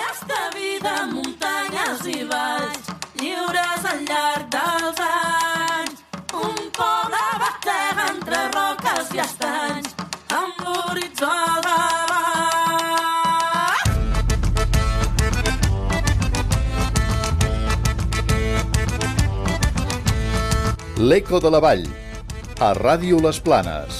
D'esta vida, muntanyes i valls, lliures al llarg dels anys. Un poble batega entre roques i estanys, amb l'horitzó. L'Eco de la Vall, a Ràdio Les Planes.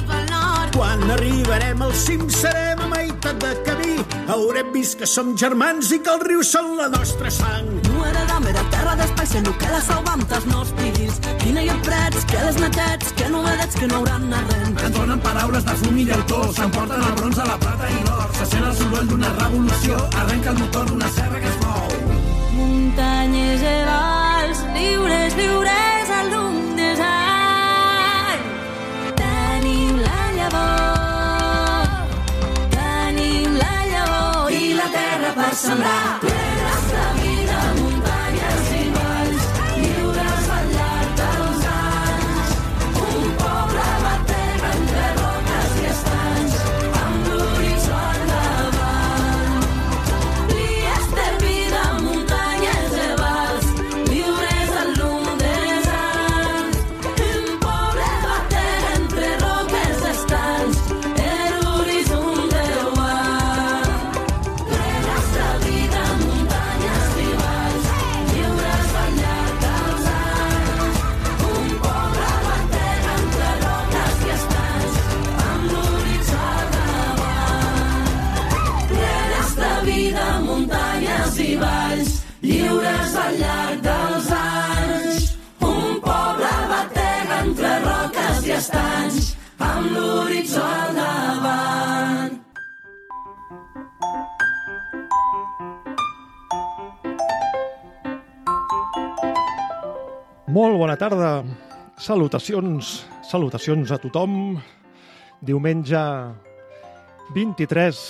Quan arribarem al cim serem a meitat de camí. Haurem vist que som germans i que els rius són la nostra sang. No heredam era terra d'espai, sinó que la salvam dels nostres fills. Quina hi ha prets, que les netats, que novedats que no hauran arrent. Ens donen paraules de fum i llautó, s'emporten el bronze, la plata i l'or. Se sent el soroll d'una revolució, arrenca el motor d'una serra que es mou. Muntanyes i valls, lliures, lliures al terra per sembrar. Molt bona tarda, salutacions, salutacions a tothom. Diumenge 23,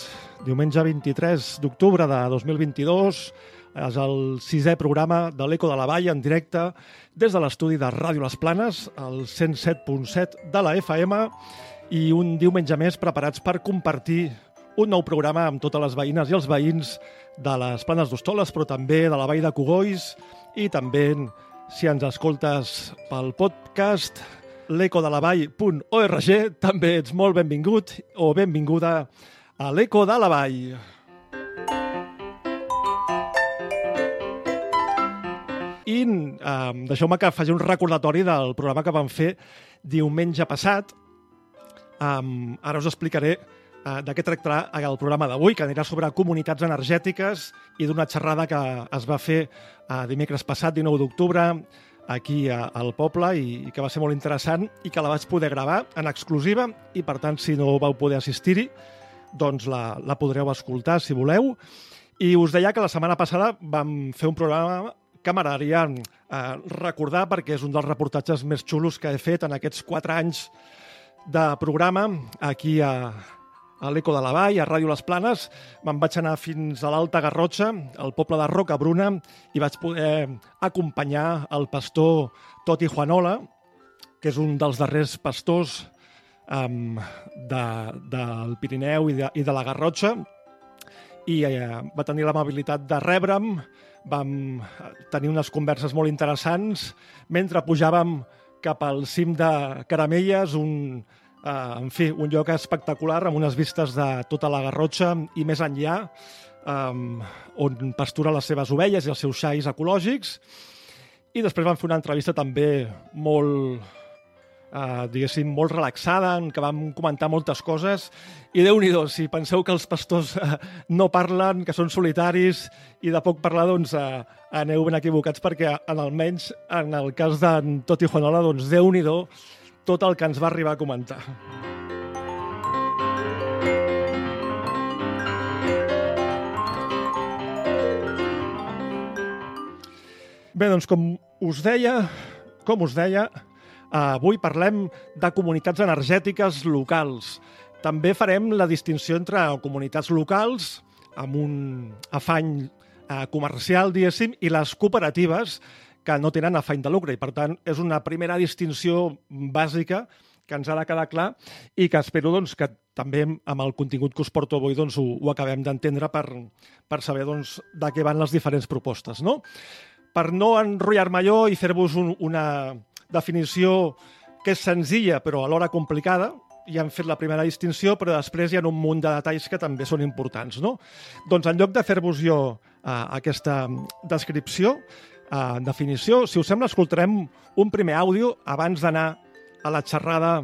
diumenge 23 d'octubre de 2022, és el sisè programa de l'Eco de la Vall en directe des de l'estudi de Ràdio Les Planes, el 107.7 de la FM, i un diumenge més preparats per compartir un nou programa amb totes les veïnes i els veïns de les Planes d'Hostoles, però també de la Vall de Cogolls i també, si ens escoltes pel podcast, l'ecodelavall.org, també ets molt benvingut o benvinguda a l'Eco de la Vall. I eh, deixeu-me que faci un recordatori del programa que vam fer diumenge passat. Um, ara us explicaré de què tractarà el programa d'avui, que anirà sobre comunitats energètiques i d'una xerrada que es va fer uh, dimecres passat, 19 d'octubre, aquí a, al poble i que va ser molt interessant i que la vaig poder gravar en exclusiva i, per tant, si no vau poder assistir-hi, doncs la, la podreu escoltar si voleu. I us deia que la setmana passada vam fer un programa que m'agradaria eh, recordar perquè és un dels reportatges més xulos que he fet en aquests quatre anys de programa aquí a, a l'Eco de la Vall, a Ràdio Les Planes. Me'n vaig anar fins a l'Alta Garrotxa, al poble de Roca Bruna, i vaig poder acompanyar el pastor Toti Juanola, que és un dels darrers pastors um, de, del Pirineu i de, i de la Garrotxa, i eh, va tenir l'amabilitat de rebre'm, vam tenir unes converses molt interessants mentre pujàvem cap al cim de Caramelles, un, eh, en fi, un lloc espectacular amb unes vistes de tota la Garrotxa i més enllà, eh, on pastura les seves ovelles i els seus xais ecològics. I després vam fer una entrevista també molt, eh, diguéssim, molt relaxada, en què vam comentar moltes coses. I déu nhi si penseu que els pastors eh, no parlen, que són solitaris i de poc parlar, doncs eh, aneu ben equivocats perquè, en almenys en el cas d'en Toti Juanola, doncs déu nhi tot el que ens va arribar a comentar. Bé, doncs com us deia, com us deia, avui parlem de comunitats energètiques locals. També farem la distinció entre comunitats locals, amb un afany eh, comercial, diguéssim, i les cooperatives, que no tenen afany de lucre. I, per tant, és una primera distinció bàsica que ens ha de quedar clar i que espero doncs, que també amb el contingut que us porto avui doncs, ho, ho acabem d'entendre per, per saber doncs, de què van les diferents propostes. No? Per no enrotllar-me jo i fer-vos un, una definició que és senzilla però alhora complicada, ja hem fet la primera distinció, però després hi ha un munt de detalls que també són importants. No? Doncs en lloc de fer-vos jo eh, aquesta descripció, uh, definició. Si us sembla, escoltarem un primer àudio abans d'anar a la xerrada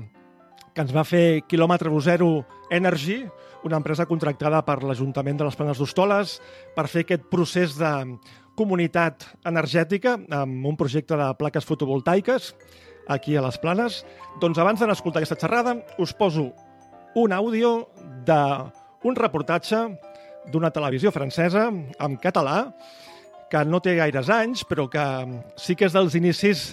que ens va fer Kilòmetre Zero Energy, una empresa contractada per l'Ajuntament de les Planes d'Hostoles per fer aquest procés de comunitat energètica amb un projecte de plaques fotovoltaiques aquí a les Planes. Doncs abans d'anar a escoltar aquesta xerrada, us poso un àudio d'un reportatge d'una televisió francesa en català que no té gaires anys, però que sí que és dels inicis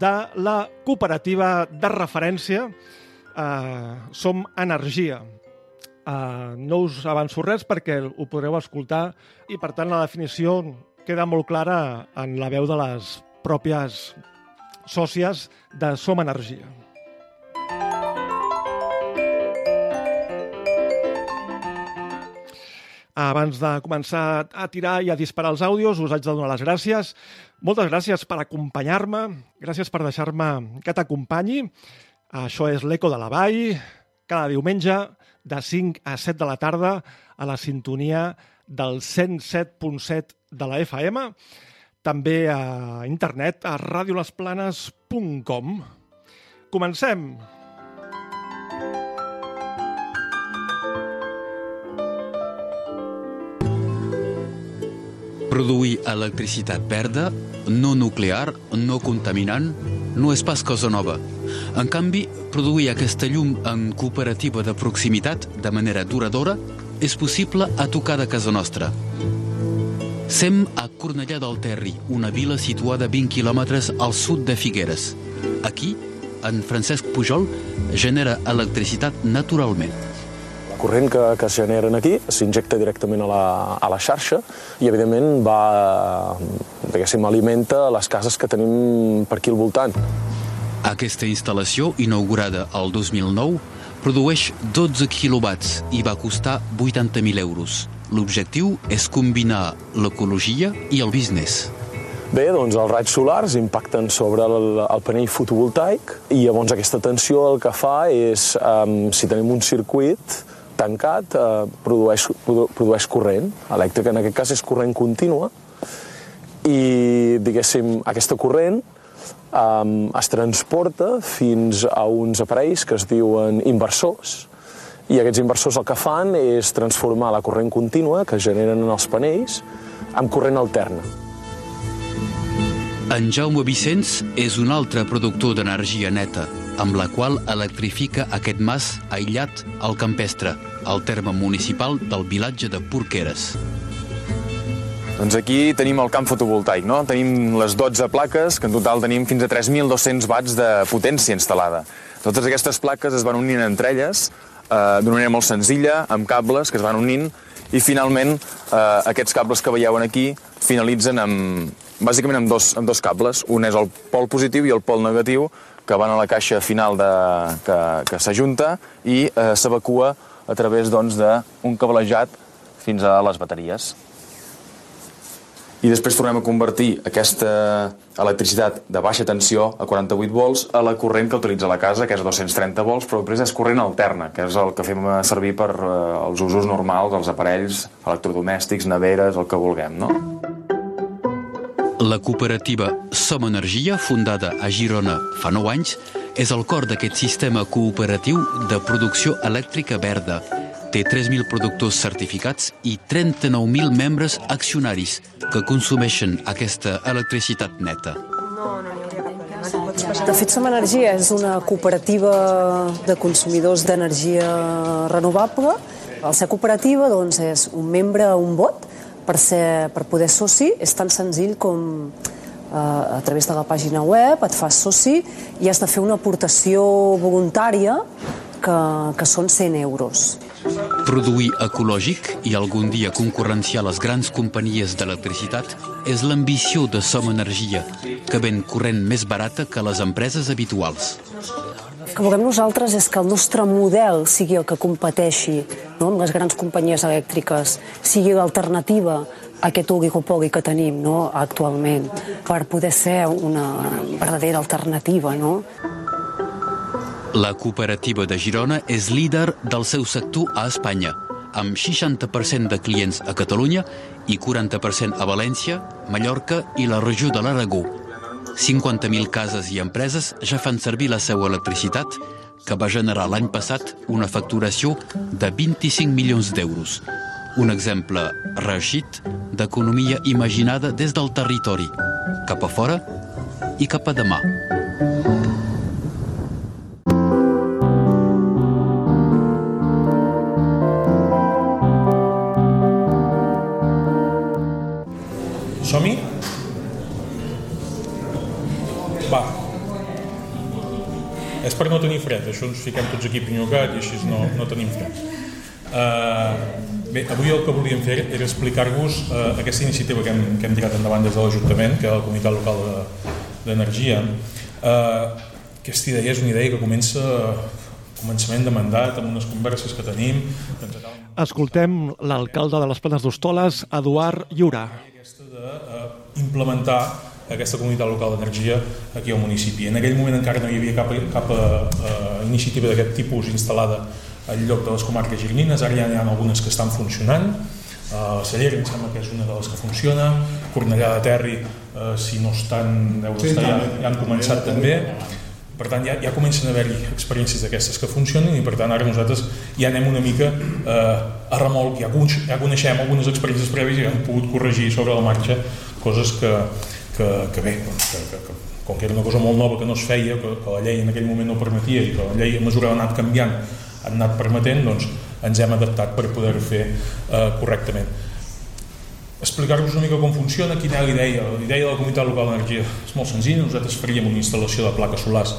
de la cooperativa de referència eh, Som Energia. Eh, no us avanço res perquè ho podreu escoltar i, per tant, la definició queda molt clara en la veu de les pròpies sòcies de Som Energia. Abans de començar a tirar i a disparar els àudios, us haig de donar les gràcies. Moltes gràcies per acompanyar-me, gràcies per deixar-me que t'acompanyi. Això és l'Eco de la Vall, cada diumenge de 5 a 7 de la tarda a la sintonia del 107.7 de la FM, també a internet a radiolesplanes.com. Comencem! Comencem! Produir electricitat verda, no nuclear, no contaminant, no és pas cosa nova. En canvi, produir aquesta llum en cooperativa de proximitat de manera duradora és possible a tocar de casa nostra. Sem a Cornellà del Terri, una vila situada 20 quilòmetres al sud de Figueres. Aquí, en Francesc Pujol genera electricitat naturalment corrent que, que es generen aquí s'injecta directament a la, a la xarxa i, evidentment, va, diguéssim, alimenta les cases que tenim per aquí al voltant. Aquesta instal·lació, inaugurada el 2009, produeix 12 quilowatts i va costar 80.000 euros. L'objectiu és combinar l'ecologia i el business. Bé, doncs els raigs solars impacten sobre el, el panell fotovoltaic i llavors aquesta tensió el que fa és, um, si tenim un circuit, tancat eh, produeix, produeix corrent elèctrica, en aquest cas és corrent contínua, i, diguéssim, aquesta corrent um, es transporta fins a uns aparells que es diuen inversors, i aquests inversors el que fan és transformar la corrent contínua que generen en els panells en corrent alterna. En Jaume Vicenç és un altre productor d'energia neta, amb la qual electrifica aquest mas aïllat al campestre, al terme municipal del vilatge de Porqueres. Doncs aquí tenim el camp fotovoltaic, no? Tenim les 12 plaques, que en total tenim fins a 3.200 watts de potència instal·lada. Totes aquestes plaques es van unint entre elles eh, d'una manera molt senzilla, amb cables que es van unint, i finalment eh, aquests cables que veieu aquí finalitzen amb, bàsicament amb dos, amb dos cables. Un és el pol positiu i el pol negatiu, que van a la caixa final de, que, que s'ajunta i eh, s'evacua a través doncs, d'un cablejat fins a les bateries i després tornem a convertir aquesta electricitat de baixa tensió a 48 volts a la corrent que utilitza la casa, que és 230 volts, però després és corrent alterna, que és el que fem servir per eh, els usos normals, els aparells electrodomèstics, neveres, el que vulguem, no? La cooperativa Som Energia, fundada a Girona fa 9 anys, és el cor d'aquest sistema cooperatiu de producció elèctrica verda, té 3.000 productors certificats i 39.000 membres accionaris que consumeixen aquesta electricitat neta. De fet, Som Energia és una cooperativa de consumidors d'energia renovable. Al ser cooperativa doncs, és un membre, un vot, per, ser, per poder soci és tan senzill com eh, a través de la pàgina web et fas soci i has de fer una aportació voluntària que, que són 100 euros. Produir ecològic i algun dia concurrenciar les grans companyies d'electricitat és l'ambició de Som Energia, que ven corrent més barata que les empreses habituals. Que volem nosaltres és que el nostre model sigui el que competeixi no, amb les grans companyies elèctriques, sigui l'alternativa a aquest oligopoli que tenim no, actualment, per poder ser una verdadera alternativa. No? La cooperativa de Girona és líder del seu sector a Espanya, amb 60% de clients a Catalunya i 40% a València, Mallorca i la regió de l'Aragó. 50.000 cases i empreses ja fan servir la seva electricitat, que va generar l'any passat una facturació de 25 milions d'euros. Un exemple reeixit d'economia imaginada des del territori, cap a fora i cap a demà. És per no tenir fred, això ens fiquem tots aquí pinyocat i així no, no tenim fred. Uh, bé, avui el que volíem fer era explicar-vos uh, aquesta iniciativa que hem, que hem tirat endavant des de l'Ajuntament, que és la Comunitat Local d'Energia. De, uh, aquesta idea és una idea que comença començament de mandat, amb unes converses que tenim. Escoltem l'alcalde de les Planes d'Hostoles, Eduard Llurà. Aquesta d'implementar uh, aquesta comunitat local d'energia aquí al municipi. En aquell moment encara no hi havia cap, cap uh, iniciativa d'aquest tipus instal·lada al lloc de les comarques gironines, ara ja n'hi ha algunes que estan funcionant, Uh, Cellera em sembla que és una de les que funciona, Cornellà de Terri, uh, si no estan, deu estar, ja, ja han començat també. Per tant, ja, ja comencen a haver-hi experiències d'aquestes que funcionen i per tant ara nosaltres ja anem una mica eh, a remolc, ja, ja coneixem algunes experiències prèvies i ja hem pogut corregir sobre la marxa coses que, que, que bé, doncs, que, que, que, com que era una cosa molt nova que no es feia, que, que la llei en aquell moment no permetia i que la llei a mesura ha anat canviant, ha anat permetent, doncs ens hem adaptat per poder-ho fer eh, correctament. Explicar-vos una mica com funciona, quina és l'idea. L'idea de la comunitat local d'energia és molt senzilla, nosaltres faríem una instal·lació de plaques solars.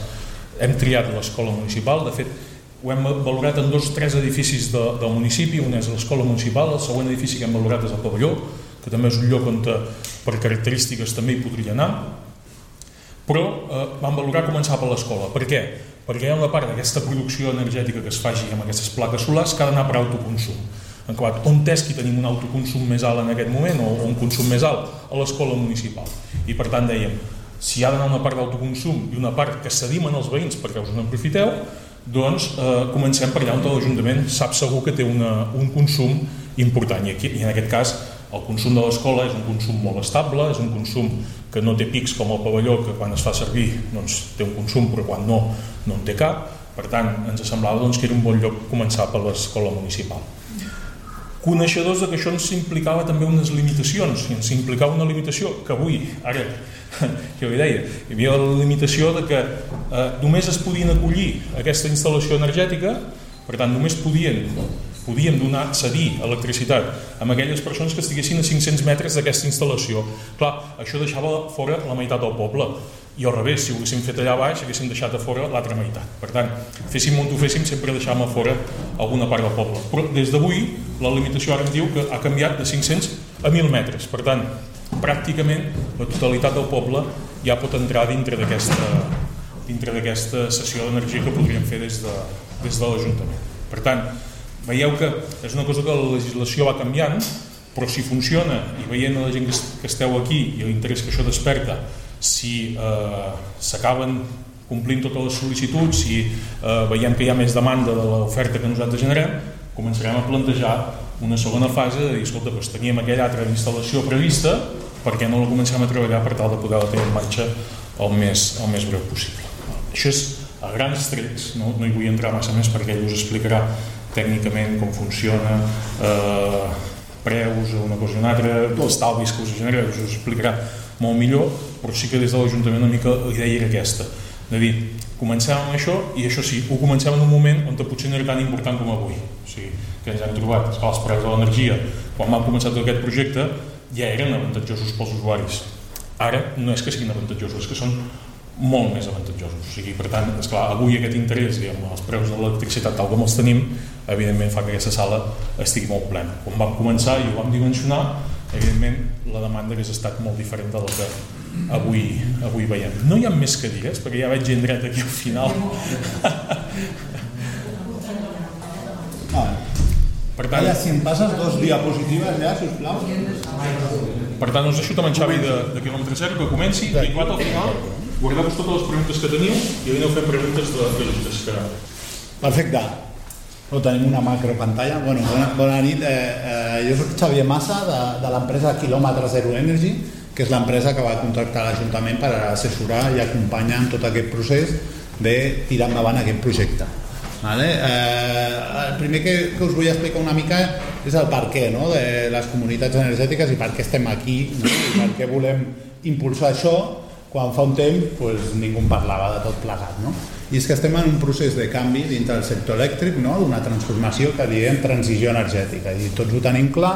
Hem triat l'escola municipal, de fet ho hem valorat en dos tres edificis de, del municipi, un és l'escola municipal, el següent edifici que hem valorat és el pavelló, que també és un lloc on per característiques també hi podria anar, però eh, vam valorar començar per l'escola. Per què? Perquè hi ha una part d'aquesta producció energètica que es faci amb aquestes plaques solars que ha d'anar per autoconsum. En acabat, on és que tenim un autoconsum més alt en aquest moment o un consum més alt? A l'escola municipal. I per tant dèiem, si hi ha d'anar una part d'autoconsum i una part que cedim als veïns perquè us n'aprofiteu, doncs eh, comencem per allà on l'Ajuntament sap segur que té una, un consum important. I, aquí, I en aquest cas el consum de l'escola és un consum molt estable, és un consum que no té pics com el pavelló, que quan es fa servir doncs, té un consum però quan no, no en té cap. Per tant, ens semblava doncs, que era un bon lloc començar per l'escola municipal coneixedors de que això ens implicava també unes limitacions, i ens implicava una limitació que avui, ara, jo li deia, hi havia la limitació de que eh, només es podien acollir aquesta instal·lació energètica, per tant, només podien podíem donar, cedir electricitat amb aquelles persones que estiguessin a 500 metres d'aquesta instal·lació. Clar, això deixava fora la meitat del poble. I al revés, si ho haguéssim fet allà baix haguéssim deixat a fora l'altra meitat. Per tant, féssim on ho féssim sempre deixàvem a fora alguna part del poble. Però des d'avui la limitació ara em diu que ha canviat de 500 a 1.000 metres. Per tant, pràcticament la totalitat del poble ja pot entrar dintre d'aquesta dintre d'aquesta sessió d'energia que podríem fer des de, des de l'Ajuntament. Per tant, veieu que és una cosa que la legislació va canviant però si funciona i veient la gent que, esteu aquí i l'interès que això desperta si eh, s'acaben complint totes les sol·licituds, si eh, veiem que hi ha més demanda de l'oferta que nosaltres generem, començarem a plantejar una segona fase de dir, escolta, doncs teníem aquella altra instal·lació prevista, per què no la comencem a treballar per tal de poder la tenir en marxa el més, el més breu possible. Això és a grans trets, no, no hi vull entrar massa més perquè ell us explicarà tècnicament com funciona, eh, preus, una cosa i una altra, estalvis que us genera, us explicarà molt millor, però sí que des de l'Ajuntament una mica la idea era aquesta, de dir, comencem amb això i això sí, ho comencem en un moment on potser no era tan important com avui. O sigui, que ens hem trobat els preus de l'energia, quan vam començar tot aquest projecte, ja eren avantatjosos pels usuaris. Ara no és que siguin avantatjosos, és que són molt més avantatjosos. O sigui, per tant, esclar, avui aquest interès amb els preus de l'electricitat tal com els tenim, evidentment fa que aquesta sala estigui molt plena. Quan vam començar i ho vam dimensionar, evidentment la demanda hagués estat molt diferent de la que avui, avui veiem. No hi ha més cadires, perquè ja veig gent dret aquí al final. Per tant, Calla, si em passes dos diapositives ja, sisplau. Per tant, us deixo també en Xavi de, de quilòmetre zero, que comenci, i quan al final guardeu-vos totes les preguntes que teniu i aneu fent preguntes de, de les que... Perfecte. No, tenim una macro pantalla. Bueno, bona, bona nit. Eh, eh, jo soc Xavier Massa de, de l'empresa Kilòmetre Zero Energy, que és l'empresa que va contractar l'Ajuntament per assessorar i acompanyar en tot aquest procés de tirar endavant aquest projecte. Vale? Eh, el primer que, que us vull explicar una mica és el per què no? de les comunitats energètiques i per què estem aquí no? i per què volem impulsar això quan fa un temps pues, ningú parlava de tot plegat. No? I és que estem en un procés de canvi dintre del sector elèctric, no? d'una transformació que diem transició energètica, i tots ho tenim clar,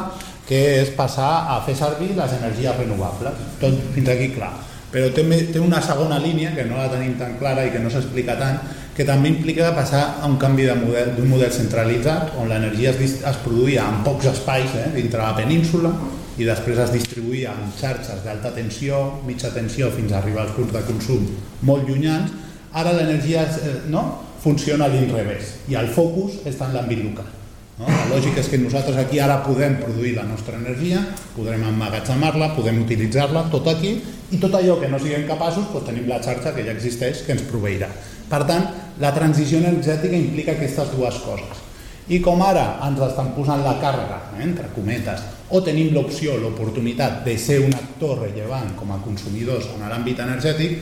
que és passar a fer servir les energies renovables, tot fins aquí clar. Però té, té una segona línia, que no la tenim tan clara i que no s'explica tant, que també implica passar a un canvi de model d'un model centralitzat, on l'energia es, es produïa en pocs espais eh, dintre la península, i després es distribuïa en xarxes d'alta tensió, mitja tensió, fins a arribar als punts de consum molt llunyans, ara l'energia eh, no, funciona a l'inrevés i el focus està en l'àmbit local. No? La lògica és que nosaltres aquí ara podem produir la nostra energia, podrem emmagatzemar-la, podem utilitzar-la tot aquí i tot allò que no siguem capaços doncs tenim la xarxa que ja existeix que ens proveirà. Per tant, la transició energètica implica aquestes dues coses. I com ara ens estan posant la càrrega, eh, entre cometes, o tenim l'opció, l'oportunitat de ser un actor rellevant com a consumidors en l'àmbit energètic,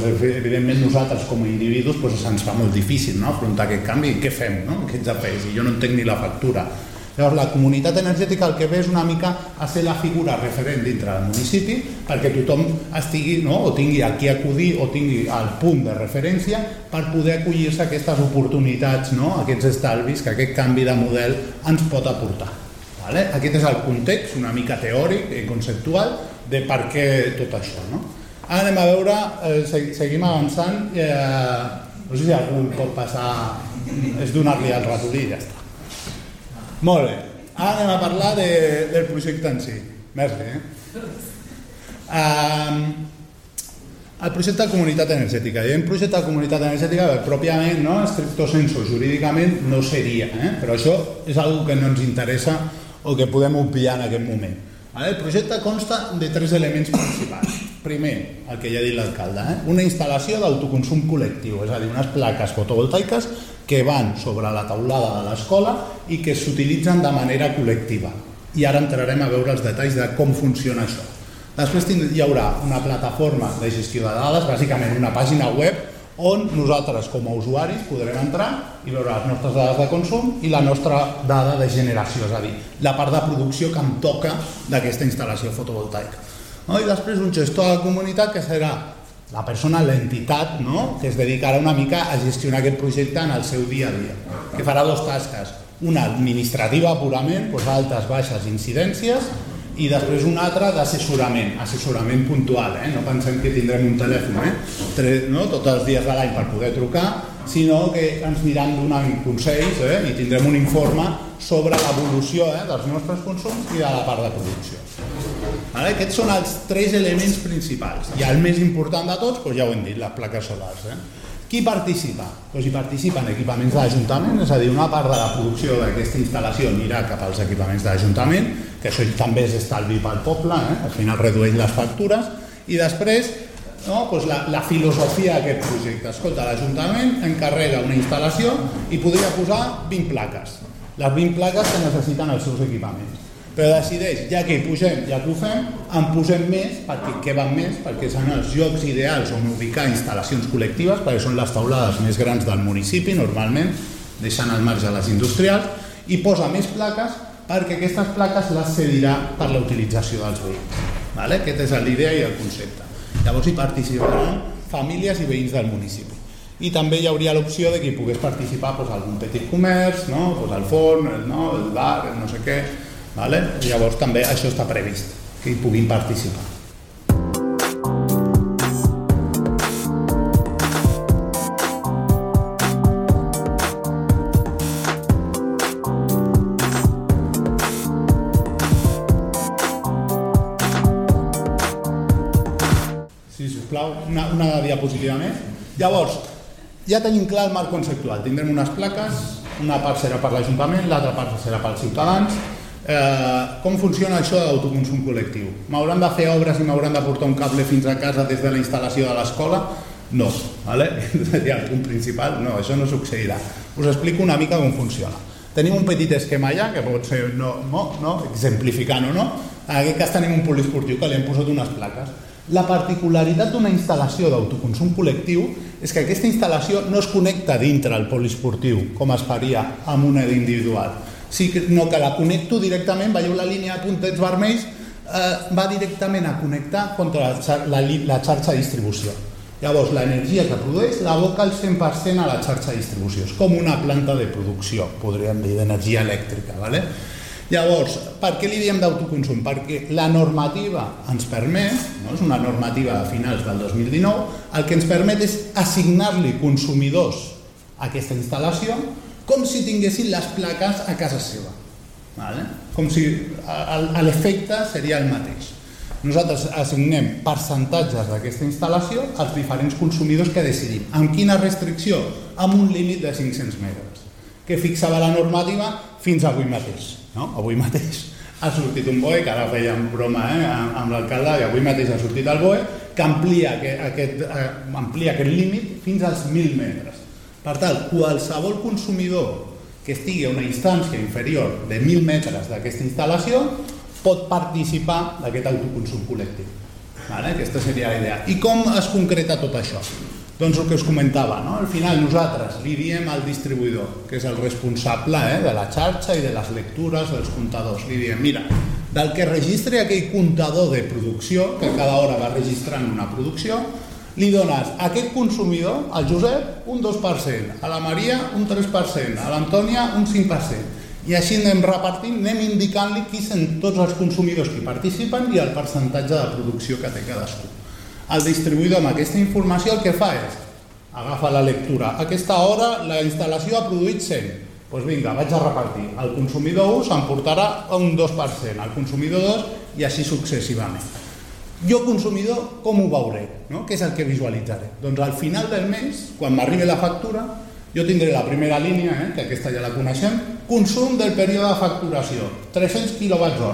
doncs, evidentment nosaltres com a individus doncs, ens fa molt difícil no? afrontar aquest canvi. Què fem? No? Què ets a fer? Si jo no entenc ni la factura. Llavors, la comunitat energètica el que ve és una mica a ser la figura referent dintre del municipi perquè tothom estigui, no? o tingui a qui acudir o tingui el punt de referència per poder acollir-se aquestes oportunitats, no? aquests estalvis que aquest canvi de model ens pot aportar. Vale? Aquest és el context una mica teòric i conceptual de per què tot això. No? Ara anem a veure, eh, seguim avançant, eh, no sé si algú pot passar, és donar-li el ratolí i ja està. Molt bé. Ara anem a parlar de, del projecte en si. Merci. Eh? Um, el projecte de comunitat energètica. I un projecte de comunitat energètica pròpiament, no, estricto senso, jurídicament no seria, eh? però això és una que no ens interessa o que podem obviar en aquest moment. El projecte consta de tres elements principals. Primer, el que ja ha dit l'alcalde, eh? una instal·lació d'autoconsum col·lectiu, és a dir, unes plaques fotovoltaiques que van sobre la taulada de l'escola i que s'utilitzen de manera col·lectiva. I ara entrarem a veure els detalls de com funciona això. Després hi haurà una plataforma de gestió de dades, bàsicament una pàgina web on nosaltres com a usuaris podrem entrar i veure les nostres dades de consum i la nostra dada de generació, és a dir, la part de producció que em toca d'aquesta instal·lació fotovoltaica. No? I després un gestor de la comunitat que serà la persona, l'entitat, no? que es dedicarà una mica a gestionar aquest projecte en el seu dia a dia, que farà dues tasques, una administrativa purament, doncs altes, baixes, incidències, i després un altre d'assessorament, assessorament puntual, eh? no pensem que tindrem un telèfon eh? Tres, no? tots els dies de l'any per poder trucar, sinó que ens aniran donant consells eh? i tindrem un informe sobre l'evolució eh? dels nostres consums i de la part de producció. Vale? Aquests són els tres elements principals. I el més important de tots, doncs ja ho hem dit, les plaques solars. Eh? Qui participa? Doncs hi participen equipaments de l'Ajuntament, és a dir, una part de la producció d'aquesta instal·lació anirà cap als equipaments de l'Ajuntament, que això també és estalvi pel poble, eh? al final redueix les factures, i després no? pues la, la filosofia d'aquest projecte. Escolta, l'Ajuntament encarrega una instal·lació i podria posar 20 plaques, les 20 plaques que necessiten els seus equipaments però decideix, ja que hi pugem, ja que ho fem, en posem més, perquè què van més? Perquè són els llocs ideals on ubicar instal·lacions col·lectives, perquè són les taulades més grans del municipi, normalment, deixant al marge les industrials, i posa més plaques perquè aquestes plaques les cedirà per la utilització dels veïns. Vale? Aquesta és l'idea i el concepte. Llavors hi participaran famílies i veïns del municipi. I també hi hauria l'opció de que hi pogués participar doncs, algun petit comerç, no? doncs el forn, el, no? el bar, el no sé què, Vale? Llavors també això està previst, que hi puguin participar. Una, una diapositiva més. Llavors, ja tenim clar el marc conceptual. Tindrem unes plaques, una part serà per l'Ajuntament, l'altra part serà pels ciutadans, Eh, com funciona això de l'autoconsum col·lectiu? M'hauran de fer obres i m'hauran de portar un cable fins a casa des de la instal·lació de l'escola? No, ¿vale? seria el punt principal, no, això no succeirà. Us explico una mica com funciona. Tenim un petit esquema allà, que pot ser no, no, no, exemplificant o no. En aquest cas tenim un poliesportiu que li hem posat unes plaques. La particularitat d'una instal·lació d'autoconsum col·lectiu és que aquesta instal·lació no es connecta dintre el poliesportiu, com es faria amb una individual, sinó que la connecto directament, veieu la línia de puntets vermells, eh, va directament a connectar contra la, la, la xarxa de distribució. Llavors, l'energia que produeix l'aboca al 100% a la xarxa de distribució. És com una planta de producció, podríem dir, d'energia elèctrica. ¿vale? Llavors, per què li diem d'autoconsum? Perquè la normativa ens permet, no? és una normativa de finals del 2019, el que ens permet és assignar-li consumidors a aquesta instal·lació com si tinguessin les plaques a casa seva. Vale? Com si l'efecte seria el mateix. Nosaltres assignem percentatges d'aquesta instal·lació als diferents consumidors que decidim. Amb quina restricció? Amb un límit de 500 metres, que fixava la normativa fins avui mateix. No? Avui mateix ha sortit un BOE, que ara fèiem broma eh, amb l'alcalde, i avui mateix ha sortit el BOE, que amplia aquest, aquest, eh, amplia aquest límit fins als 1.000 metres. Per tant, qualsevol consumidor que estigui a una instància inferior de 1.000 metres d'aquesta instal·lació pot participar d'aquest autoconsum col·lectiu. Vale? Aquesta seria la idea. I com es concreta tot això? Doncs el que us comentava, no? al final nosaltres li diem al distribuïdor, que és el responsable eh, de la xarxa i de les lectures dels comptadors, li diem, mira, del que registri aquell comptador de producció, que cada hora va registrant una producció, li dones a aquest consumidor, al Josep, un 2%, a la Maria un 3%, a l'Antònia un 5%. I així anem repartint, anem indicant-li qui són tots els consumidors que participen i el percentatge de producció que té cadascú. El distribuïdor amb aquesta informació el que fa és agafa la lectura. A aquesta hora la instal·lació ha produït 100. Doncs vinga, vaig a repartir. El consumidor 1 s'emportarà un 2%, el consumidor 2 i així successivament jo consumidor com ho veuré? No? Què és el que visualitzaré? Doncs al final del mes, quan m'arribi la factura, jo tindré la primera línia, eh, que aquesta ja la coneixem, consum del període de facturació, 300 kWh.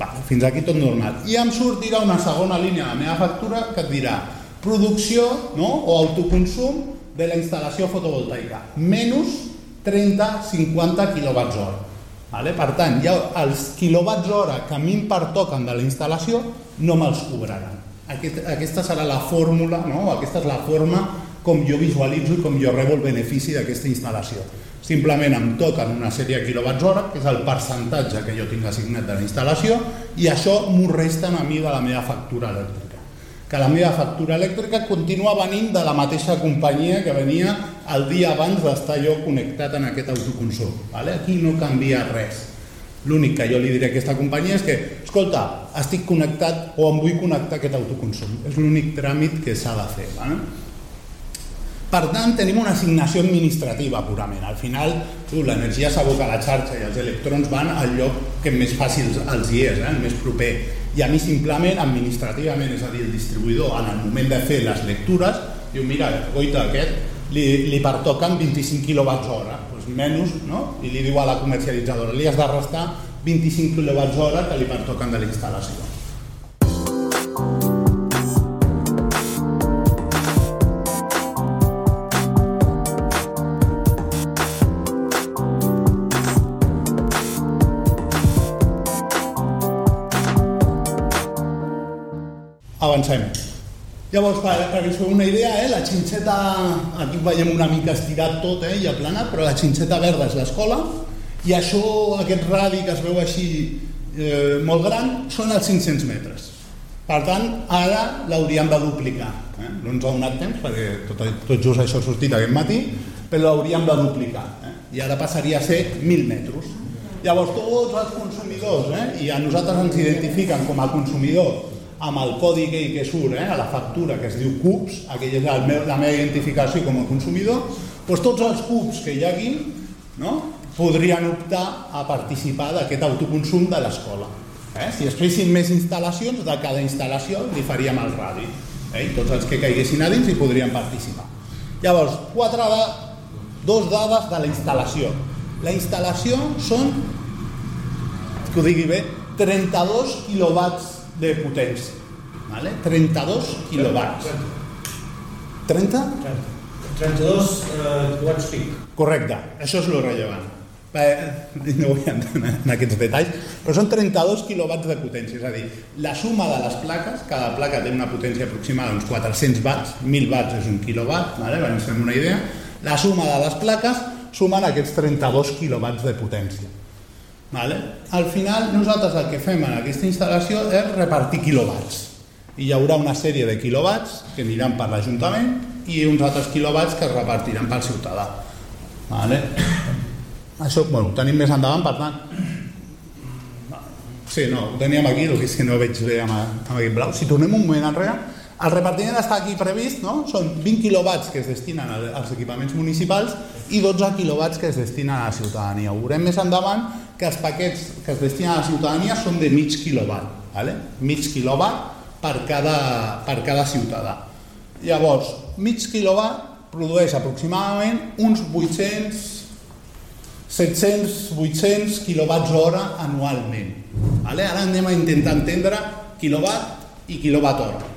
Va, fins aquí tot normal. I em sortirà una segona línia de la meva factura que et dirà producció no? o autoconsum de la instal·lació fotovoltaica, menys 30-50 kWh. Vale? Per tant, ja els quilowatts hora que a mi em pertoquen de la instal·lació no me'ls cobraran. Aquest, aquesta serà la fórmula, no? aquesta és la forma com jo visualitzo i com jo rebo el benefici d'aquesta instal·lació. Simplement em toquen una sèrie de quilowatts hora, que és el percentatge que jo tinc assignat de la instal·lació, i això m'ho resten a mi de la meva factura elèctrica que la meva factura elèctrica continua venint de la mateixa companyia que venia el dia abans d'estar jo connectat en aquest autoconsum. Vale? Aquí no canvia res. L'únic que jo li diré a aquesta companyia és que, escolta, estic connectat o em vull connectar a aquest autoconsum. És l'únic tràmit que s'ha de fer. Vale? Per tant, tenim una assignació administrativa purament. Al final, l'energia s'aboca a la xarxa i els electrons van al lloc que més fàcil els hi és, eh? el més proper. I a mi simplement, administrativament, és a dir, el distribuïdor, en el moment de fer les lectures, diu, mira, goita, aquest li, li pertoquen 25 quilowatts hora, doncs menys, no? I li diu a la comercialitzadora, li has de restar 25 quilowatts hora que li pertoquen de la instal·lació. Avancem. Llavors, per, per que us feu una idea, eh, la xinxeta, aquí veiem una mica estirat tot eh, i aplanat, però la xinxeta verda és l'escola, i això, aquest radi que es veu així eh, molt gran, són els 500 metres. Per tant, ara l'hauríem de duplicar. Eh? No ens ha donat temps, perquè tot, tot just això ha sortit aquest matí, però l'hauríem de duplicar. Eh? I ara passaria a ser 1.000 metres. Llavors, tots els consumidors, eh? i a nosaltres ens identifiquen com a consumidor amb el codi que, que surt eh, a la factura que es diu CUPS, aquella és el meu, la meva identificació com a consumidor, doncs tots els CUPS que hi ha aquí no, podrien optar a participar d'aquest autoconsum de l'escola. Eh? Si es fessin més instal·lacions, de cada instal·lació li faríem el radi. Eh? I tots els que caiguessin a dins hi podrien participar. Llavors, quatre da dos dades de la instal·lació. La instal·lació són, que ho digui bé, 32 quilowatts de potència. ¿vale? 32 quilowatts. 30? 32 eh, watts pic. Correcte, això és lo rellevant. Eh, no vull entrar en aquests detalls, però són 32 quilowatts de potència, és a dir, la suma de les plaques, cada placa té una potència aproximada d'uns 400 watts, 1.000 watts és un quilowatt, vale? per ens fem una idea, la suma de les plaques sumen aquests 32 quilowatts de potència. Vale? Al final, nosaltres el que fem en aquesta instal·lació és repartir quilowatts. I hi haurà una sèrie de quilowatts que aniran per l'Ajuntament i uns altres quilowatts que es repartiran pel ciutadà. Vale? Això bueno, tenim més endavant, per tant... Sí, no, ho teníem aquí, el que és que no veig bé amb, amb aquest blau. Si tornem un moment enrere, el repartiment està aquí previst, no? són 20 quilowatts que es destinen als equipaments municipals i 12 quilowatts que es destinen a la ciutadania. Ho veurem més endavant que els paquets que es destinen a la ciutadania són de mig quilowatt, ¿vale? mig quilowatt per cada, per cada ciutadà. Llavors, mig quilowatt produeix aproximadament uns 800, 700, 800 quilowatts hora anualment. ¿vale? Ara anem a intentar entendre quilowatt i quilowatt hora.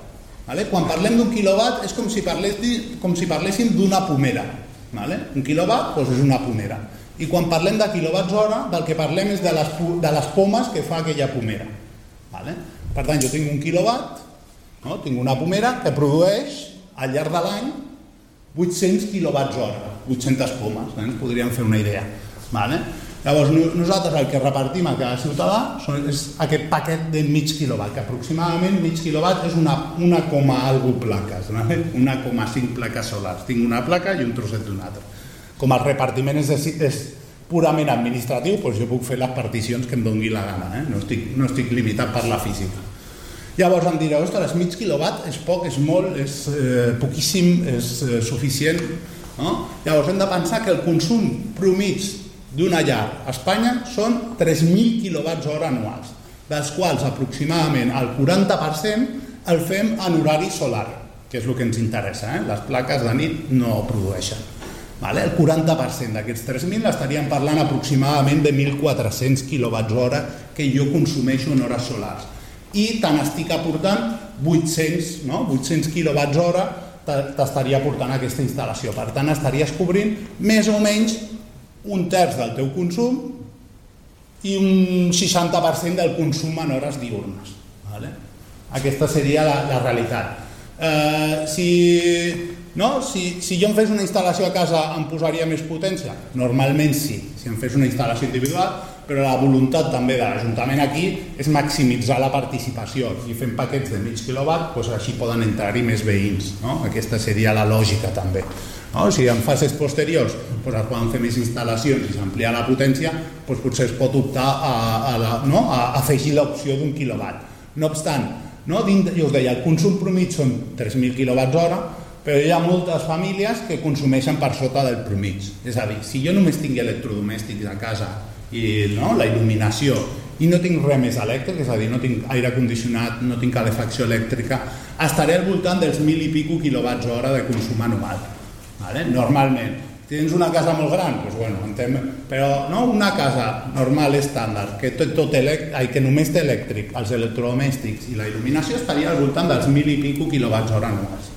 ¿Vale? Quan parlem d'un quilowatt és com si, parléssim, com si parléssim d'una pomera. ¿vale? Un quilowatt doncs és una pomera. I quan parlem de quilowatts hora, del que parlem és de les, de les pomes que fa aquella pomera. ¿vale? Per tant, jo tinc un quilowatt, no? tinc una pomera que produeix al llarg de l'any 800 quilowatts hora, 800 pomes, eh? podríem fer una idea. Vale? Llavors, nosaltres el que repartim a cada ciutadà és aquest paquet de mig quilowatt, que aproximadament mig quilowatt és una, una coma algo plaques, una coma cinc plaques solars. Tinc una placa i un trosset d'un altre. Com el repartiment és, és purament administratiu, doncs jo puc fer les particions que em dongui la gana, eh? no, estic, no estic limitat per la física. Llavors em direu, ostres, mig quilowatt és poc, és molt, és eh, poquíssim, és eh, suficient. No? Llavors hem de pensar que el consum promig d'una llar a Espanya són 3.000 quilowatts hora anuals, dels quals aproximadament el 40% el fem en horari solar, que és el que ens interessa, eh? les plaques de nit no produeixen. Vale? El 40% d'aquests 3.000 estaríem parlant aproximadament de 1.400 quilowatts hora que jo consumeixo en hores solars. I tant estic aportant 800, no? 800 quilowatts hora t'estaria aportant aquesta instal·lació. Per tant, estaries cobrint més o menys un terç del teu consum i un 60% del consum en hores diurnes. Vale? Aquesta seria la, la realitat. Eh, si, no? si, si jo em fes una instal·lació a casa em posaria més potència? Normalment sí, si em fes una instal·lació individual, però la voluntat també de l'Ajuntament aquí és maximitzar la participació i fent paquets de mig quilowatt doncs així poden entrar-hi més veïns no? aquesta seria la lògica també No? Si en fases posteriors doncs es poden fer més instal·lacions i s'amplia la potència, doncs potser es pot optar a, a, la, no? a afegir l'opció d'un quilowatt. No obstant, no? Dins, jo us deia, el consum promig són 3.000 kWh, però hi ha moltes famílies que consumeixen per sota del promig. És a dir, si jo només tinc electrodomèstics a casa i no? la il·luminació i no tinc res més elèctric, és a dir, no tinc aire condicionat, no tinc calefacció elèctrica, estaré al voltant dels 1.000 i pico quilowatts hora de consum anual. Vale? Normalment. Tens una casa molt gran? Pues bueno, entenc, però no una casa normal, estàndard, que, tot, tot ai, que només té elèctric, els electrodomèstics i la il·luminació estaria al voltant dels 1.000 i pico quilowatts hora anuals.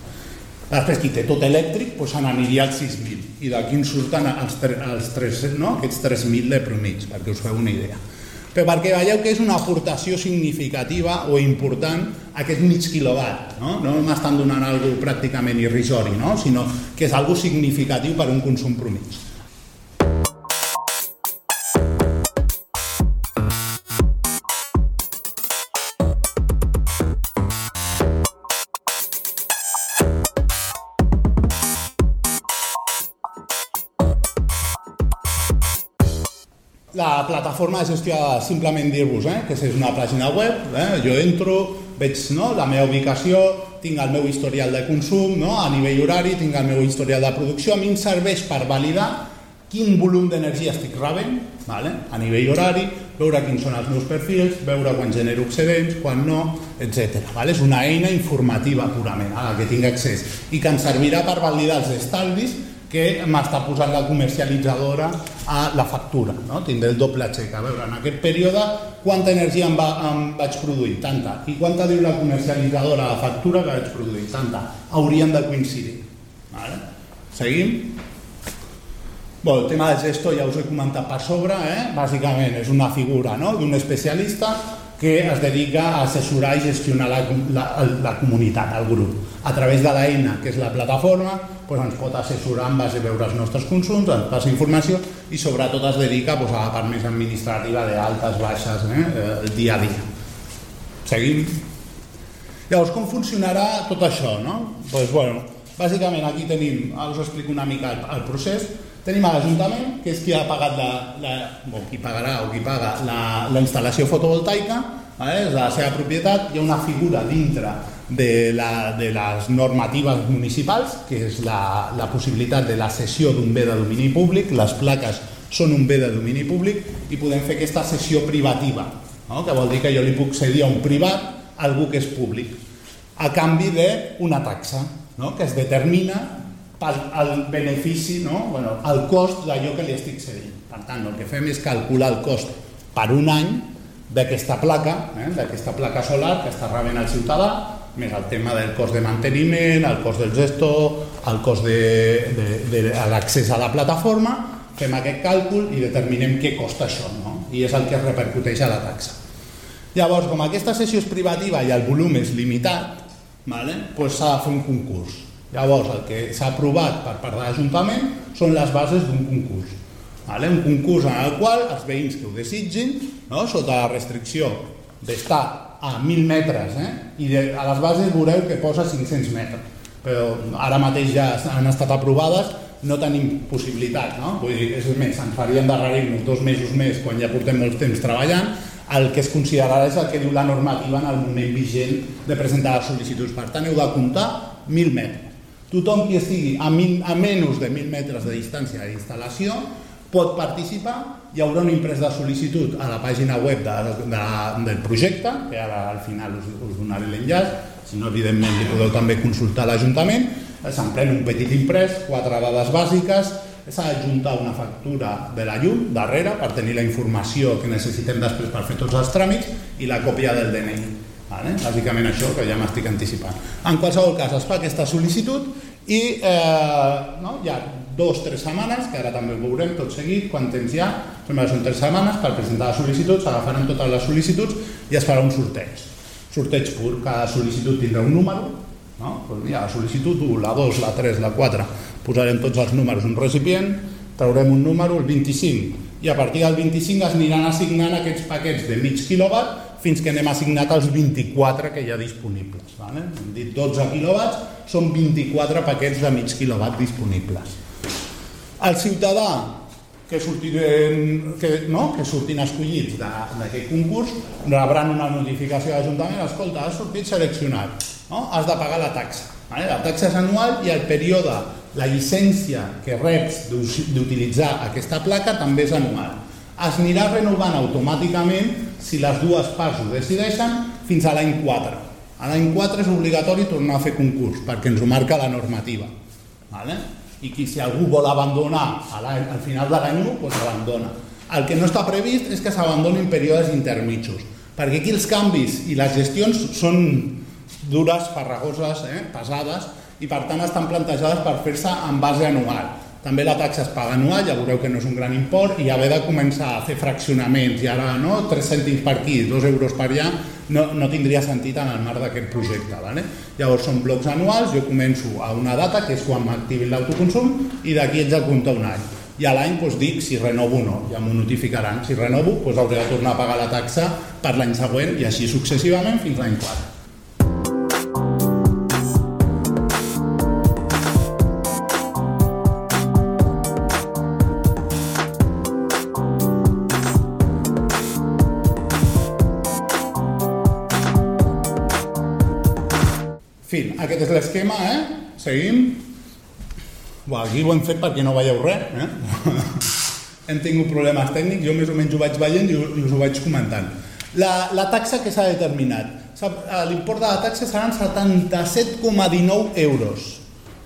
Després, qui té tot elèctric, doncs se n'aniria als 6.000 i d'aquí en surten els, els 3, no? aquests 3.000 de promig, perquè us feu una idea però perquè veieu que és una aportació significativa o important aquest mig quilowatt. No, no m'estan donant algo pràcticament irrisori, no? sinó que és algo significatiu per un consum promig. Plataforma de gestió, simplement dir-vos eh, que és una pàgina web, eh, jo entro, veig no, la meva ubicació, tinc el meu historial de consum, no, a nivell horari, tinc el meu historial de producció, a mi em serveix per validar quin volum d'energia estic rebent, vale? a nivell horari, veure quins són els meus perfils, veure quan genero excedents, quan no, etc. Vale? És una eina informativa purament a la que tinc accés i que em servirà per validar els estalvis que m'està posant la comercialitzadora a la factura. No? Tindré el doble xec. A veure, en aquest període, quanta energia em, va, em vaig produir? Tanta. I quanta diu la comercialitzadora a la factura que vaig produir? Tanta. Haurien de coincidir. Vale? Seguim? Bé, el tema del gestor ja us he comentat per sobre, eh? bàsicament és una figura no? d'un especialista que es dedica a assessorar i gestionar la, la, la comunitat, el grup. A través de l'eina, que és la plataforma, doncs ens pot assessorar en base a veure els nostres consums, ens passa informació i sobretot es dedica doncs, a la part més administrativa d'altes, baixes, eh? el dia a dia. Seguim. Llavors, com funcionarà tot això? No? Doncs, bueno, bàsicament aquí tenim, us explico una mica el, el procés, tenim l'Ajuntament, que és qui ha pagat la, la, o qui pagarà o qui paga la, la instal·lació fotovoltaica, vale? és la seva propietat, hi ha una figura dintre de, la, de les normatives municipals, que és la, la possibilitat de la cessió d'un bé de domini públic, les plaques són un bé de domini públic i podem fer aquesta cessió privativa, no? que vol dir que jo li puc cedir a un privat algú que és públic, a canvi d'una taxa no? que es determina pel el benefici, no? bueno, el cost d'allò que li estic cedint. Per tant, el que fem és calcular el cost per un any d'aquesta placa, eh? d'aquesta placa solar que està rebent el ciutadà, més el tema del cost de manteniment, el cost del gestor, el cost de, de, de, de l'accés a la plataforma, fem aquest càlcul i determinem què costa això, no? i és el que repercuteix a la taxa. Llavors, com aquesta sessió és privativa i el volum és limitat, vale? pues s'ha de fer un concurs. Llavors, el que s'ha aprovat per part de l'Ajuntament són les bases d'un concurs. Vale? Un concurs en el qual els veïns que ho desitgin, no? sota la restricció d'estar a 1.000 metres, eh? i de, a les bases veureu que posa 500 metres, però ara mateix ja han estat aprovades, no tenim possibilitat, no? Vull dir, és més, ens faria endarrerir-nos dos mesos més quan ja portem molt temps treballant, el que es considerarà és el que diu la normativa en el moment vigent de presentar les sol·licituds. Per tant, heu de comptar 1.000 metres. Tothom qui estigui a, min, a menys de 1.000 metres de distància d'instal·lació pot participar, hi haurà un imprès de sol·licitud a la pàgina web de, de, del projecte, que ara al final us, us donaré l'enllaç, si no evidentment li podeu també consultar l'Ajuntament, s'emprèn un petit imprès, quatre dades bàsiques, s'ha d'adjuntar una factura de la llum darrere per tenir la informació que necessitem després per fer tots els tràmits i la còpia del DNI. Vale? Bàsicament això, que ja m'estic anticipant. En qualsevol cas, es fa aquesta sol·licitud i eh, no, hi ha dos, tres setmanes, que ara també ho veurem tot seguit, quan temps hi ha, són tres setmanes per presentar les sol·licituds, s'agafaran totes les sol·licituds i es farà un sorteig. Sorteig pur, cada sol·licitud tindrà un número, no? Pues mira, la sol·licitud 1, la 2, la 3, la 4, posarem tots els números un recipient, traurem un número, el 25, i a partir del 25 es aniran assignant aquests paquets de mig quilowatt fins que n'hem assignat els 24 que hi ha disponibles. Vale? Hem dit 12 quilowatts, són 24 paquets de mig quilowatt disponibles. El ciutadà que surtin, que, no? que surtin escollits d'aquest concurs rebran una notificació de l'Ajuntament escolta, has sortit seleccionat, no? has de pagar la taxa. Vale? La taxa és anual i el període, la llicència que reps d'utilitzar aquesta placa també és anual. Es anirà renovant automàticament si les dues parts ho decideixen fins a l'any 4. A l'any 4 és obligatori tornar a fer concurs perquè ens ho marca la normativa. Vale? I que si algú vol abandonar al final de l'any 1, doncs abandona. El que no està previst és que s'abandonin períodes intermitjos, perquè aquí els canvis i les gestions són dures, farragoses, eh, pesades, i per tant estan plantejades per fer-se en base anual. També la taxa es paga anual, ja veureu que no és un gran import, i haver de començar a fer fraccionaments, i ara no, 3 cèntims per aquí, 2 euros per allà, no, no tindria sentit en el marc d'aquest projecte. Vale? Llavors són blocs anuals, jo començo a una data, que és quan m'activin l'autoconsum, i d'aquí ets a comptar un any. I a l'any doncs, dic si renovo o no, ja m'ho notificaran. Si renovo, doncs, hauré de tornar a pagar la taxa per l'any següent i així successivament fins l'any 4. Aquest és l'esquema, eh? Seguim. Bueno, aquí ho hem fet perquè no veieu res, eh? hem tingut problemes tècnics, jo més o menys ho vaig veient i us ho vaig comentant. La, la taxa que s'ha determinat. Eh, l'import de la taxa seran 77,19 euros.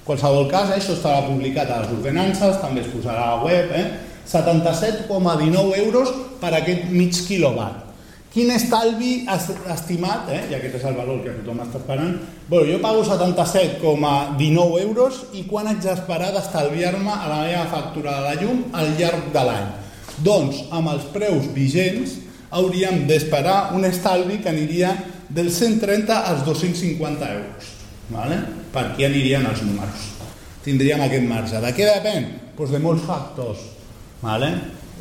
En qualsevol cas, eh, això estarà publicat a les ordenances, també es posarà a la web, eh? 77,19 euros per aquest mig quilowatt. Quin estalvi estimat, eh? i aquest és el valor que tothom està esperant, bueno, jo pago 77,19 euros i quan haig d'esperar d'estalviar-me a la meva factura de la llum al llarg de l'any? Doncs, amb els preus vigents, hauríem d'esperar un estalvi que aniria dels 130 als 250 euros. Vale? Per aquí anirien els números. Tindríem aquest marge. De què depèn? Pues de molts factors. Vale?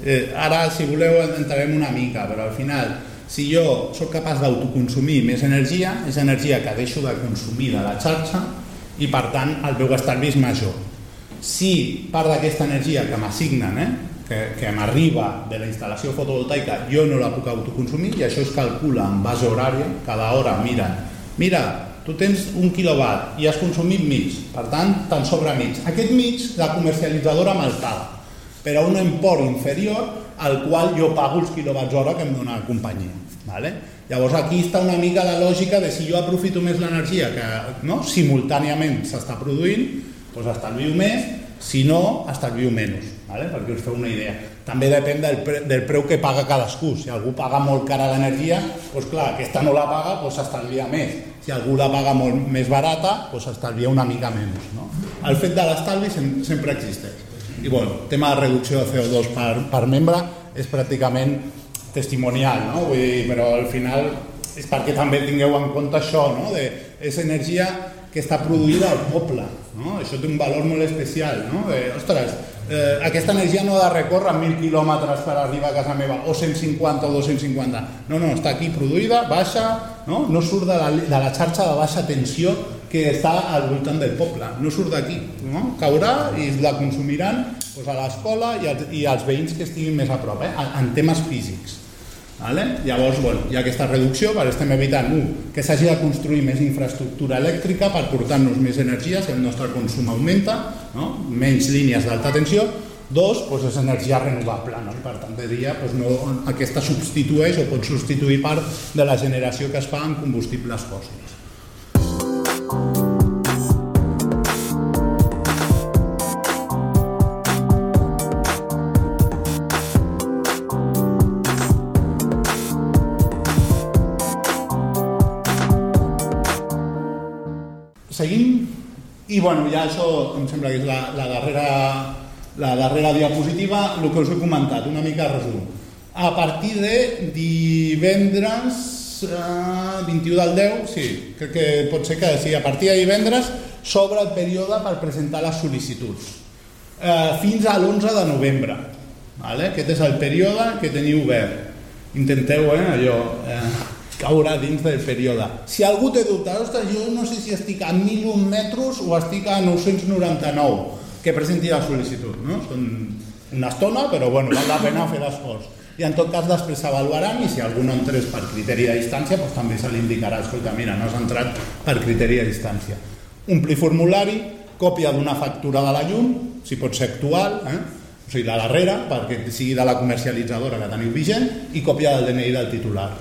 Eh, ara, si voleu, entrarem una mica, però al final si jo sóc capaç d'autoconsumir més energia, és energia que deixo de consumir de la xarxa i per tant el meu estalvi és major. Si part d'aquesta energia que m'assignen, eh, que, que m'arriba de la instal·lació fotovoltaica, jo no la puc autoconsumir i això es calcula en base horària, cada hora miren, mira, tu tens un quilowatt i has consumit mig, per tant, te'n sobra mig. Aquest mig la comercialitzadora me'l paga, però un import inferior al qual jo pago els quilowatts hora que em dona la companyia. Vale? Llavors aquí està una mica la lògica de si jo aprofito més l'energia que no, simultàniament s'està produint, doncs estalvio més, si no, estalvio menys, vale? perquè us feu una idea. També depèn del, pre del preu que paga cadascú. Si algú paga molt cara l'energia, doncs clar, aquesta no la paga, doncs s'estalvia més. Si algú la paga molt més barata, doncs s'estalvia una mica menys. No? El fet de l'estalvi sempre existeix. I bueno, tema de reducció de CO2 per, per membre és pràcticament testimonial, no? Vull dir, però al final és perquè també tingueu en compte això, no? De, és energia que està produïda al poble, no? Això té un valor molt especial, no? De, ostres, eh, aquesta energia no ha de recórrer 1.000 quilòmetres per arribar a casa meva, o 150 o 250. No, no, està aquí produïda, baixa, no? No surt de la, de la xarxa de baixa tensió que està al voltant del poble, no surt d'aquí, no? caurà i la consumiran doncs, a l'escola i, i als veïns que estiguin més a prop, eh? en temes físics. Vale? Llavors, bueno, hi ha aquesta reducció, però estem evitant, un, que s'hagi de construir més infraestructura elèctrica per portar-nos més energia si el nostre consum augmenta, no? menys línies d'alta tensió, dos, doncs és energia renovable, no? per tant, de dia, doncs no, aquesta substitueix o pot substituir part de la generació que es fa en combustibles fòssils. I bueno, ja això em sembla que és la, la, darrera, la darrera diapositiva, el que us he comentat, una mica resum. A partir de divendres eh, 21 del 10, sí, crec que pot ser que sí, a partir de divendres s'obre el període per presentar les sol·licituds eh, fins a l'11 de novembre. Vale? Aquest és el període que teniu obert. Intenteu, eh, allò... Eh, caurà dins del període. Si algú té dubtes, ostres, jo no sé si estic a 1.001 metres o estic a 999, que presenti la sol·licitud. No? Són una estona, però bueno, val la pena fer l'esforç. I en tot cas després s'avaluaran i si algú no entrés per criteri de distància doncs també se li indicarà, escolta, mira, no has entrat per criteri de distància. Omplir formulari, còpia d'una factura de la llum, si pot ser actual, eh? o sigui, la darrera, perquè sigui de la comercialitzadora que teniu vigent, i còpia del DNI del titular.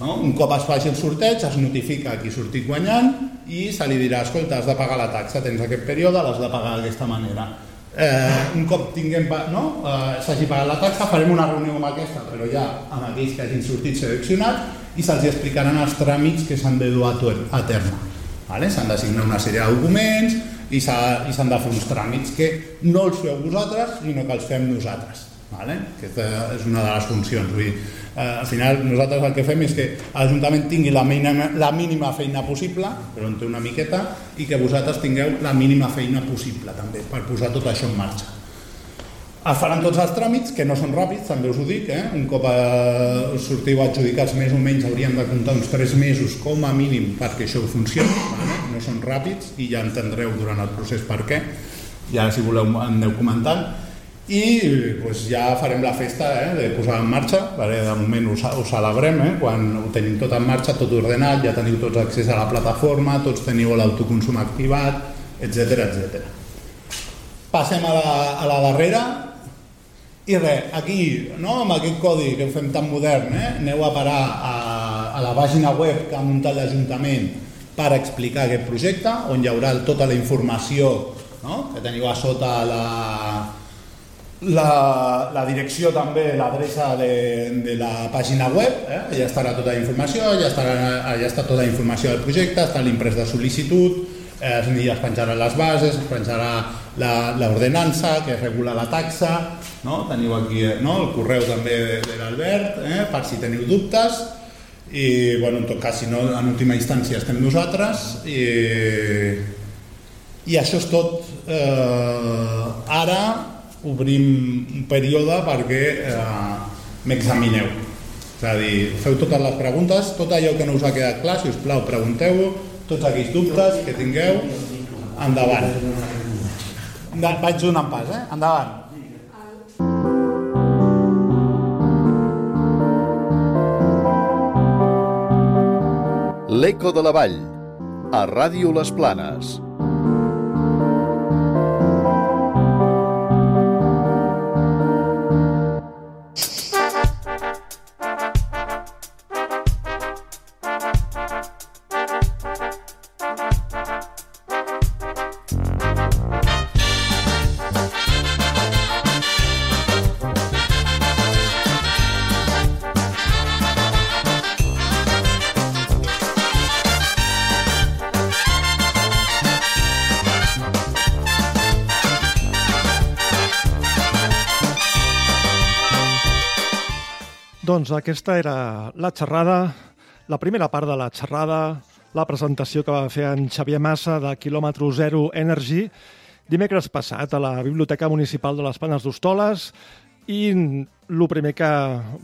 No? Un cop es faci el sorteig, es notifica qui sortit guanyant i se li dirà, escolta, has de pagar la taxa, tens aquest període, l'has de pagar d'aquesta manera. Eh, un cop tinguem, no? eh, s'hagi pagat la taxa, farem una reunió com aquesta, però ja amb aquells que hagin sortit seleccionats i se'ls explicaran els tràmits que s'han de dur a, a terme. Vale? S'han de signar una sèrie de documents i s'han de fer uns tràmits que no els feu vosaltres, sinó que els fem nosaltres. Vale? Aquesta és una de les funcions. Vull dir, eh, al final nosaltres el que fem és que l'Ajuntament tingui la mínima, la mínima feina possible, però en té una miqueta, i que vosaltres tingueu la mínima feina possible també per posar tot això en marxa. Es faran tots els tràmits, que no són ràpids, també us ho dic, eh? un cop eh, sortiu adjudicats més o menys hauríem de comptar uns 3 mesos com a mínim perquè això funcioni, vale? no són ràpids i ja entendreu durant el procés per què, i ara si voleu aneu comentant i pues, ja farem la festa eh, de posar en marxa, vale? de moment ho, ho celebrem, eh? quan ho tenim tot en marxa, tot ordenat, ja teniu tots accés a la plataforma, tots teniu l'autoconsum activat, etc etc. Passem a la, a la darrera, i res, aquí, no, amb aquest codi que ho fem tan modern, eh, aneu a parar a, a la pàgina web que ha muntat l'Ajuntament per explicar aquest projecte, on hi haurà tota la informació no? que teniu a sota la, la, la direcció també, l'adreça de, de la pàgina web, eh? ja estarà tota la informació, ja, estarà, ja està tota la informació del projecte, està l'imprès de sol·licitud, eh, es penjaran les bases, es penjarà l'ordenança que regula la taxa, no? teniu aquí eh, no? el correu també de, de l'Albert, eh? per si teniu dubtes, i bueno, en tot cas, si no, en última instància estem nosaltres, i, i això és tot. Eh, ara obrim un període perquè eh, m'examineu. És a dir, feu totes les preguntes, tot allò que no us ha quedat clar, si us plau, pregunteu-ho, tots aquells dubtes que tingueu, endavant. Vaig donant pas, eh? Endavant. L'Eco de la Vall, a Ràdio Les Planes. Doncs aquesta era la xerrada, la primera part de la xerrada, la presentació que va fer en Xavier Massa de Kilòmetre Zero Energy dimecres passat a la Biblioteca Municipal de les Planes d'Hostoles i el primer que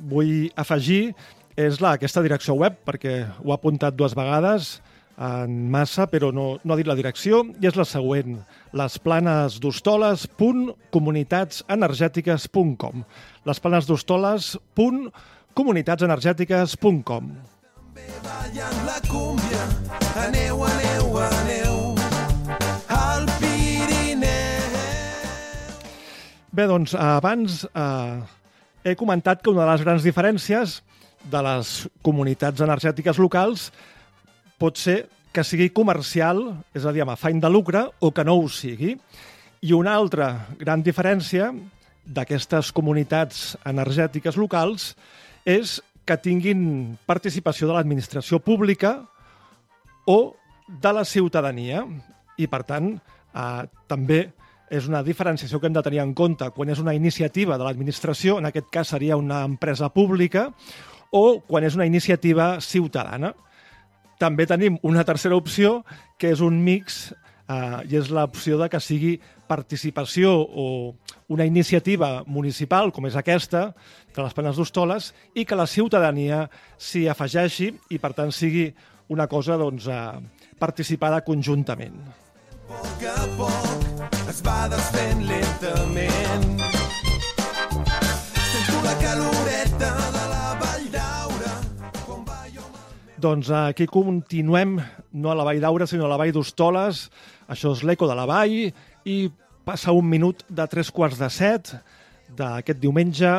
vull afegir és la, aquesta direcció web, perquè ho ha apuntat dues vegades en massa, però no, no ha dit la direcció, i és la següent, lesplanesdhostoles.comunitatsenergètiques.com lesplanesdhostoles.comunitatsenergètiques.com comunitatsenergètiques.com Ballant la cúmbia, aneu, aneu, aneu al. Bé, doncs, abans eh, he comentat que una de les grans diferències de les comunitats energètiques locals pot ser que sigui comercial, és a dir, amb afany de lucre, o que no ho sigui. I una altra gran diferència d'aquestes comunitats energètiques locals és que tinguin participació de l'administració pública o de la ciutadania. I, per tant, eh, també és una diferenciació que hem de tenir en compte quan és una iniciativa de l'administració, en aquest cas seria una empresa pública, o quan és una iniciativa ciutadana. També tenim una tercera opció, que és un mix eh, i és l'opció de que sigui participació o una iniciativa municipal, com és aquesta, de les Planes d'Hostoles, i que la ciutadania s'hi afegeixi i, per tant, sigui una cosa doncs, eh, participada conjuntament. A poc a poc es va desfent lentament. Sento la caloreta de la Vall d'Aura. Doncs aquí continuem, no a la Vall d'Aura, sinó a la Vall d'Hostoles. Això és l'Eco de la Vall i passa un minut de tres quarts de set d'aquest diumenge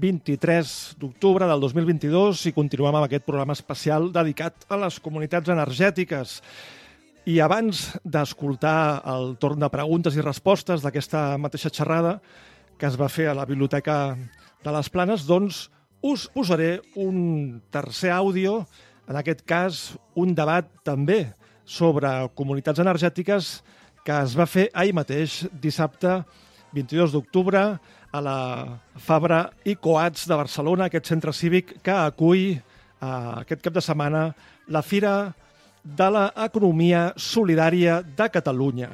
23 d'octubre del 2022 i continuem amb aquest programa especial dedicat a les comunitats energètiques. I abans d'escoltar el torn de preguntes i respostes d'aquesta mateixa xerrada que es va fer a la Biblioteca de les Planes, doncs us posaré un tercer àudio, en aquest cas un debat també sobre comunitats energètiques que es va fer ahir mateix, dissabte 22 d'octubre, a la Fabra i Coats de Barcelona, aquest centre cívic que acull eh, aquest cap de setmana la Fira de l'Economia Solidària de Catalunya.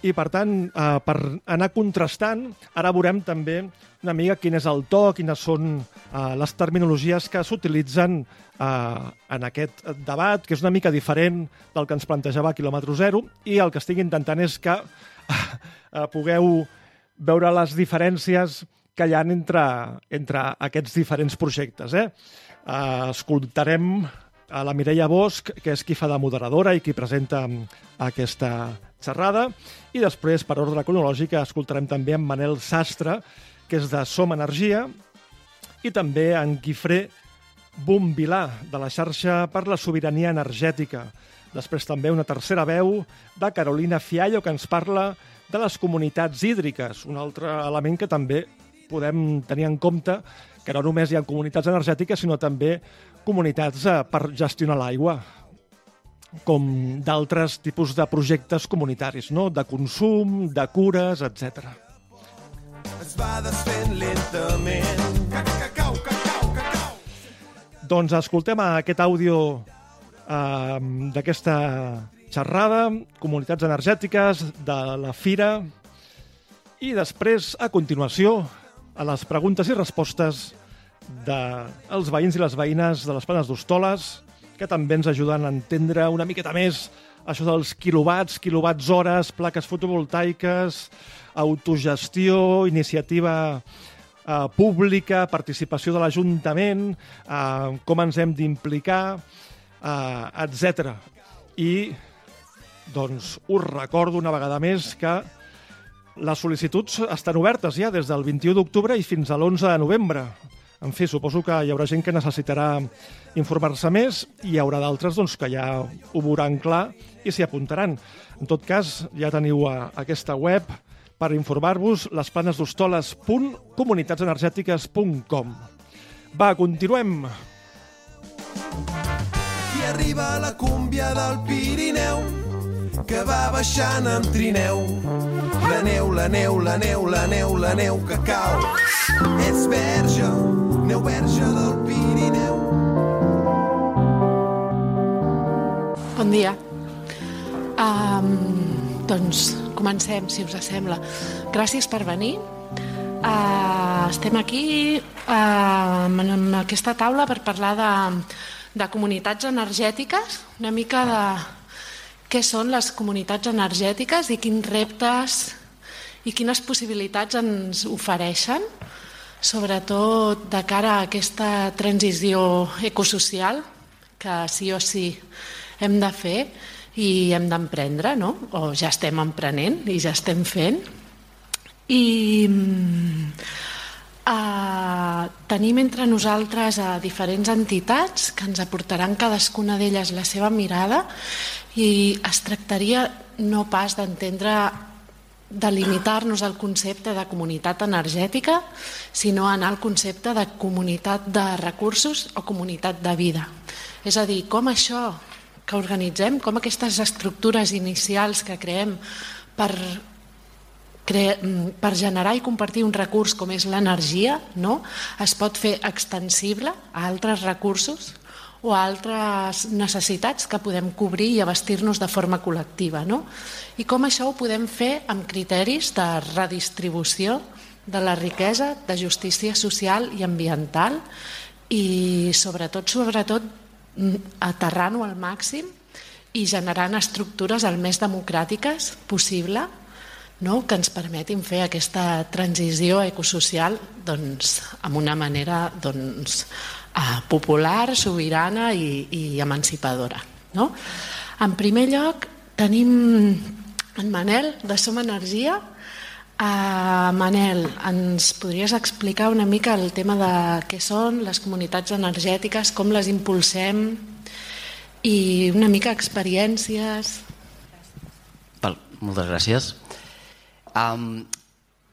I, per tant, eh, per anar contrastant, ara veurem també una mica quin és el to, quines són eh, les terminologies que s'utilitzen eh, en aquest debat, que és una mica diferent del que ens plantejava a quilòmetre zero, i el que estic intentant és que eh, pugueu veure les diferències que hi ha entre, entre aquests diferents projectes. Eh? Eh, escoltarem a la Mireia Bosch, que és qui fa de moderadora i qui presenta aquesta xerrada, i després, per ordre cronològic, escoltarem també en Manel Sastre, que és de Som Energia, i també en Guifré Bombilà, de la xarxa per la sobirania energètica. Després també una tercera veu de Carolina Fiallo, que ens parla de les comunitats hídriques, un altre element que també podem tenir en compte, que no només hi ha comunitats energètiques, sinó també comunitats eh, per gestionar l'aigua, com d'altres tipus de projectes comunitaris, no? de consum, de cures, etc. Es va desfent lentament. Cacau, cacau, cacau. Doncs escoltem aquest àudio eh, d'aquesta xerrada, comunitats energètiques, de la Fira, i després, a continuació, a les preguntes i respostes dels de veïns i les veïnes de les Planes d'Hostoles, que també ens ajuden a entendre una miqueta més això dels quilowatts, quilowatts hores, plaques fotovoltaiques, autogestió, iniciativa eh, pública, participació de l'Ajuntament, eh, com ens hem d'implicar, eh, etc. I doncs us recordo una vegada més que les sol·licituds estan obertes ja des del 21 d'octubre i fins a l'11 de novembre. En fi, suposo que hi haurà gent que necessitarà informar-se més i hi haurà d'altres doncs, que ja ho veuran clar i s'hi apuntaran. En tot cas, ja teniu a, aquesta web per informar-vos lesplanesdostoles.comunitatsenergètiques.com Va, continuem. Aquí arriba la cúmbia del Pirineu que va baixant en trineu. La neu, la neu, la neu, la neu, la neu que cau. És verge, neu verge del Pirineu. Bon dia. Um, doncs comencem, si us sembla. Gràcies per venir. Uh, estem aquí uh, en aquesta taula per parlar de, de comunitats energètiques, una mica de què són les comunitats energètiques i quins reptes i quines possibilitats ens ofereixen, sobretot de cara a aquesta transició ecosocial que sí o sí hem de fer i hem d'emprendre, no? o ja estem emprenent i ja estem fent. I uh, tenim entre nosaltres a diferents entitats que ens aportaran cadascuna d'elles la seva mirada i es tractaria no pas d'entendre de limitar-nos al concepte de comunitat energètica, sinó anar al concepte de comunitat de recursos o comunitat de vida. És a dir, com això que organitzem, com aquestes estructures inicials que creem per cre per generar i compartir un recurs com és l'energia, no? es pot fer extensible a altres recursos o altres necessitats que podem cobrir i abastir-nos de forma col·lectiva. No? I com això ho podem fer amb criteris de redistribució de la riquesa, de justícia social i ambiental i sobretot, sobretot mm, aterrant-ho al màxim i generant estructures el més democràtiques possible no? que ens permetin fer aquesta transició ecosocial doncs, amb una manera doncs, popular, sobirana i, i emancipadora. No? En primer lloc tenim en Manel de Som Energia. Uh, Manel, ens podries explicar una mica el tema de què són les comunitats energètiques, com les impulsem i una mica experiències. Val, moltes gràcies. Um,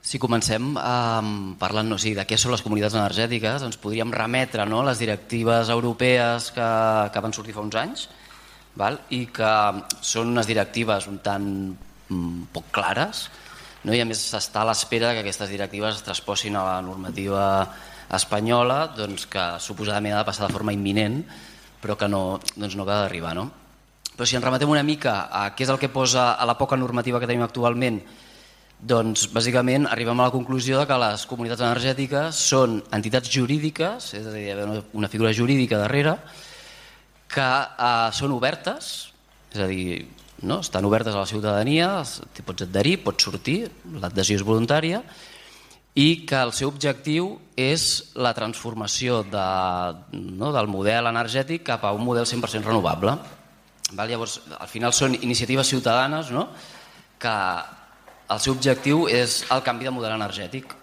si comencem um, parlant no, sí, de què són les comunitats energètiques, ens podríem remetre no, les directives europees que, que van sortir fa uns anys val? i que són unes directives un tant um, poc clares no? i a més s'està a l'espera que aquestes directives es trasposin a la normativa espanyola doncs, que suposadament ha de passar de forma imminent però que no, doncs no acaba d'arribar. No? Però si ens remetem una mica a què és el que posa a la poca normativa que tenim actualment doncs, bàsicament, arribem a la conclusió de que les comunitats energètiques són entitats jurídiques, és a dir, hi ha una figura jurídica darrere, que eh, són obertes, és a dir, no? estan obertes a la ciutadania, t'hi pots adherir, pots sortir, l'adhesió és voluntària, i que el seu objectiu és la transformació de, no, del model energètic cap a un model 100% renovable. Val? Llavors, al final són iniciatives ciutadanes no? que el seu objectiu és el canvi de model energètic.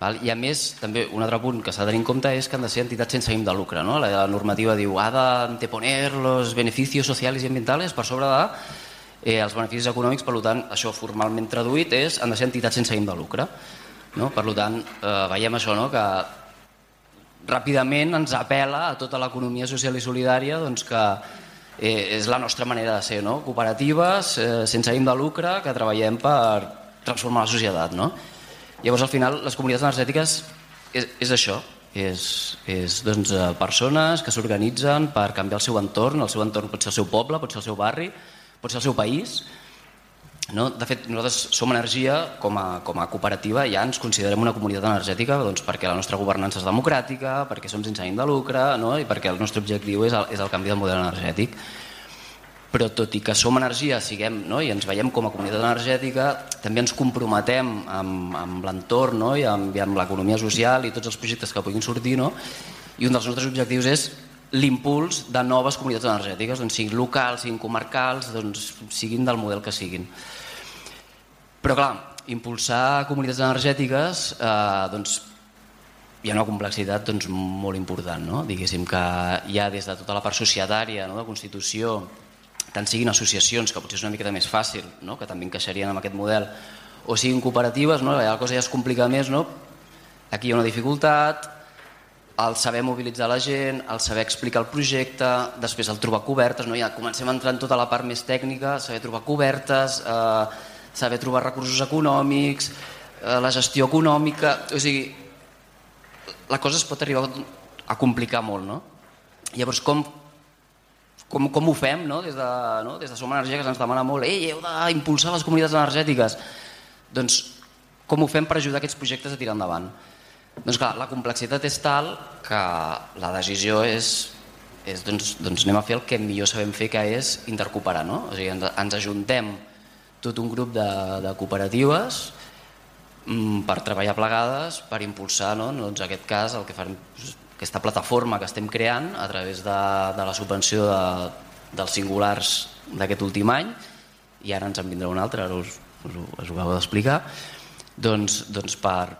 Val? I a més, també un altre punt que s'ha de tenir en compte és que han de ser entitats sense ànim de lucre. No? La normativa diu ha d'anteponer els beneficis socials i ambientals per sobre de eh, els beneficis econòmics, per tant, això formalment traduït és han de ser entitats sense ànim de lucre. No? Per tant, eh, veiem això, no? que ràpidament ens apela a tota l'economia social i solidària doncs, que eh, és la nostra manera de ser, no? cooperatives, eh, sense ànim de lucre, que treballem per transformar la societat. No? Llavors, al final, les comunitats energètiques és, és això, és, és doncs, eh, persones que s'organitzen per canviar el seu entorn, el seu entorn pot ser el seu poble, pot ser el seu barri, pot ser el seu país. No? De fet, nosaltres som energia, com a, com a cooperativa, ja ens considerem una comunitat energètica doncs, perquè la nostra governança és democràtica, perquè som sense ànim de lucre no? i perquè el nostre objectiu és el, és el canvi del model energètic però tot i que som energia siguem, no? i ens veiem com a comunitat energètica, també ens comprometem amb, amb l'entorn no? I, amb, amb l'economia social i tots els projectes que puguin sortir, no? i un dels nostres objectius és l'impuls de noves comunitats energètiques, doncs siguin locals, siguin comarcals, doncs siguin del model que siguin. Però clar, impulsar comunitats energètiques eh, doncs, hi ha una complexitat doncs, molt important, no? diguéssim que hi ha des de tota la part societària, no? de constitució, tant siguin associacions, que potser és una miqueta més fàcil, no? que també encaixarien en aquest model, o siguin cooperatives, no? la cosa ja es complica més, no? aquí hi ha una dificultat, el saber mobilitzar la gent, el saber explicar el projecte, després el trobar cobertes, no? ja comencem a entrar en tota la part més tècnica, saber trobar cobertes, eh, saber trobar recursos econòmics, eh, la gestió econòmica, o sigui, la cosa es pot arribar a complicar molt, no? Llavors, com, com, com ho fem no? Des, de, no? des de Som Energia que se'ns demana molt ei, heu d'impulsar les comunitats energètiques doncs com ho fem per ajudar aquests projectes a tirar endavant doncs clar, la complexitat és tal que la decisió és, és doncs, doncs anem a fer el que millor sabem fer que és intercooperar no? o sigui, ens, ens ajuntem tot un grup de, de cooperatives mm, per treballar plegades per impulsar no? doncs, aquest cas el que farem aquesta plataforma que estem creant a través de, de la subvenció de, dels singulars d'aquest últim any i ara ens en vindrà un altre, ara us, us, us ho acabo d'explicar doncs, doncs per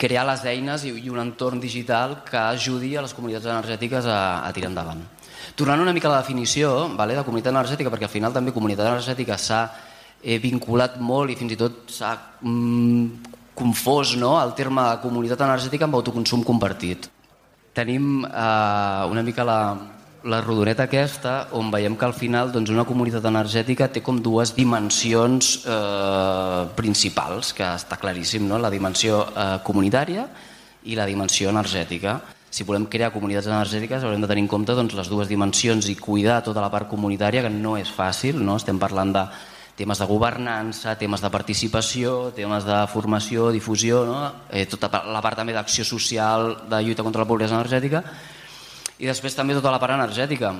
crear les eines i un entorn digital que ajudi a les comunitats energètiques a, a tirar endavant. Tornant una mica a la definició vale, de comunitat energètica, perquè al final també comunitat energètica s'ha eh, vinculat molt i fins i tot s'ha mm, confós no, el terme comunitat energètica amb autoconsum compartit tenim eh, una mica la, la rodoneta aquesta on veiem que al final doncs, una comunitat energètica té com dues dimensions eh, principals, que està claríssim, no? la dimensió eh, comunitària i la dimensió energètica. Si volem crear comunitats energètiques haurem de tenir en compte doncs, les dues dimensions i cuidar tota la part comunitària, que no és fàcil, no? estem parlant de temes de governança, temes de participació, temes de formació, difusió, no? eh, tota la part també d'acció social, de lluita contra la pobresa energètica, i després també tota la part energètica,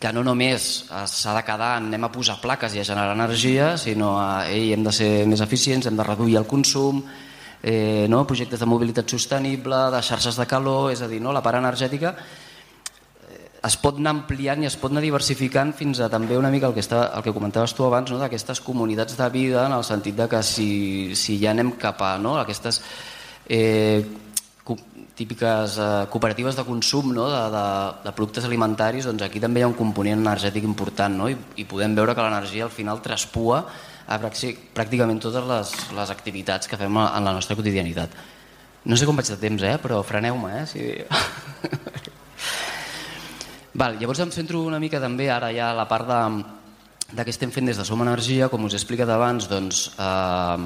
que no només s'ha de quedar anem a posar plaques i a generar energia, sinó a, ei, hem de ser més eficients, hem de reduir el consum, eh, no? projectes de mobilitat sostenible, de xarxes de calor, és a dir, no? la part energètica eh, es pot anar ampliant i es pot anar diversificant fins a també una mica el que, està, el que comentaves tu abans, no? d'aquestes comunitats de vida, en el sentit de que si, si ja anem cap a no? aquestes eh, típiques eh, cooperatives de consum no? de, de, de productes alimentaris, doncs aquí també hi ha un component energètic important no? I, i podem veure que l'energia al final traspua a pràcticament totes les, les activitats que fem en la nostra quotidianitat. No sé com vaig de temps, eh? però freneu-me. Eh? Si... Val, llavors em centro una mica també ara ja a la part de, de què estem fent des de Som Energia, com us he explicat abans, doncs, eh,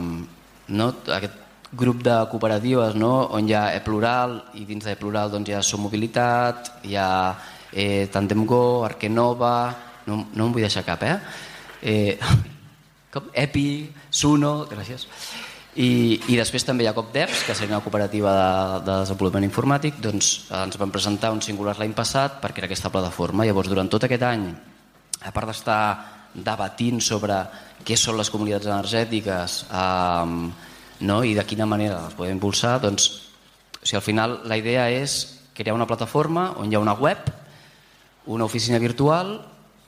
no? aquest grup de cooperatives no? on hi ha e-plural i dins d'e-plural doncs, hi ha Som Mobilitat, hi ha eh, Tandem Go, Arquenova, no, no em vull deixar cap, eh? eh com? EPI, Suno, gràcies. I, I després també hi ha CopDeps, que seria una cooperativa de, de desenvolupament informàtic, doncs ens van presentar un singular l'any passat perquè era aquesta plataforma. Llavors, durant tot aquest any, a part d'estar debatint sobre què són les comunitats energètiques, eh, no? i de quina manera les podem impulsar, doncs, o sigui, al final la idea és crear una plataforma on hi ha una web, una oficina virtual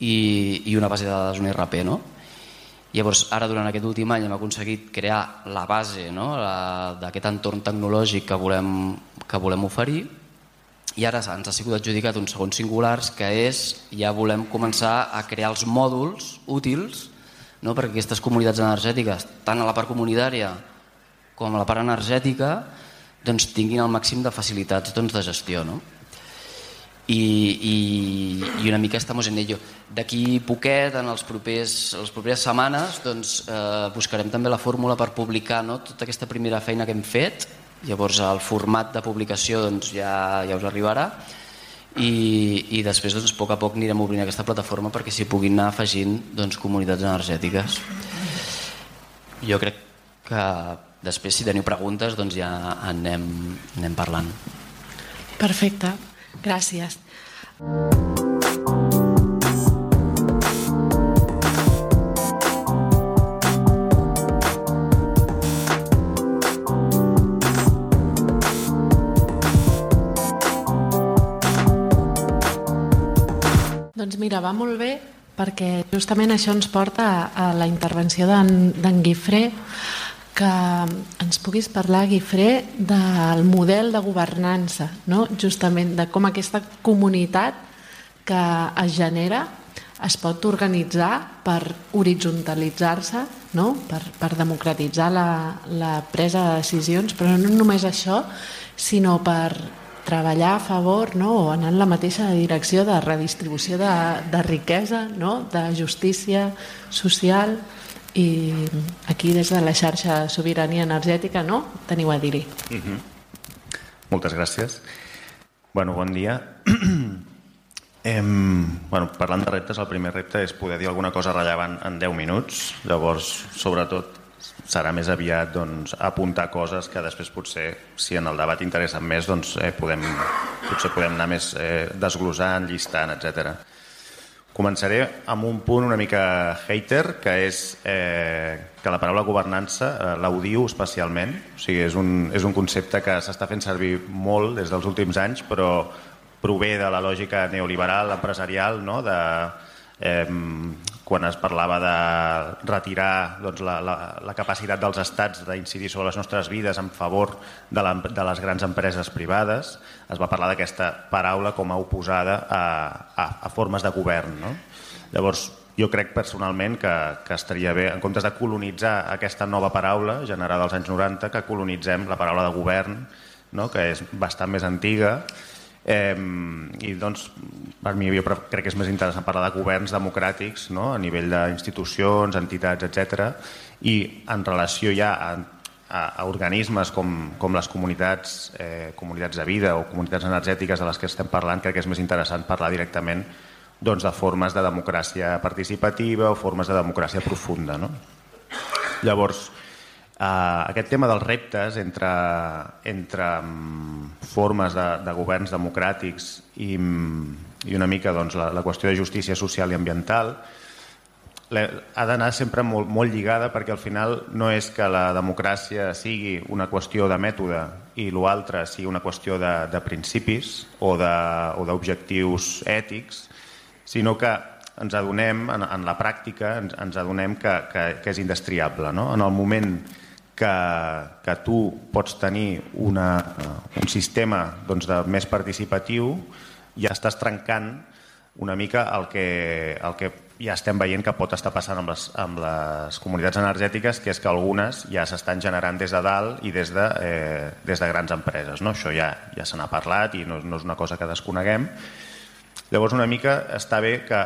i, i una base de dades, un RP. No? Llavors, ara durant aquest últim any hem aconseguit crear la base no? d'aquest entorn tecnològic que volem, que volem oferir i ara ens ha sigut adjudicat un segon singulars que és, ja volem començar a crear els mòduls útils no? perquè aquestes comunitats energètiques, tant a la part comunitària com la part energètica doncs, tinguin el màxim de facilitats doncs, de gestió. No? I, i, i una mica estamos en ello. D'aquí poquet, en els propers, les properes setmanes, doncs, eh, buscarem també la fórmula per publicar no? tota aquesta primera feina que hem fet, llavors el format de publicació doncs, ja, ja us arribarà, i, i després doncs, a poc a poc anirem obrint aquesta plataforma perquè s'hi puguin anar afegint doncs, comunitats energètiques. Jo crec que Després, si teniu preguntes, doncs ja anem, anem parlant. Perfecte, gràcies. Doncs mira, va molt bé perquè justament això ens porta a la intervenció d'en Guifré que ens puguis parlar, Guifré, del model de governança, no? justament de com aquesta comunitat que es genera es pot organitzar per horitzontalitzar-se, no? per, per democratitzar la, la presa de decisions, però no només això, sinó per treballar a favor no? o anar en la mateixa direcció de redistribució de, de riquesa, no? de justícia social i aquí des de la xarxa Sobirania Energètica no? teniu a dir-hi. Uh -huh. Moltes gràcies. Bueno, bon dia. Em, bueno, parlant de reptes, el primer repte és poder dir alguna cosa rellevant en 10 minuts. Llavors, sobretot, serà més aviat doncs, apuntar coses que després potser, si en el debat interessen més, doncs, eh, podem, potser podem anar més eh, desglossant, llistant, etc. Començaré amb un punt una mica hater, que és eh, que la paraula governança eh, l'audio especialment. O sigui, és un, és un concepte que s'està fent servir molt des dels últims anys, però prové de la lògica neoliberal, empresarial, no? de, eh, quan es parlava de retirar doncs, la, la, la capacitat dels estats d'incidir sobre les nostres vides en favor de, la, de les grans empreses privades, es va parlar d'aquesta paraula com a oposada a, a, a formes de govern. No? Llavors, jo crec personalment que, que estaria bé, en comptes de colonitzar aquesta nova paraula generada als anys 90, que colonitzem la paraula de govern, no? que és bastant més antiga Eh, I doncs, per mi jo crec que és més interessant parlar de governs democràtics no? a nivell d'institucions, entitats, etc. I en relació ja a, a, a organismes com, com les comunitats, eh, comunitats de vida o comunitats energètiques de les que estem parlant, crec que és més interessant parlar directament doncs, de formes de democràcia participativa o formes de democràcia profunda. No? Llavors, Uh, aquest tema dels reptes entre, entre um, formes de, de governs democràtics i, um, i una mica doncs, la, la qüestió de justícia social i ambiental ha d'anar sempre molt, molt lligada perquè al final no és que la democràcia sigui una qüestió de mètode i l'altre sigui una qüestió de, de principis o d'objectius ètics, sinó que ens adonem, en, en la pràctica, ens, ens adonem que, que, que és indestriable. No? En el moment que, que tu pots tenir una, un sistema doncs, de més participatiu, ja estàs trencant una mica el que, el que ja estem veient que pot estar passant amb les, amb les comunitats energètiques, que és que algunes ja s'estan generant des de dalt i des de, eh, des de grans empreses. No? Això ja, ja se n'ha parlat i no, no és una cosa que desconeguem. Llavors, una mica està bé que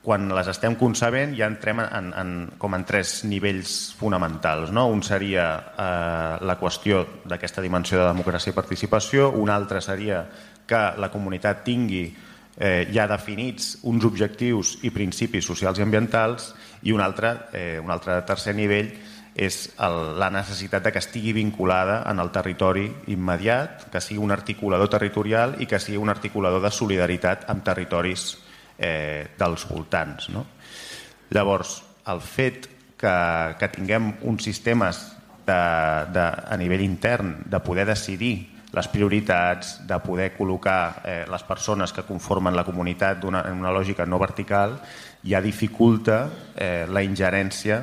quan les estem concebent ja entrem en, en, com en tres nivells fonamentals. No? Un seria eh, la qüestió d'aquesta dimensió de democràcia i participació, un altre seria que la comunitat tingui eh, ja definits uns objectius i principis socials i ambientals i un altre, eh, un altre tercer nivell és el, la necessitat de que estigui vinculada en el territori immediat, que sigui un articulador territorial i que sigui un articulador de solidaritat amb territoris eh, dels voltants. No? Llavors, el fet que, que tinguem uns sistemes de, de, a nivell intern de poder decidir les prioritats, de poder col·locar eh, les persones que conformen la comunitat una, en una lògica no vertical, ja dificulta eh, la ingerència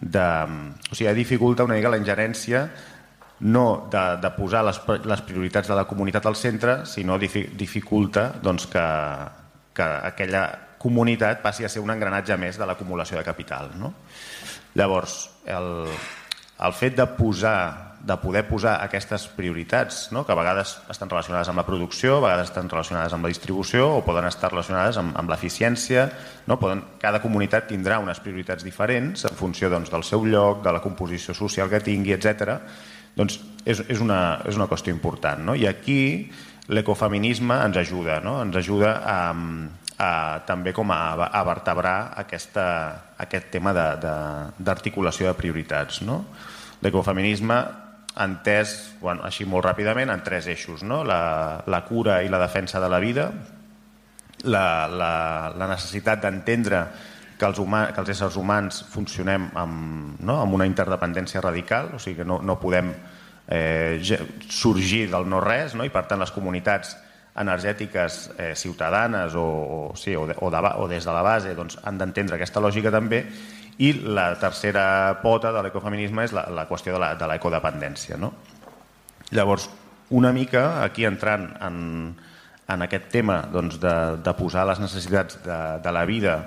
de... O sigui, ja dificulta una mica la ingerència no de, de posar les, les prioritats de la comunitat al centre, sinó dificulta doncs, que, que aquella comunitat passi a ser un engranatge més de l'acumulació de capital. No? Llavors, el, el fet de posar de poder posar aquestes prioritats, no? que a vegades estan relacionades amb la producció, a vegades estan relacionades amb la distribució o poden estar relacionades amb, amb l'eficiència. No? Poden, cada comunitat tindrà unes prioritats diferents en funció doncs, del seu lloc, de la composició social que tingui, etc. Doncs és, és, una, és una qüestió important. No? I aquí l'ecofeminisme ens ajuda, no? ens ajuda a, a, també com a, a vertebrar aquesta, aquest tema d'articulació de, de, de prioritats. No? L'ecofeminisme entès, bueno, així molt ràpidament, en tres eixos. No? La, la cura i la defensa de la vida, la, la, la necessitat d'entendre que els, que els éssers humans funcionem amb, no? amb una interdependència radical, o sigui que no, no podem eh, sorgir del no-res no? i per tant les comunitats energètiques eh, ciutadanes o, o, sí, o, de, o, de, o des de la base doncs, han d'entendre aquesta lògica també i la tercera pota de l'ecofeminisme és la, la qüestió de l'ecodependència. No? Llavors, una mica aquí entrant en, en aquest tema doncs, de, de posar les necessitats de, de la vida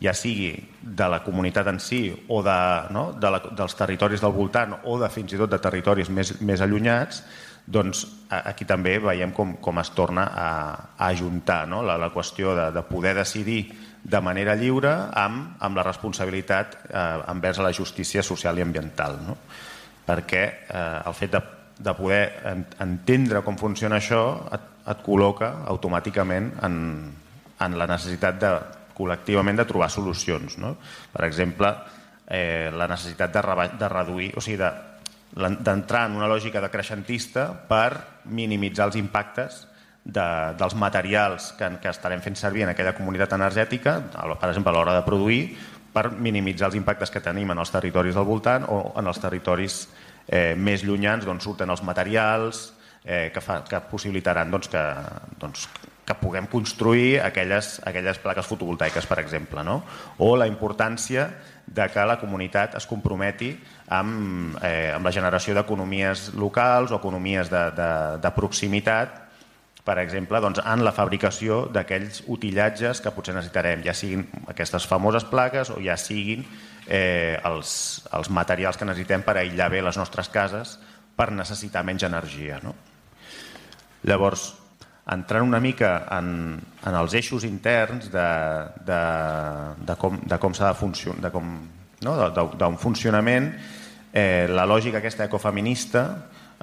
ja sigui de la comunitat en si o de, no, de la, dels territoris del voltant o de fins i tot de territoris més, més allunyats, doncs aquí també veiem com, com es torna a, a ajuntar no? la, la qüestió de, de poder decidir de manera lliure amb, amb la responsabilitat eh, envers la justícia social i ambiental. No? Perquè eh, el fet de, de poder entendre com funciona això et, et col·loca automàticament en, en la necessitat de, col·lectivament de trobar solucions. No? Per exemple, eh, la necessitat de, de reduir, o sigui, d'entrar en una lògica de creixentista per minimitzar els impactes de, dels materials que, que estarem fent servir en aquella comunitat energètica, per exemple, a l'hora de produir, per minimitzar els impactes que tenim en els territoris del voltant o en els territoris eh, més llunyans d'on surten els materials eh, que, fa, que possibilitaran doncs, que, doncs, que puguem construir aquelles, aquelles plaques fotovoltaiques, per exemple, no? o la importància de que la comunitat es comprometi amb, eh, amb la generació d'economies locals o economies de, de, de proximitat per exemple, doncs, en la fabricació d'aquells utillatges que potser necessitarem, ja siguin aquestes famoses plaques o ja siguin eh, els, els materials que necessitem per aïllar bé les nostres cases per necessitar menys energia. No? Llavors, entrant una mica en, en els eixos interns de, de, de com, de com s'ha de funcionar, de com, no? d'un funcionament, eh, la lògica aquesta ecofeminista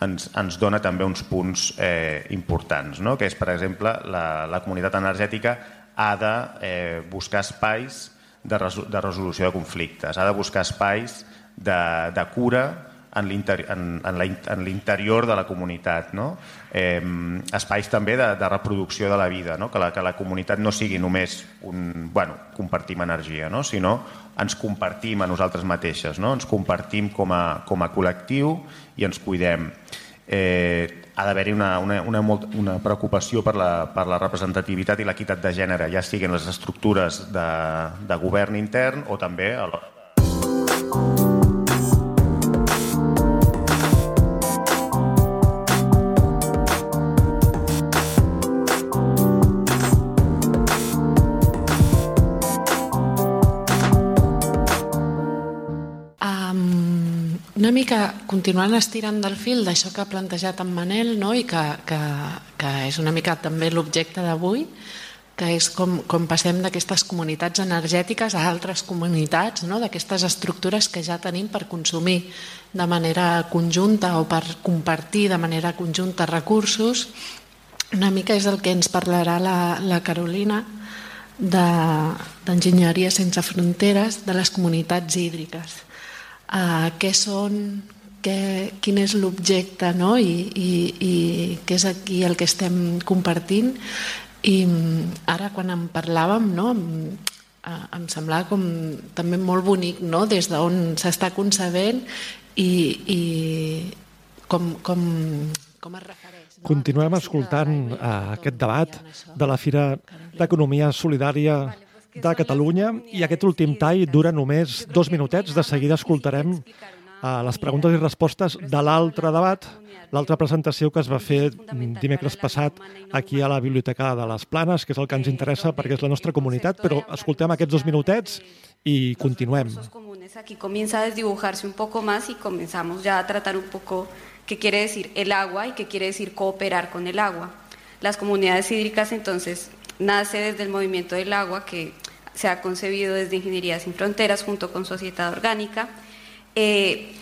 ens, ens dona també uns punts eh, importants, no? que és, per exemple, la, la comunitat energètica ha de eh, buscar espais de, resol de resolució de conflictes, ha de buscar espais de, de cura en l'interior de la comunitat. No? Eh, espais també de, de reproducció de la vida, no? que, la, que la comunitat no sigui només un... Bueno, compartim energia, no? sinó ens compartim a nosaltres mateixes, no? ens compartim com a, com a col·lectiu i ens cuidem. Eh, ha d'haver-hi una, una, una, una preocupació per la, per la representativitat i l'equitat de gènere, ja siguin les estructures de, de govern intern o també a l'hora Una mica continuant estirant del fil d'això que ha plantejat en Manel no? i que, que, que és una mica també l'objecte d'avui, que és com, com passem d'aquestes comunitats energètiques a altres comunitats, no? d'aquestes estructures que ja tenim per consumir de manera conjunta o per compartir de manera conjunta recursos. Una mica és el que ens parlarà la, la Carolina d'Enginyeria de, Sense Fronteres de les comunitats hídriques uh, què són, què, quin és l'objecte no? I, i, i què és aquí el que estem compartint. I mm, ara quan en parlàvem, no? em, em semblava com també molt bonic no? des d'on s'està concebent i, i com, com, com es refereix. Continuem escoltant uh, aquest debat de la Fira d'Economia Solidària de Catalunya i aquest últim tall dura només dos minutets. De seguida escoltarem uh, les preguntes i respostes de l'altre debat, l'altra presentació que es va fer dimecres passat aquí a la Biblioteca de les Planes, que és el que ens interessa perquè és la nostra comunitat, però escoltem aquests dos minutets i continuem. Aquí comienza a desdibujarse un poco más y comenzamos ya a tratar un poco qué quiere decir el agua y qué quiere decir cooperar con el agua. Las comunidades hídricas entonces nace desde el movimiento del agua que se ha concebido desde Ingeniería Sin Fronteras junto con Sociedad Orgánica, eh,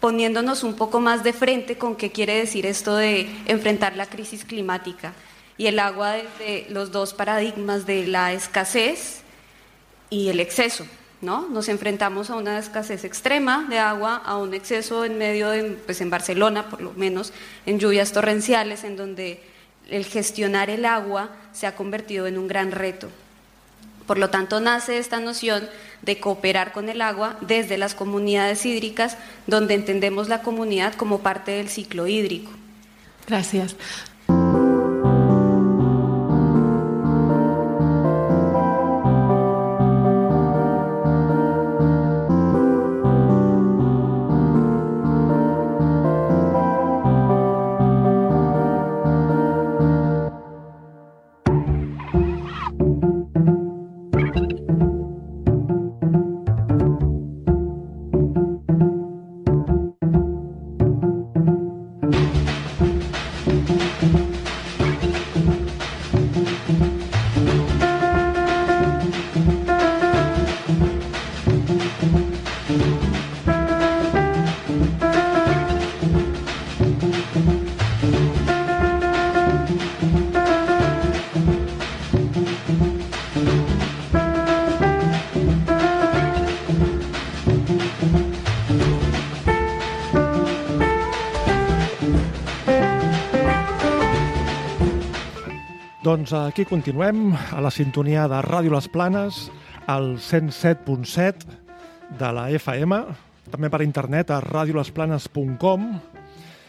poniéndonos un poco más de frente con qué quiere decir esto de enfrentar la crisis climática y el agua desde los dos paradigmas de la escasez y el exceso. ¿no? Nos enfrentamos a una escasez extrema de agua, a un exceso en medio de, pues en Barcelona, por lo menos, en lluvias torrenciales, en donde el gestionar el agua se ha convertido en un gran reto. Por lo tanto, nace esta noción de cooperar con el agua desde las comunidades hídricas, donde entendemos la comunidad como parte del ciclo hídrico. Gracias. Aquí continuem, a la sintonia de Ràdio Les Planes, al 107.7 de la FM, també per internet a radiolesplanes.com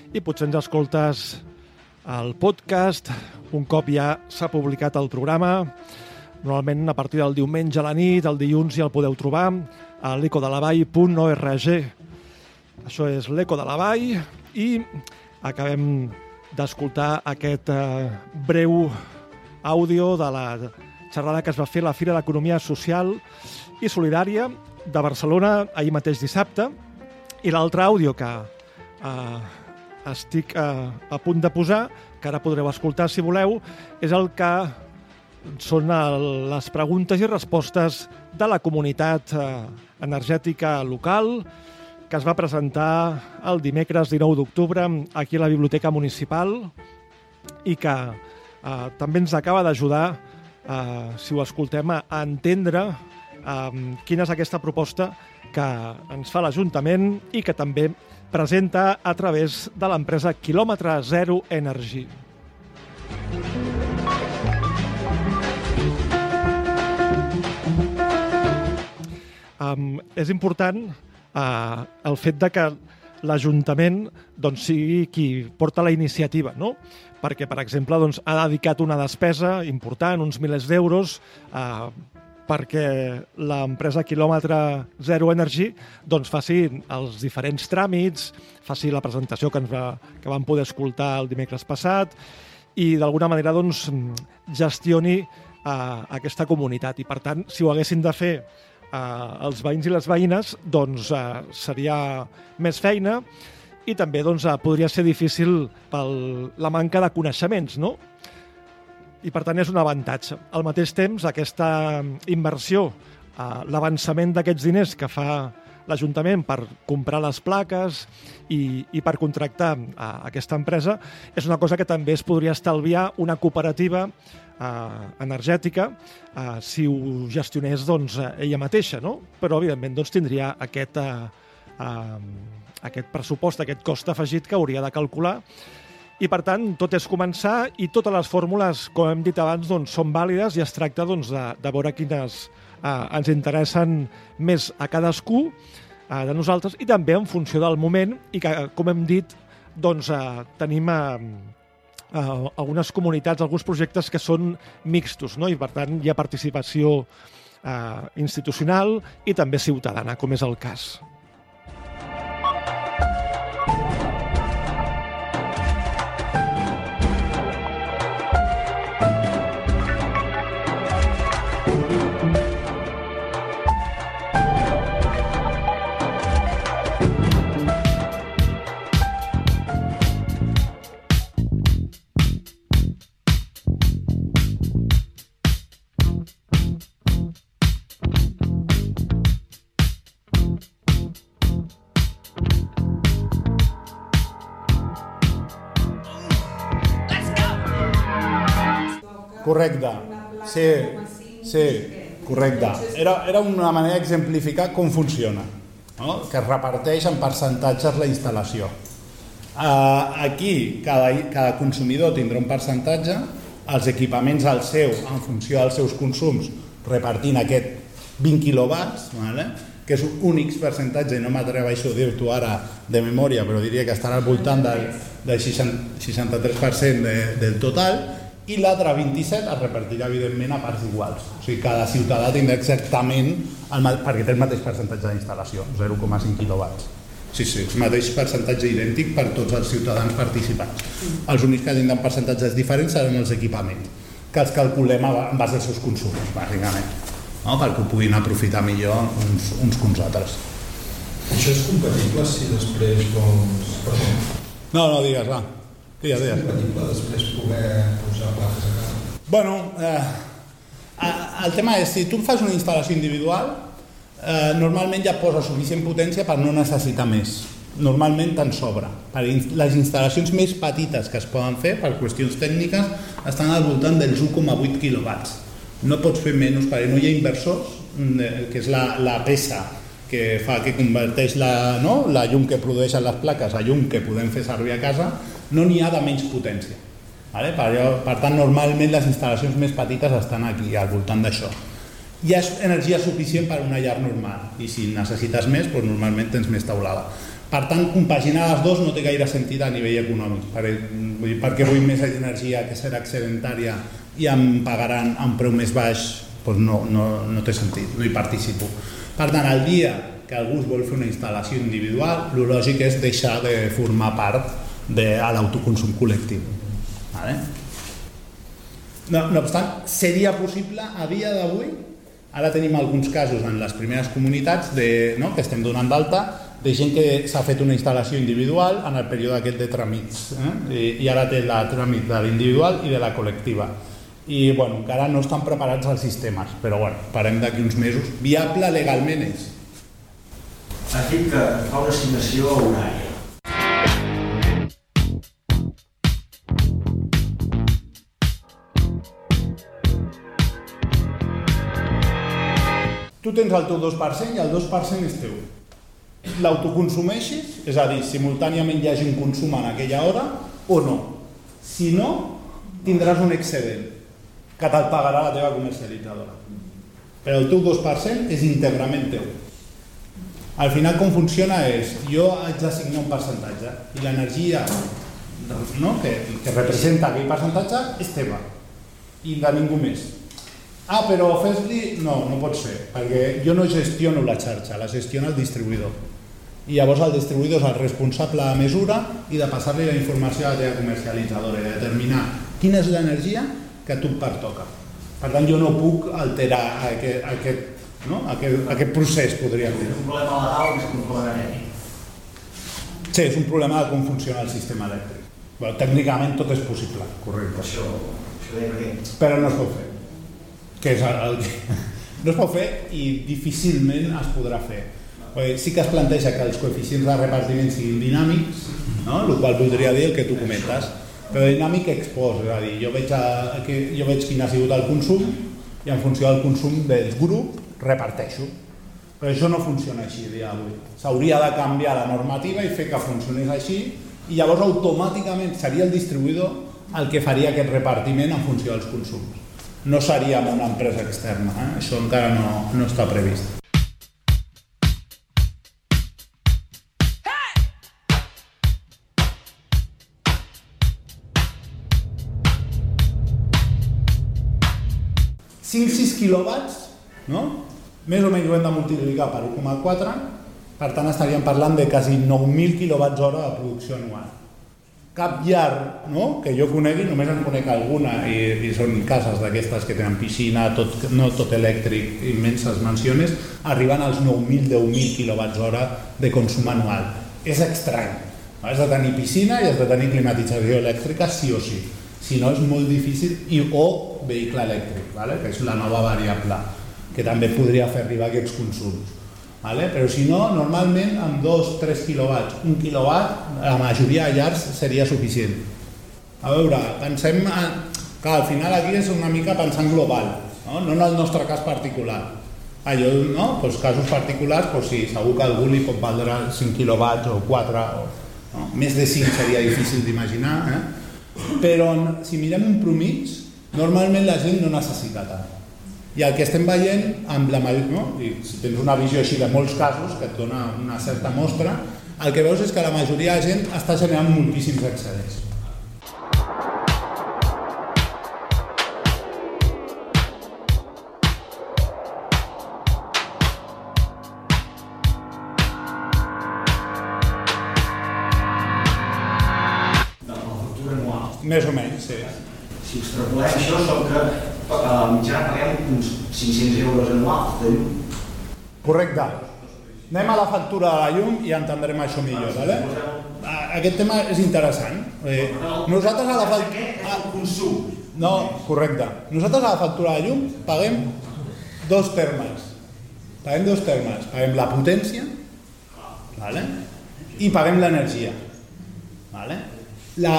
i potser ens escoltes al podcast un cop ja s'ha publicat el programa. Normalment a partir del diumenge a la nit, el dilluns ja el podeu trobar a l'ecodelavall.org. Això és l'Eco de la Vall i acabem d'escoltar aquest eh, breu àudio de la xerrada que es va fer a la Fira d'Economia Social i Solidària de Barcelona ahir mateix dissabte. I l'altre àudio que eh, estic a, a punt de posar, que ara podreu escoltar si voleu, és el que són el, les preguntes i respostes de la comunitat eh, energètica local que es va presentar el dimecres 19 d'octubre aquí a la Biblioteca Municipal i que eh, també ens acaba d'ajudar, eh, si ho escoltem, a, entendre eh, quina és aquesta proposta que ens fa l'Ajuntament i que també presenta a través de l'empresa Kilòmetre Zero Energy. Um, és important uh, el fet de que l'Ajuntament doncs, sigui qui porta la iniciativa, no? perquè, per exemple, doncs, ha dedicat una despesa important, uns milers d'euros, uh, perquè l'empresa quilòmetre Zero Energy doncs, faci els diferents tràmits, faci la presentació que, ens va, que vam poder escoltar el dimecres passat i d'alguna manera doncs, gestioni uh, aquesta comunitat. I per tant, si ho haguessin de fer uh, els veïns i les veïnes, doncs uh, seria més feina i també doncs, uh, podria ser difícil per la manca de coneixements, no? i per tant és un avantatge. Al mateix temps, aquesta inversió, eh, l'avançament d'aquests diners que fa l'Ajuntament per comprar les plaques i, i per contractar a aquesta empresa és una cosa que també es podria estalviar una cooperativa eh, energètica eh, si ho gestionés doncs, ella mateixa, no? però evidentment doncs, tindria aquest, eh, eh, aquest pressupost, aquest cost afegit que hauria de calcular i per tant tot és començar i totes les fórmules, com hem dit abans, doncs, són vàlides i es tracta doncs, de, de veure quines eh, ens interessen més a cadascú eh, de nosaltres i també en funció del moment i que, com hem dit, doncs, eh, tenim eh, eh, algunes comunitats, alguns projectes que són mixtos no? i per tant hi ha participació eh, institucional i també ciutadana, com és el cas. Correcte. Sí, sí, correcte. Era, era una manera d'exemplificar com funciona, no? que es reparteix en percentatges la instal·lació. Uh, aquí cada, cada consumidor tindrà un percentatge, els equipaments al seu, en funció dels seus consums, repartint aquest 20 quilowatts, vale? que és un únic percentatge, no m'atreveixo a dir-t'ho ara de memòria, però diria que estarà al voltant del, del 60, 63% de, del total, i l'altre 27 es repartirà evidentment a parts iguals. O sigui, cada ciutadà tindrà exactament, el, perquè té el mateix percentatge d'instal·lació, 0,5 quilowatts. Sí, sí, el mateix percentatge idèntic per tots els ciutadans participants. Els únics que tindran percentatges diferents seran els equipaments, que els calculem en base als seus consums, bàsicament, no? perquè ho puguin aprofitar millor uns, uns que uns altres. Això és compatible si després. Perdó. No, no, digues, va. Digues, digues. Després poder posar plaques a casa? Bueno, eh, el tema és, si tu fas una instal·lació individual, eh, normalment ja posa suficient potència per no necessitar més. Normalment te'n sobra. Per les instal·lacions més petites que es poden fer, per qüestions tècniques, estan al voltant dels 1,8 quilowatts. No pots fer menys perquè no hi ha inversors, que és la, la peça que fa que converteix la, no? la llum que produeixen les plaques a llum que podem fer servir a casa, no n'hi ha de menys potència. Vale? Per, per tant, normalment les instal·lacions més petites estan aquí, al voltant d'això. Hi ha energia suficient per una llar normal i si necessites més, doncs normalment tens més taulada. Per tant, compaginar les dues no té gaire sentit a nivell econòmic. Per, vull dir, perquè vull més energia que serà excedentària i em pagaran a un preu més baix, doncs no, no, no té sentit, no hi participo. Per tant, el dia que algú vol fer una instal·lació individual, el lògic és deixar de formar part de l'autoconsum col·lectiu. Vale? No, no obstant, seria possible a dia d'avui, ara tenim alguns casos en les primeres comunitats de, no, que estem donant d'alta, de gent que s'ha fet una instal·lació individual en el període aquest de tràmits eh? I, i ara té la tràmit de l'individual i de la col·lectiva i bueno, encara no estan preparats els sistemes però bueno, parem d'aquí uns mesos viable legalment és Has dit que fa una assignació horària. Tens el teu 2% i el 2% és teu. L'autoconsumeixes, és a dir, simultàniament hi hagi un consum en aquella hora o no. Si no, tindràs un excedent que te'l pagarà la teva comercialitzadora. Però el teu 2% és íntegrament teu. Al final com funciona és, jo haig d'assignar un percentatge i l'energia no, que, que representa aquell percentatge és teva i de ningú més. Ah, però fes-li... No, no pot ser, perquè jo no gestiono la xarxa, la gestiona el distribuïdor. I llavors el distribuïdor és el responsable de mesura i de passar-li la informació a la teva comercialitzadora i de determinar quina és l'energia que a tu et pertoca. Per tant, jo no puc alterar aquest, aquest, no? aquest, aquest procés, podríem dir. És un problema legal que un problema ètic. Sí, és un problema de com funciona el sistema elèctric. Bueno, tècnicament tot és possible, correcte. Això, això deia perquè... Però no es pot fer. Que és el, no es pot fer i difícilment es podrà fer. Sí que es planteja que els coeficients de repartiment siguin dinàmics, no? el qual voldria dir el que tu comentes, però dinàmic expos, és a dir, jo veig, a, que, jo veig quin ha sigut el consum i en funció del consum del grup reparteixo. Però això no funciona així dia d'avui. S'hauria de canviar la normativa i fer que funcionés així i llavors automàticament seria el distribuïdor el que faria aquest repartiment en funció dels consums. No seríem una empresa externa, eh? això encara no, no està previst. Cinc, 6 quilowatts, no? més o menys ho hem de multiplicar per 1,4, per tant estaríem parlant de quasi 9.000 quilowatts hora de producció anual cap llar no? que jo conegui, només en conec alguna i, i són cases d'aquestes que tenen piscina, tot, no tot elèctric, immenses mansiones, arriben als 9.000-10.000 quilowatts hora de consum anual. És estrany. Has de tenir piscina i has de tenir climatització elèctrica sí o sí. Si no és molt difícil, i o vehicle elèctric, vale? que és la nova variable, que també podria fer arribar aquests consums. Vale? Però si no, normalment amb 2-3 quilowatts, un quilowatt, la majoria de llars seria suficient. A veure, pensem... En... Clar, al final aquí és una mica pensant global, no, no en el nostre cas particular. Allò, no? Pues casos particulars, pues sí, segur que algú li pot valdre 5 quilowatts o 4, o, no? més de 5 seria difícil d'imaginar, eh? però si mirem un promig, normalment la gent no necessita tant. I el que estem veient, amb la, no? I si tens una visió així de molts casos, que et dona una certa mostra, el que veus és que la majoria de gent està generant moltíssims anual. Més o menys, sí. Si extrapolem això, som que a mitjana paguem uns 500 euros anuals de llum. Correcte. Anem a la factura de la llum i entendrem això millor, vale? Aquest tema és interessant. Eh, nosaltres a la factura... consum. No, correcte. Nosaltres a la factura de llum paguem dos termes. Paguem dos termes. Paguem la potència vale? i paguem l'energia. Vale? La,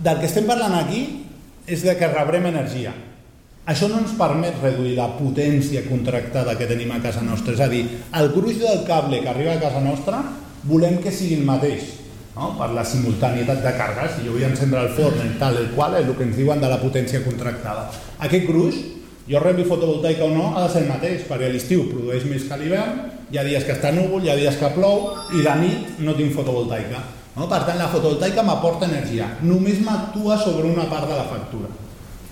del que estem parlant aquí és de que rebrem energia. Això no ens permet reduir la potència contractada que tenim a casa nostra. És a dir, el gruix del cable que arriba a casa nostra volem que sigui el mateix, no? per la simultanietat de càrrega. Si jo vull encendre el forn en tal el qual és el que ens diuen de la potència contractada. Aquest gruix, jo rebi fotovoltaica o no, ha de ser el mateix, perquè a l'estiu produeix més que l'hivern, hi ha dies que està núvol, hi ha dies que plou, i de nit no tinc fotovoltaica. No? Per tant, la fotovoltaica m'aporta energia. Només m'actua sobre una part de la factura.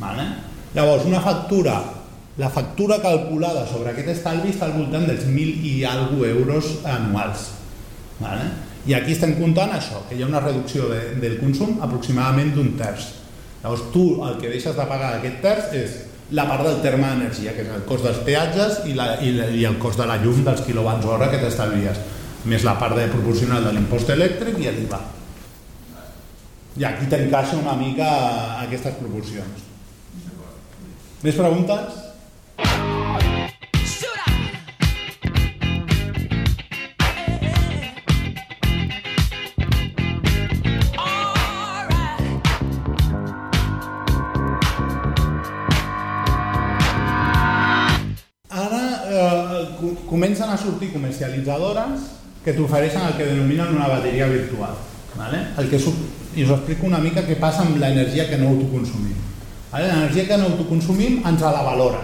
Vale? Llavors, una factura, la factura calculada sobre aquest estalvi està al voltant dels 1.000 i algo euros anuals. Vale? I aquí estem comptant això, que hi ha una reducció de, del consum aproximadament d'un terç. Llavors, tu el que deixes de pagar aquest terç és la part del terme d'energia, que és el cost dels peatges i, la, i, i el cost de la llum dels quilowatts hora que t'estalvies. més la part de proporcional de l'impost elèctric i l'IVA. I aquí t'encaixa una mica aquestes proporcions. Més preguntes? Eh, co- comencen a sortir comercialitzadores que t'ofereixen el que denominen una bateria virtual. Vale? El que, I us explico una mica què passa amb l'energia que no autoconsumim. L'energia que no autoconsumim ens la valora.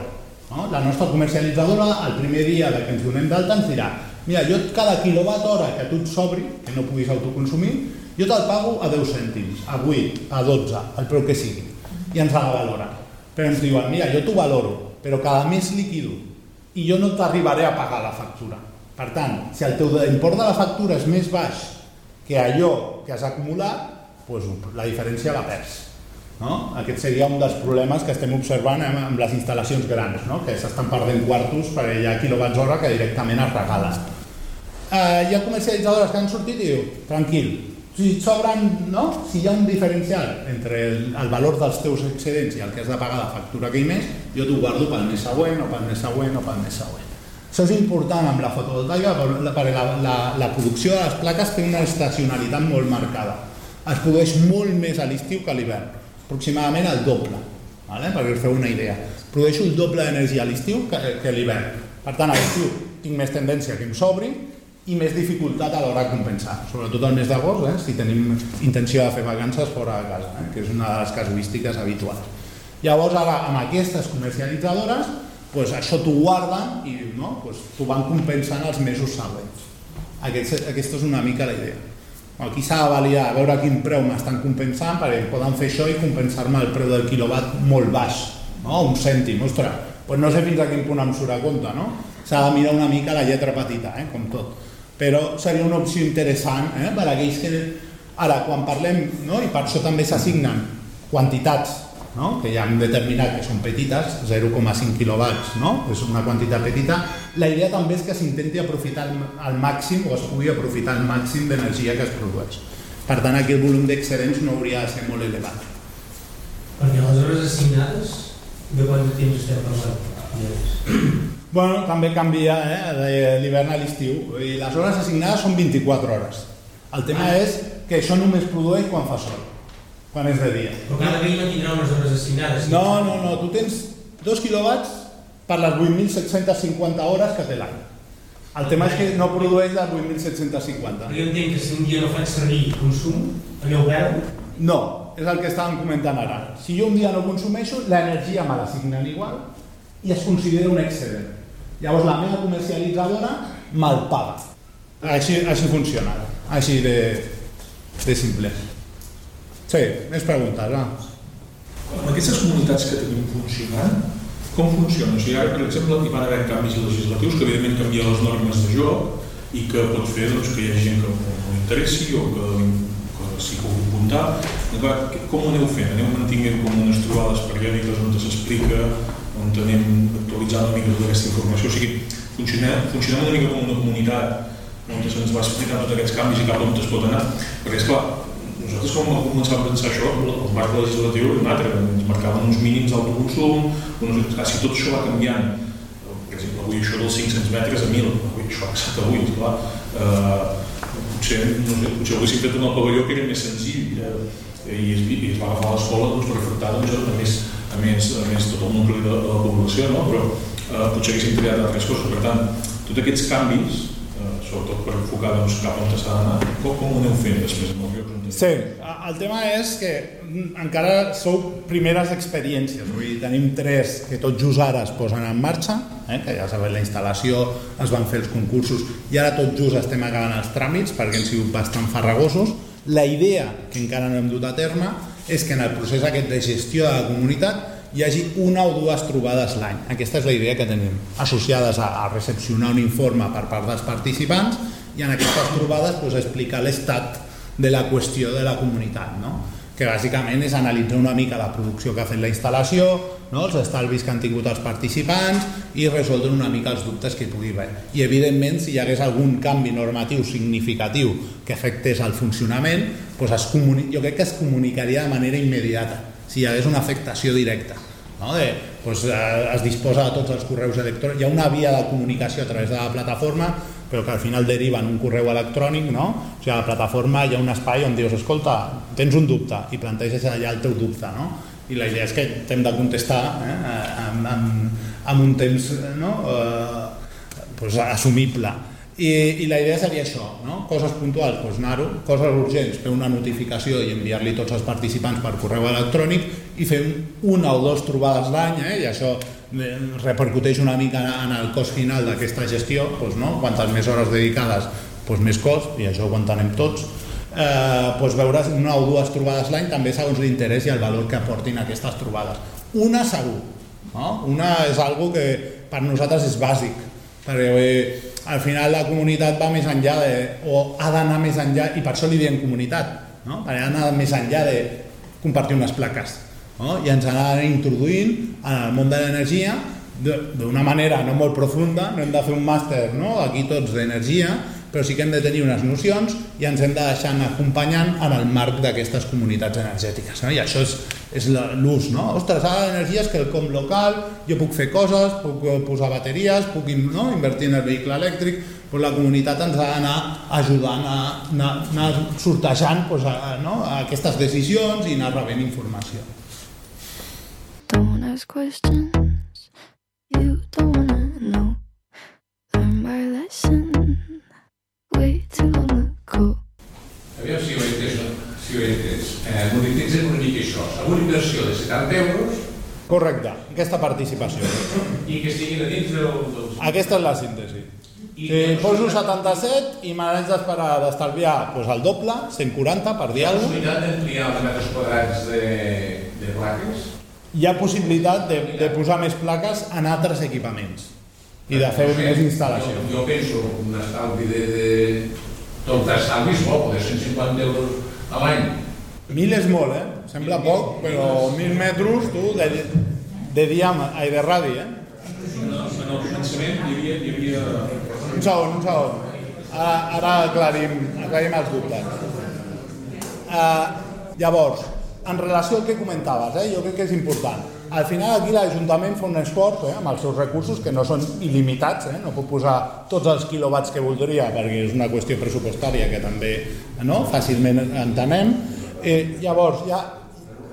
No? La nostra comercialitzadora, el primer dia de que ens donem d'alta, ens dirà mira, jo cada quilowatt hora que tu et sobri, que no puguis autoconsumir, jo te'l pago a 10 cèntims, a 8, a 12, el preu que sigui. I ens la valora. Però ens diuen, mira, jo t'ho valoro, però cada mes liquido i jo no t'arribaré a pagar la factura. Per tant, si el teu import de la factura és més baix que allò que has acumulat, doncs la diferència la perds. No? Aquest seria un dels problemes que estem observant amb les instal·lacions grans, no? que s'estan perdent quartos perquè hi ha quilowatts hora que directament es regalen. Eh, hi ha comercialitzadores que han sortit i diu, tranquil, si sobren, no? si hi ha un diferencial entre el, el valor dels teus excedents i el que has de pagar la factura aquell mes, jo t'ho guardo pel mes següent o pel mes següent o pel mes següent. Això és important amb la fotovoltaica perquè la, la, la producció de les plaques té una estacionalitat molt marcada. Es produeix molt més a l'estiu que a l'hivern, aproximadament el doble, vale? perquè us feu una idea. Produeixo el doble d'energia a l'estiu que, que a l'hivern. Per tant, a l'estiu tinc més tendència que em sobri i més dificultat a l'hora de compensar, sobretot el mes d'agost, eh, si tenim intenció de fer vacances fora de casa, eh, que és una de les casuístiques habituals. Llavors, ara, amb aquestes comercialitzadores, pues, això t'ho guarden i no, pues, t'ho van compensant els mesos següents. Aquest, aquesta és una mica la idea. Aquí s'ha de validar, a veure quin preu m'estan compensant, perquè poden fer això i compensar-me el preu del quilowatt molt baix, no? un cèntim, ostres, pues no sé fins a quin punt em surt a compte, no? S'ha de mirar una mica la lletra petita, eh? com tot. Però seria una opció interessant eh? per aquells que... Ara, quan parlem, no? i per això també s'assignen quantitats no? que ja hem determinat que són petites, 0,5 quilowatts, no? és una quantitat petita, la idea també és que s'intenti aprofitar al- màxim o es pugui aprofitar al màxim d'energia que es produeix. Per tant, aquí el volum d'excedents no hauria de ser molt elevat. Perquè les hores assignades, de quant de temps estem parlant? Bueno, també canvia eh, de l'hivern a l'estiu i les hores assignades són 24 hores. El tema és que això només produeix quan fa sol, quan és de dia. Però cada veí no tindrà unes hores assignades. No, no, no, tu tens 2 quilowatts per les 8.750 hores que té l'any. El tema és que no produeix les 8.750. Però jo entenc que si un dia no faig servir consum, allò ho perdo? No, és el que estàvem comentant ara. Si jo un dia no consumeixo, l'energia me l'assignen igual i es considera un excedent. Llavors la meva comercialitzadora me'l paga. Així, així funciona, així de, de simple. Sí, més preguntes, va. Amb aquestes comunitats que tenim funcionant, com funciona? O sigui, ara, per exemple, hi van haver canvis legislatius que evidentment canvien les normes de joc i que pot fer doncs, que hi hagi gent que no, no interessi o que, que s'hi pugui apuntar. Que- com ho aneu fent? Aneu mantinguent com unes trobades periòdiques on s'explica, on anem actualitzant una mica tota aquesta informació. O sigui, funcionem, funcionem una mica com una comunitat on se'ns va explicar tots aquests canvis i cap on es pot anar. Perquè, esclar, nosaltres quan vam començar a pensar això, el marc legislatiu era un altre, ens marcaven uns mínims d'autoconsum, ah, si tot això va canviant, per exemple, avui això dels 500 metres a 1.000, avui això ha passat a 8, clar, eh, potser, no sé, potser haguéssim fet en el pavelló que era més senzill eh, i, es, i es va agafar a l'escola doncs, per afectar doncs, a, més, a, més, a més tot el nucli de, de la població, no? però eh, potser haguéssim triat altres coses. Per tant, tots aquests canvis, eh, sobretot per enfocar doncs, cap on s'ha d'anar, com, com ho aneu fent després amb els Sí, el tema és que mm, encara sou primeres experiències, vull dir, tenim tres que tot just ara es posen en marxa, eh, que ja sabeu la instal·lació, es van fer els concursos i ara tot just estem acabant els tràmits perquè han sigut bastant farragosos. La idea, que encara no hem dut a terme, és que en el procés aquest de gestió de la comunitat hi hagi una o dues trobades l'any. Aquesta és la idea que tenim, associades a, a recepcionar un informe per part dels participants i en aquestes trobades pues, explicar l'estat de la qüestió de la comunitat. No? que bàsicament és analitzar una mica la producció que ha fet la instal·lació, no? els estalvis que han tingut els participants i resoldre una mica els dubtes que hi pugui haver. I evidentment, si hi hagués algun canvi normatiu significatiu que afectés el funcionament, doncs es comuni... jo crec que es comunicaria de manera immediata, si hi hagués una afectació directa. No? De, doncs, eh, es disposa de tots els correus electrònics, hi ha una via de comunicació a través de la plataforma però que al final deriva en un correu electrònic, no? O sigui, a la plataforma hi ha un espai on dius, escolta, tens un dubte, i planteges allà el teu dubte, no? I la idea és que t'hem de contestar eh, amb, amb, amb un temps no? eh, pues, assumible. I, I la idea seria això, no? coses puntuals, doncs anar-ho, coses urgents, fer una notificació i enviar-li tots els participants per correu electrònic i fer una o dues trobades l'any, eh? i això repercuteix una mica en el cost final d'aquesta gestió, doncs no? quantes més hores dedicades, doncs més cost, i això ho entenem tots, eh, doncs veure una o dues trobades l'any també segons l'interès i el valor que aportin aquestes trobades. Una segur, no? una és algo que per nosaltres és bàsic, perquè eh, al final la comunitat va més enllà de, o ha d'anar més enllà, i per això li diem comunitat, no? perquè ha d'anar més enllà de compartir unes plaques no? i ens ha introduint en el món de l'energia d'una manera no molt profunda, no hem de fer un màster no? aquí tots d'energia, però sí que hem de tenir unes nocions i ens hem de deixar anar acompanyant en el marc d'aquestes comunitats energètiques. No? I això és, és l'ús. No? Ostres, ara l'energia és que el com local, jo puc fer coses, puc posar bateries, puc no? invertir en el vehicle elèctric, però la comunitat ens ha d'anar ajudant a anar, anar sortejant doncs, a, no? a aquestes decisions i anar rebent informació. Ask questions you don't wanna know. Learn my lesson way too long ago. Aviam si ho he entès, si ho he entès. Eh, Monitoritzem una mica això. Amb una inversió de 70 euros Correcte, aquesta participació. i que estiguin a dins del... dels... Aquesta és la síntesi. Si poso 77 i m'haig d'esperar d'estalviar doncs, el doble, 140 per dir Hi ha alguna cosa, possibilitat d'ampliar els metres quadrats de, de plaques? Hi ha possibilitat de, de posar més plaques en altres equipaments i de fer No sé, més instal·lació. Jo, jo penso un estalvi de... de tot estalvi és bo, poder 150 euros a l'any. Mil és molt, eh? Sembla poc, però mil metres, tu, de, de diàmetre, ai, de radi, eh? En el, en el finançament hi havia... Hi havia... Un segon, un segon. Ara, ara aclarim, aclarim els dubtes. Uh, llavors, en relació al que comentaves, eh, jo crec que és important. Al final aquí l'Ajuntament fa un esforç eh, amb els seus recursos, que no són il·limitats, eh, no puc posar tots els quilowatts que voldria perquè és una qüestió pressupostària que també no, fàcilment entenem. Eh, llavors, ja,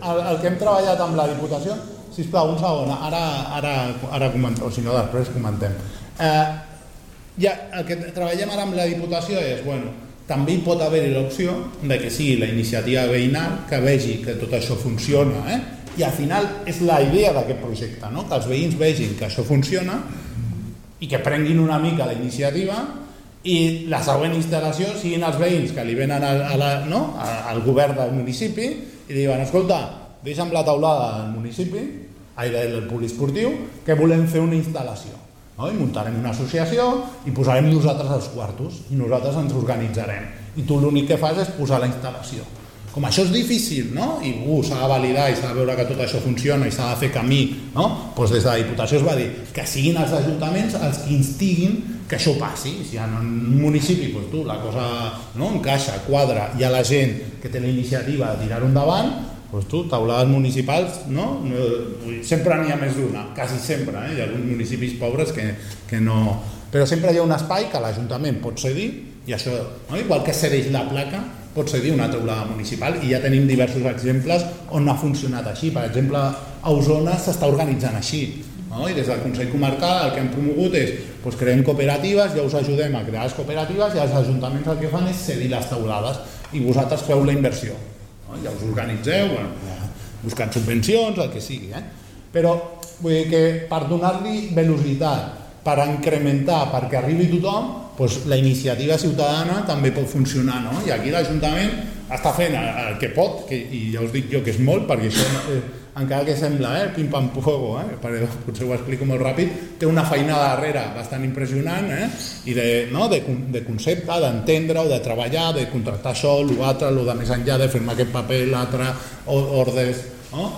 el, el que hem treballat amb la Diputació, sisplau, un segon, ara, ara, ara comentem, o si no després comentem. Eh, ja, el que treballem ara amb la Diputació és, bueno, també hi pot haver l'opció de que sigui la iniciativa veïnal que vegi que tot això funciona, eh? i al final és la idea d'aquest projecte, no? que els veïns vegin que això funciona i que prenguin una mica la iniciativa i la següent instal·lació siguin els veïns que li venen a, a la, no? A- al govern del municipi i diuen, escolta, deixa'm la taulada del municipi, ai, del poliesportiu, que volem fer una instal·lació. No? I muntarem una associació i posarem nosaltres els quartos i nosaltres ens organitzarem. I tu l'únic que fas és posar la instal·lació. Com això és difícil, no? I uh, s'ha de validar i s'ha de veure que tot això funciona i s'ha de fer camí, no? Doncs des de la Diputació es va dir que siguin els ajuntaments els que instiguin que això passi. Si en un municipi doncs tu, la cosa no, encaixa, quadra, hi ha la gent que té la iniciativa de tirar-ho endavant, doncs tu, taulades municipals, no sempre n'hi ha més d'una, quasi sempre, eh? hi ha alguns municipis pobres que, que no... Però sempre hi ha un espai que l'Ajuntament pot cedir, i això, no? igual que cedeix la placa, pot cedir una taulada municipal, i ja tenim diversos exemples on ha funcionat així. Per exemple, a Osona s'està organitzant així, no? i des del Consell Comarcal el que hem promogut és doncs, creem cooperatives, ja us ajudem a crear les cooperatives i els ajuntaments el que fan és cedir les taulades i vosaltres feu la inversió. No? Ja us organitzeu, ja, buscant subvencions, el que sigui. Eh? Però vull dir que per donar-li velocitat, per incrementar, perquè arribi tothom, pues la iniciativa ciutadana també pot funcionar, no? I aquí l'Ajuntament està fent el, el que pot, que, i ja us dic jo que és molt, perquè això, eh, encara que sembla, eh, pim pam fuego, eh, perquè potser ho explico molt ràpid, té una feina darrere bastant impressionant, eh, i de, no, de, de concepte, d'entendre-ho, de treballar, de contractar això, l'altre, el de més enllà, de firmar aquest paper, l'altre, ordres, no?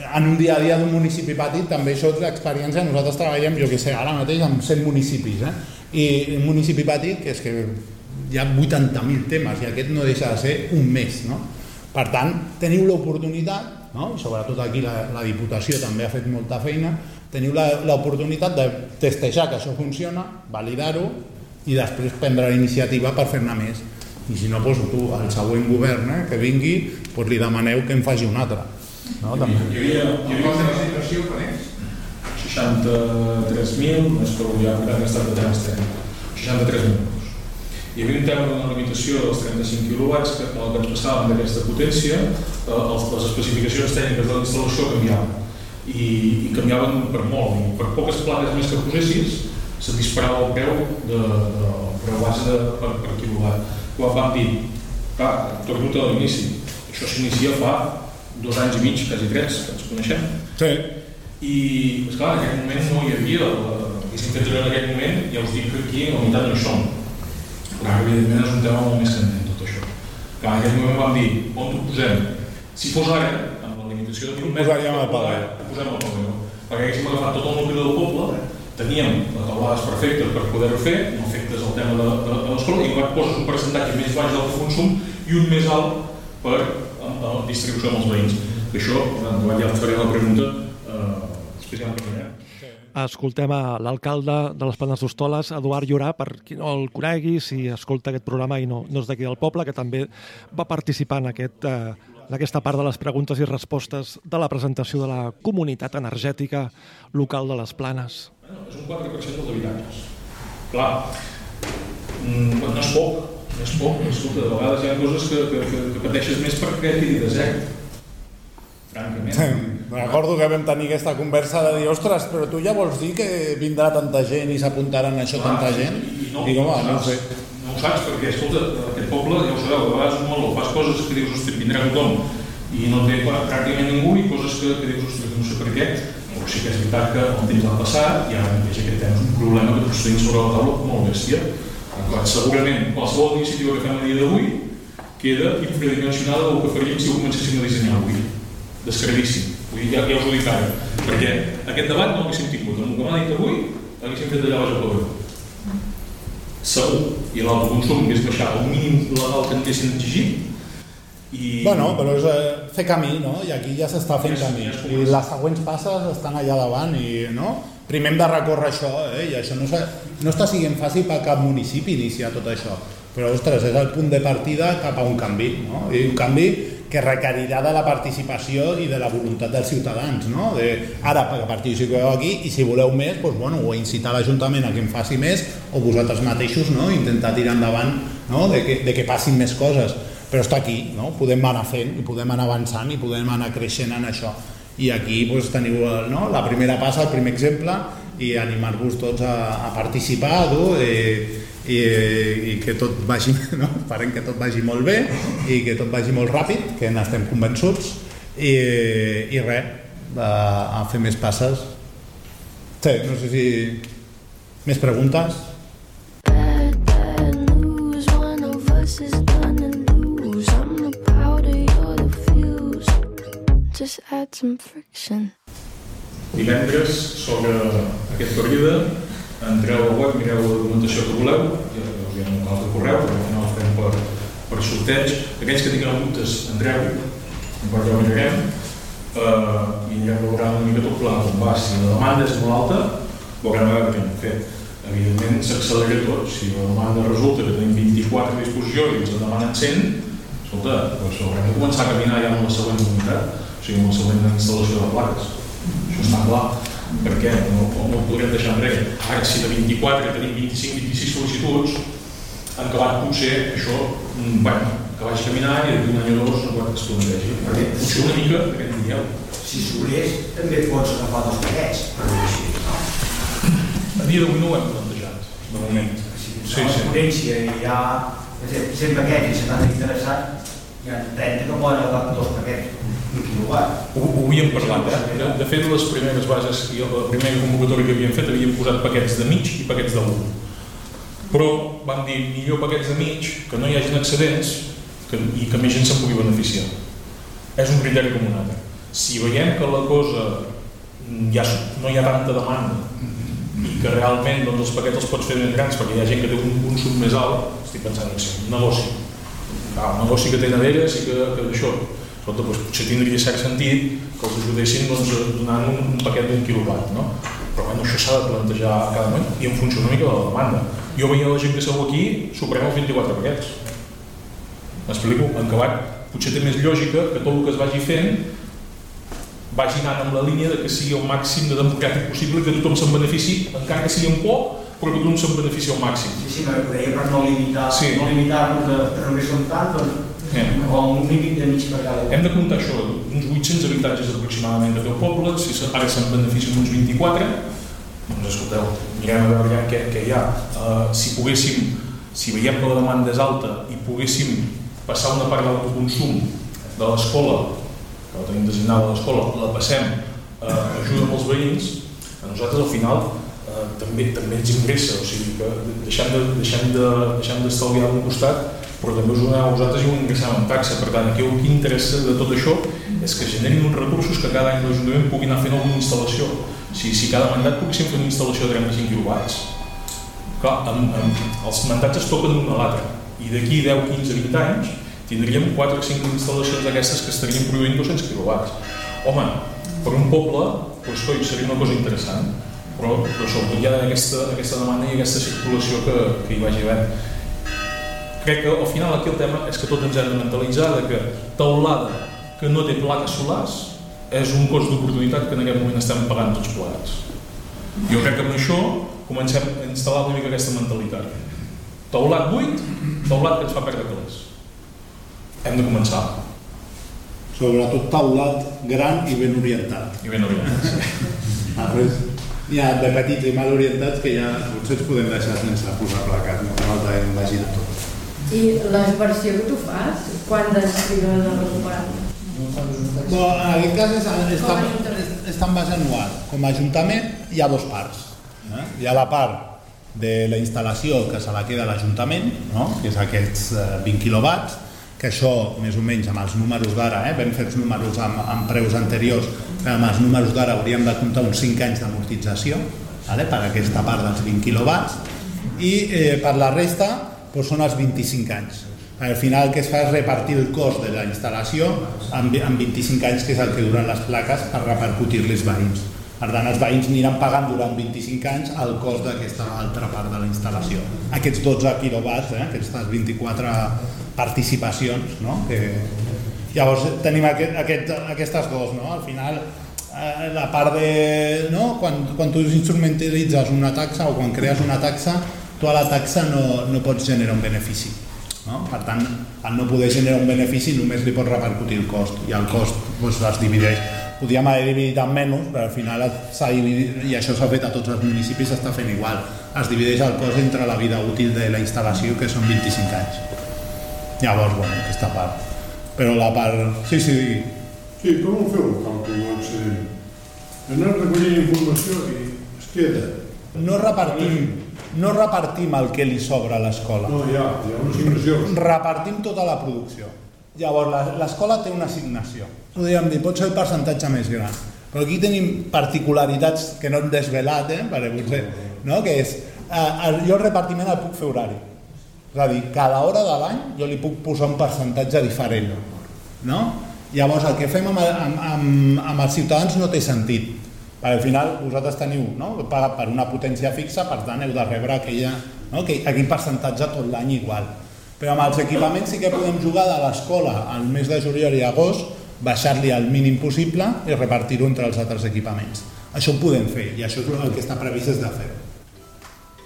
en un dia a dia d'un municipi petit també això és l'experiència, nosaltres treballem jo que sé, ara mateix amb 100 municipis eh? i un municipi petit que és que hi ha 80.000 temes i aquest no deixa de ser un mes no? per tant, teniu l'oportunitat no? sobretot aquí la, la Diputació també ha fet molta feina teniu la- l'oportunitat de testejar que això funciona, validar-ho i després prendre la iniciativa per fer-ne més i si no, doncs tu, al següent govern eh, que vingui, doncs li demaneu que en faci un altre no? També. Hi havia, hi havia una licitació, quan és? 63.000, no és que ja han gastat de 30, 63.000 euros. Hi havia un tema d'una limitació dels 35 quilowatts que que ens passàvem d'aquesta potència, eh, els, les especificacions tècniques de la instal·lació canviaven. I, i canviaven per molt. I per poques plaques més que posessis, se disparava el preu de, de, per base de, per, per quilowatt. Quan vam dir, clar, torno a l'inici, això s'inicia fa dos anys i mig, quasi tres, que ens coneixem. Sí. I, esclar, en aquell moment no hi havia, fet allò en aquell moment, ja us dic que aquí en la unitat no hi som. Ara, evidentment, és un tema molt més candent, tot això. Clar, en aquell moment vam dir, on ho posem? Si fos ara, amb la limitació de 1.000 metres, posaríem al pavelló. ho posem al pavelló. Perquè haguéssim agafat tot el nucli del poble, teníem les taulades perfectes per poder-ho fer, no afectes el tema de, de, de l'escola, i llavors poses un percentatge més baix d'autoconsum i un més alt per a, a distribució amb els veïns. Que això, eh, ja faré la pregunta, eh, especialment per allà. Escoltem a l'alcalde de les Planes d'Hostoles, Eduard Llorà, per qui no el conegui, si escolta aquest programa i no, no és d'aquí del poble, que també va participar en, aquest, eh, en aquesta part de les preguntes i respostes de la presentació de la comunitat energètica local de les Planes. És un 4% dels habitatges. Clar, mm, no és poc, no és poc. Escolta, de vegades hi ha coses que, que, que, que pateixes més perquè quedi desert. Francament. Recordo que vam tenir aquesta conversa de dir, ostres, però tu ja vols dir que vindrà tanta gent i s'apuntaran a això Clar, tanta gent? I no, Dic, home, no, no ho sé. no ho saps perquè, escolta, aquest poble, ja ho sabeu, a vegades molt, fas coses que dius, hosti, vindrà tothom i no té pràcticament ningú i coses que, que dius, ostres, no sé per què, però sí que és veritat que el temps ha passat i ara mateix aquest tema és un problema que tenim sobre la taula molt bèstia. Clar, segurament qualsevol iniciativa que fem a dia d'avui queda infradimensionada del que faríem si ho comencéssim a dissenyar avui. Descaradíssim. Vull dir, ja, ja us ho dic ara. Perquè aquest debat no l'haguéssim tingut. Amb el que m'ha dit avui, l'haguéssim fet allà baix al pavelló. Segur. I l'autoconsum hagués baixat al mínim legal que haguessin exigit. I... Bueno, però és eh, fer camí, no? I aquí ja s'està fent camí. I les següents passes estan allà davant i, no? Primer hem de recórrer això, eh? I això no, no està siguent fàcil per cap municipi iniciar tot això. Però, ostres, és el punt de partida cap a un canvi, no? I un canvi que requerirà de la participació i de la voluntat dels ciutadans, no? De, ara, perquè participeu aquí i si voleu més, doncs, bueno, o incitar l'Ajuntament a que en faci més o vosaltres mateixos, no? Intentar tirar endavant no? de, que, de que passin més coses però està aquí, no? podem anar fent i podem anar avançant i podem anar creixent en això i aquí doncs, teniu no? la primera passa, el primer exemple i animar-vos tots a, a participar tu, i, i, i que tot vagi no? esperem que tot vagi molt bé i que tot vagi molt ràpid que n'estem convençuts i, i res a, a fer més passes sí, no sé si més preguntes? news. One of us is gonna lose. I'm the powder, you're the fuse. Just add some friction. Divendres, sobre aquest període, entreu al web, mireu la documentació que voleu, ja hi ha un altre correu, però al final ho fem per, per sorteig. Aquells que tinguin dubtes, entreu, ja ho mirarem, eh, i anirem valorant una mica tot pla com va. Si la demanda és molt alta, veurem a veure què hem fet. Evidentment s'accelera tot. Si la demanda resulta que tenim 24 a disposició i ens en demanen 100, escolta, doncs haurem de començar a caminar ja amb la següent unitat, o sigui, amb la següent instal·lació de plaques. Això està clar. Per què? No, no ho podrem deixar enrere. Ara, si de 24 tenim 25-26 sol·licituds, en acabat potser això, mm, bueno, que vagi caminant i d'aquí un any o dos no pot es plantegegi. Perquè potser una mica que en dieu. Si sobrés, també pots agafar dos paquets, per dir així. A dia d'avui no ho hem plantejat, de moment. Sí, a la sí. ponència i hi ha 100 paquets i 70 interessats, hi ha 30 que poden agafar dos paquets, quilowatt. Ho, ho havíem parlat, eh? De, fet, les primeres bases i la primera convocatòria que havíem fet havíem posat paquets de mig i paquets de l'1. Però vam dir millor paquets de mig, que no hi hagin excedents que, i que més gent se'n pugui beneficiar. És un criteri com un altre. Si veiem que la cosa mm, ja no hi ha tanta demanda i que realment doncs, els paquets els pots fer més grans perquè hi ha gent que té un consum més alt, estic pensant en un negoci. Ah, un negoci que té neveres i que, que d'això. Escolta, doncs, potser tindria cert sentit que els ajudessin doncs, donant un, un paquet d'un quilowatt, no? Però bueno, això s'ha de plantejar a cada moment i en funció una mica de la demanda. Jo veia la gent que seu aquí, superem els 24 paquets. M'explico? En acabat, potser té més lògica que tot el que es vagi fent vagi anant amb la línia de que sigui el màxim de democràtic possible, que tothom se'n benefici, encara que sigui en poc, però que tothom se'n benefici al màxim. Sí, sí, ho deia per no limitar, Sí. no limitar-nos de, que només són tant, doncs, un límit de mig per cada Hem de comptar això, uns 800 habitatges aproximadament té el poble, si ara se'n beneficien uns 24, doncs escolteu, mirem a veure ja què, què hi ha. Uh, si poguéssim, si veiem que la demanda és alta i poguéssim passar una part de l'autoconsum de l'escola, que la tenim designada a l'escola, la passem a uh, ajuda als veïns, a nosaltres al final uh, també també ens ingressa, o sigui que deixem de, deixem de, deixem d'estalviar d'un costat però també us ho doneu a vosaltres i ho ingressem en taxa. Per tant, aquí el que interessa de tot això és que generin uns recursos que cada any l'Ajuntament pugui anar fent alguna instal·lació. O sigui, si cada mandat poguéssim fer una instal·lació de 35 quilowatts, clar, amb, amb, els mandats es toquen un a l'altre. I d'aquí 10, 15, 20 anys tindríem 4 o 5 instal·lacions d'aquestes que estarien produint 200 quilowatts. Home, per un poble, doncs, coi, seria una cosa interessant, però, però sobretot hi ha aquesta, aquesta demanda i aquesta circulació que, que hi vagi havent crec que al final aquí el tema és que tots ens hem de mentalitzar de que taulada que no té plaques solars és un cost d'oportunitat que en aquest moment estem pagant tots plegats. Jo crec que amb això comencem a instal·lar una mica aquesta mentalitat. Taulat buit, taulat que ens fa perdre calés. Hem de començar. Sobretot taulat gran i ben orientat. I ben orientat, sí. Després, hi ha de petits i mal orientats que ja potser ens podem deixar sense posar plaques, no cal de tot. I la inversió que tu fas, quantes triga de recuperar? Bo, en aquest cas és, està, està en base anual. Com a Ajuntament hi ha dos parts. Eh? Hi ha la part de la instal·lació que se la queda l'Ajuntament, no? que és aquests eh, 20 quilowatts, que això més o menys amb els números d'ara, eh? vam fer els números amb, amb preus anteriors, però amb els números d'ara hauríem de comptar uns 5 anys d'amortització vale? per aquesta part dels 20 quilowatts i eh, per la resta doncs són els 25 anys. Al final el que es fa és repartir el cost de la instal·lació en 25 anys, que és el que duren les plaques per repercutir-li als veïns. Per tant, els veïns aniran pagant durant 25 anys el cost d'aquesta altra part de la instal·lació. Aquests 12 quilowatts, eh, aquestes 24 participacions, no? que... Llavors tenim aquest, aquest, aquestes dos, no? Al final eh, la part de... No? Quan, quan tu instrumentalitzes una taxa o quan crees una taxa, tu a la taxa no, no pots generar un benefici. No? Per tant, al no poder generar un benefici només li pots repercutir el cost i el cost doncs, es divideix. Podríem haver dividit en menys, però al final s'ha dividit, i això s'ha fet a tots els municipis, s'està fent igual. Es divideix el cost entre la vida útil de la instal·lació, que són 25 anys. Llavors, bueno, aquesta part. Però la part... Sí, sí, digui. Sí, com ho feu el càlcul de l'excedent? Anar recollint informació i es queda. No repartim, no repartim el que li sobra a l'escola. No, hi ha, hi ha assignació. Repartim tota la producció. Llavors, la- l'escola té una assignació. Podríem dir, pot ser el percentatge més gran. Però aquí tenim particularitats que no hem desvelat, eh? perquè potser, no? que és, eh, jo el repartiment el puc fer horari. És a dir, cada hora de l'any jo li puc posar un percentatge diferent. No? Llavors, el que fem amb, amb, amb, amb els ciutadans no té sentit. Perquè al final vosaltres teniu no? pagat per una potència fixa, per tant heu de rebre aquella, no? que, aquell percentatge tot l'any igual. Però amb els equipaments sí que podem jugar de l'escola al mes de juliol i agost, baixar-li al mínim possible i repartir-ho entre els altres equipaments. Això ho podem fer i això és el que està previst de fer.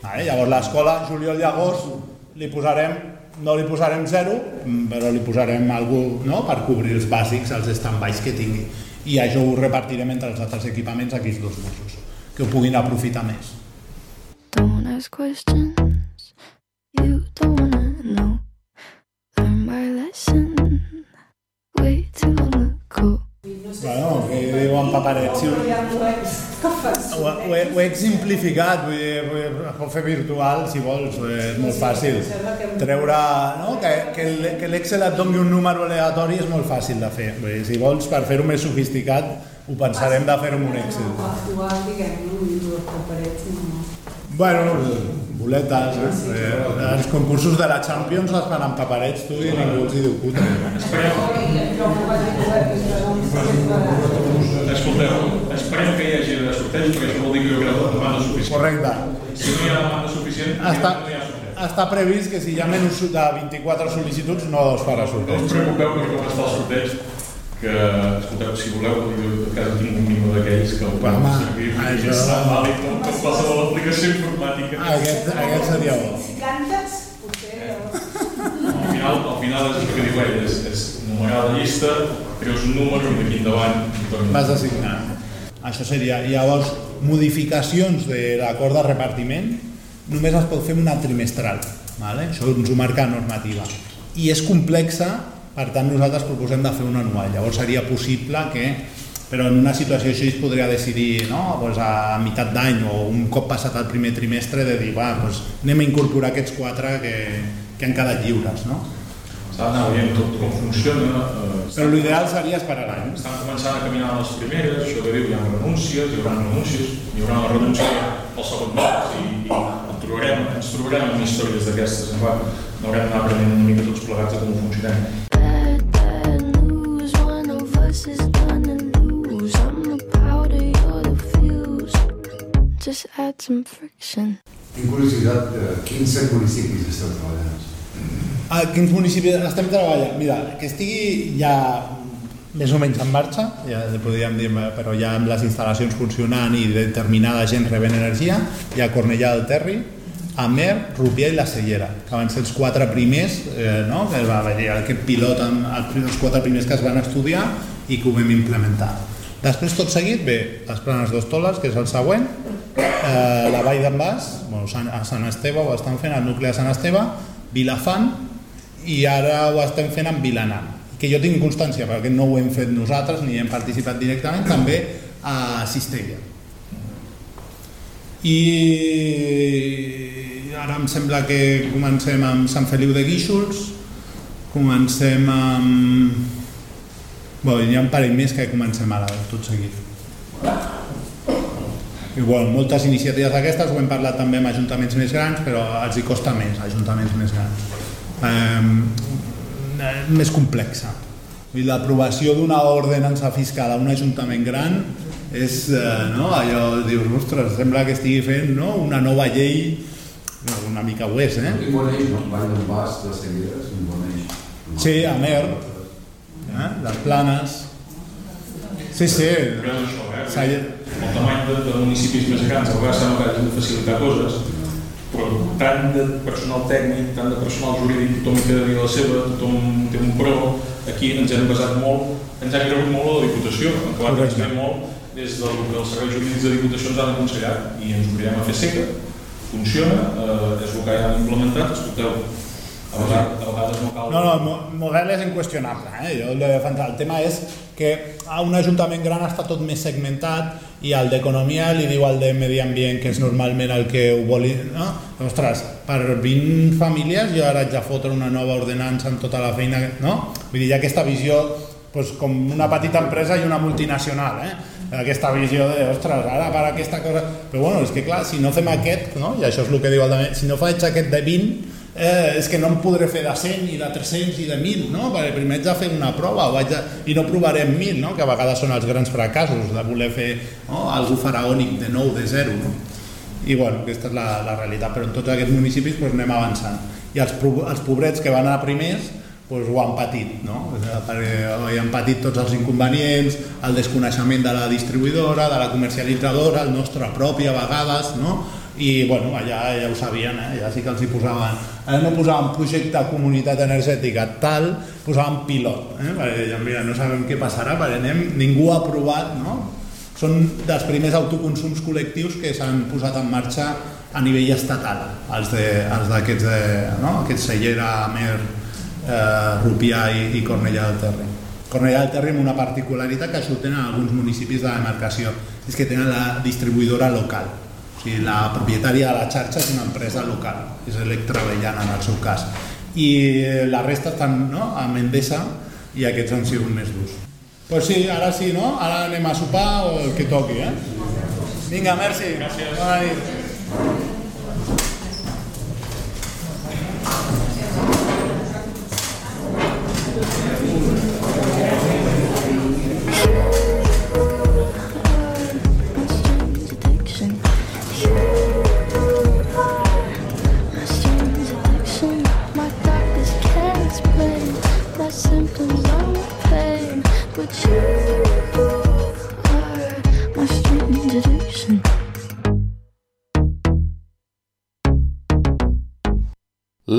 Vale? Llavors l'escola, juliol i agost, li posarem, no li posarem zero, però li posarem algú no? per cobrir els bàsics, els stand-bys que tingui. I això ho repartirem entre els altres equipaments aquests dos mesos, que ho puguin aprofitar més. Don't ask questions, You don't wanna know. Learn my lesson. Way too long. Bueno, que diuen paperets. Si... Ho, ho, he, ho he simplificat, vull dir, es pot fer virtual si vols, és molt fàcil. Treure, no? que, que que l'Excel et doni un número aleatori és molt fàcil de fer. Vull dir, si vols, per fer-ho més sofisticat, ho pensarem de fer-ho amb un Excel. Actual, paperets, no. Boletes, eh? eh? Els concursos de la Champions es fan amb paperets, tu, i ningú els hi diu puta. Escolteu, esperem que hi hagi de sorteig perquè això vol dir que hi haurà demanda suficient. Correcte. Si no hi ha demanda suficient, Està, no hi ha sorteig. està previst que si hi ha menys de 24 sol·licituds no es farà No us sorteig. preocupeu perquè com està el sorteig, que, escolteu, si voleu, en tot cas tinc un mimo d'aquells que el fan servir i això- tan vàlid com com qualsevol aplicació informàtica. Aquest, aquest seria bo. Si cantes, potser... Al final, al final és el que diu ell, és, és numerar la llista, treus un número i d'aquí endavant i tornes. Vas assignar. Això seria. Llavors, modificacions de l'acord de repartiment només es pot fer una trimestral. Vale? Això ens ho marca normativa. I és complexa, per tant nosaltres proposem de fer una anual. Llavors seria possible que, però en una situació així es podria decidir no? pues a meitat d'any o un cop passat el primer trimestre de dir, va, pues anem a incorporar aquests quatre que, que han quedat lliures. No? D'anar veient tot com funciona. Eh, Però l'ideal seria esperar l'any. estan començant a caminar les primeres, això que diu, hi ha renúncies, hi haurà renúncies, hi haurà una renúncia al segon mes i, i en trobarem, ens trobarem amb històries d'aquestes, va, haurem d'anar aprenent una mica tots plegats a com funcionem. Us is gonna lose. I'm the powder, you're the fuse. Just add some friction. Tinc curiositat, eh, quins set municipis esteu treballant? A quins municipis estem treballant? Mira, que estigui ja més o menys en marxa, ja podríem dir, però ja amb les instal·lacions funcionant i determinada gent rebent energia, hi ha Cornellà del Terri, Amer, Rupià i la Cellera, que van ser els quatre primers, eh, no? que va haver aquest pilot, amb els quatre primers que es van estudiar i que ho vam implementar. Després, tot seguit, ve les planes d'Hostoles, que és el següent, eh, la Vall d'en Bas, bueno, a Sant Esteve ho estan fent, el nucli de Sant Esteve, Vilafant, i ara ho estem fent amb Vilanant que jo tinc constància perquè no ho hem fet nosaltres ni hem participat directament també a Cistella i ara em sembla que comencem amb Sant Feliu de Guíxols comencem amb bueno, hi ha un parell més que comencem ara tot seguit i bueno, moltes iniciatives d'aquestes ho hem parlat també amb ajuntaments més grans però els hi costa més, ajuntaments més grans eh, més complexa. Dir, L'aprovació d'una ordenança fiscal a un ajuntament gran és, eh, no, allò, dius, ostres, sembla que estigui fent no, una nova llei, una mica ho és, eh? Un bon eix, no? Vall d'en Bas, de Segueres, un bon eix. Sí, a Mer, eh? les planes. Sí, sí. Però és això, eh? El tamany de, de municipis més grans, a vegades sembla que hagin de facilitar coses, però tant de personal tècnic, tant de personal jurídic, tothom hi té de dir la seva, tothom té un pro, aquí ens hem basat molt, ens hem rebut molt a la Diputació, que ens ve molt des del que els serveis jurídics de Diputació ens han aconsellat i ens ho anirem a fer seca. Funciona, eh, és el que ja han implementat, escolteu, no. No, no, el mo- model és inqüestionable. Eh? Jo l'he defensat. El tema és que a un ajuntament gran està tot més segmentat i el d'economia li diu al de medi ambient, que és normalment el que ho vol... No? Ostres, per 20 famílies jo ara haig de fotre una nova ordenança amb tota la feina... No? Vull dir, hi ha aquesta visió doncs, com una petita empresa i una multinacional, eh? aquesta visió de, ostres, ara per aquesta cosa... Però bueno, és que clar, si no fem aquest, no? i això és el que diu el de... Si no faig aquest de 20, eh, és que no em podré fer de 100 i de 300 i de 1.000, no? Perquè primer haig de fer una prova o haig de, i no provaré amb 1.000, no? que a vegades són els grans fracassos de voler fer no? algú faraònic de nou, de zero. No? I bueno, aquesta és la, la realitat, però en tots aquests municipis doncs, anem avançant. I els, els pobrets que van anar primers doncs, ho han patit, no? perquè han patit tots els inconvenients, el desconeixement de la distribuïdora, de la comercialitzadora, el nostre propi a vegades, no? I bueno, allà ja ho sabien, eh? ja sí que els hi posaven, ara no posaven projecte comunitat energètica tal, posaven pilot, eh? perquè deien, mira, no sabem què passarà, perquè anem, ningú ha aprovat, no? són dels primers autoconsums col·lectius que s'han posat en marxa a nivell estatal, els els d'aquests, de, no? aquests Cellera, Amer, eh, Rupià i, i Cornellà del Terri. Cornellà del Terri amb una particularitat que això tenen alguns municipis de la demarcació, és que tenen la distribuïdora local. Sigui, la propietària de la xarxa és una empresa local, és Electravellant en el seu cas. I eh, la resta estan no? a Mendesa i aquests han sigut més durs. Pues sí, ara sí, no? Ara anem a sopar o el que toqui, eh? Vinga, merci. Gràcies. Bona nit.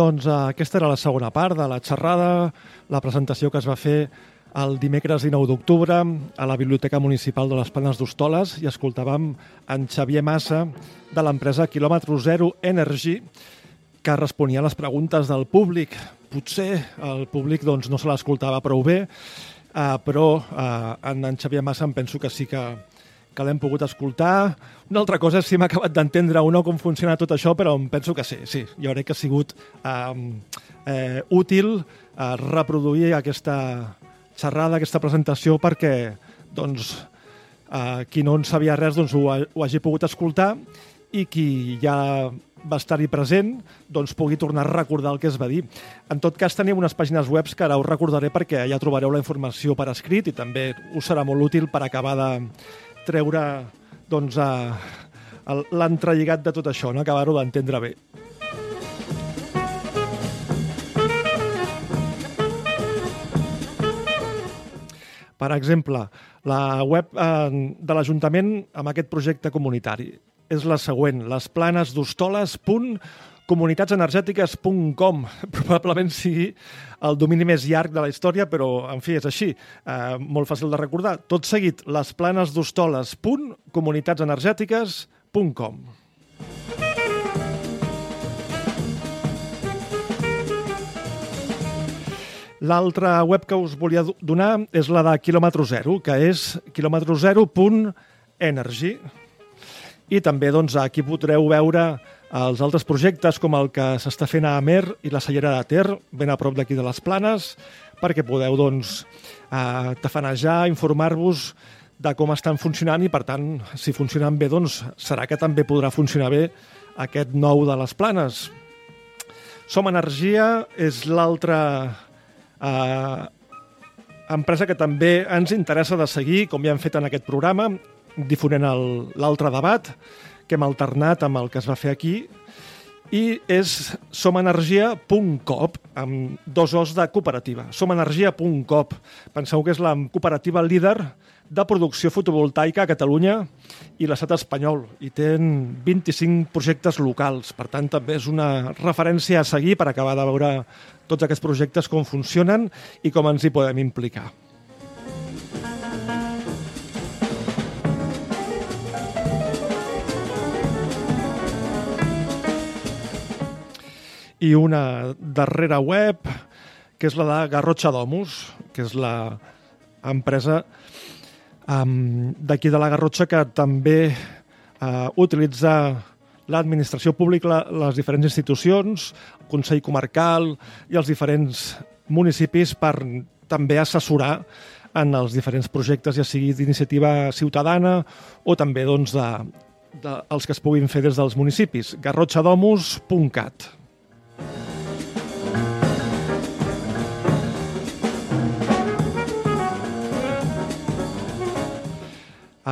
Doncs eh, aquesta era la segona part de la xerrada, la presentació que es va fer el dimecres 19 d'octubre a la Biblioteca Municipal de les Planes d'Hostoles i escoltàvem en Xavier Massa de l'empresa Kilòmetre Zero Energy que responia a les preguntes del públic. Potser el públic doncs, no se l'escoltava prou bé, eh, però eh, en, en Xavier Massa em penso que sí que, que l'hem pogut escoltar. Una altra cosa és si m'ha acabat d'entendre o no com funciona tot això, però em penso que sí, sí. Jo crec que ha sigut eh, eh, útil eh, reproduir aquesta xerrada, aquesta presentació, perquè doncs, eh, qui no en sabia res doncs, ho, ha- ho hagi pogut escoltar i qui ja va estar-hi present doncs pugui tornar a recordar el que es va dir. En tot cas, tenim unes pàgines web que ara us recordaré perquè ja trobareu la informació per escrit i també us serà molt útil per acabar de treure doncs, el- l'entrelligat de tot això, no? acabar-ho d'entendre bé. Per exemple, la web eh, de l'Ajuntament amb aquest projecte comunitari és la següent, lesplanesdhostoles.comunitatsenergètiques.com Probablement sigui el domini més llarg de la història, però, en fi, és així. Eh, molt fàcil de recordar. Tot seguit, lesplanesdhostoles.comunitatsenergètiques.com L'altra web que us volia do- donar és la de quilòmetre zero, que és quilòmetrozero.energy. I també doncs, aquí podreu veure els altres projectes com el que s'està fent a Amer i la Cellera de Ter, ben a prop d'aquí de les Planes, perquè podeu doncs, eh, tafanejar, informar-vos de com estan funcionant i, per tant, si funcionen bé, doncs serà que també podrà funcionar bé aquest nou de les Planes. Som Energia és l'altra eh, empresa que també ens interessa de seguir, com ja hem fet en aquest programa, difonent l'altre debat que hem alternat amb el que es va fer aquí, i és somenergia.coop, amb dos os de cooperativa. Somenergia.coop. Penseu que és la cooperativa líder de producció fotovoltaica a Catalunya i l'estat espanyol, i tenen 25 projectes locals. Per tant, també és una referència a seguir per acabar de veure tots aquests projectes com funcionen i com ens hi podem implicar. I una darrera web, que és la de Garrotxa Domus, que és la empresa um, d'aquí de la Garrotxa que també uh, utilitza l'administració pública, les diferents institucions, el Consell Comarcal i els diferents municipis per també assessorar en els diferents projectes, ja sigui d'iniciativa ciutadana o també doncs, de, de, els que es puguin fer des dels municipis. garrotxadomus.cat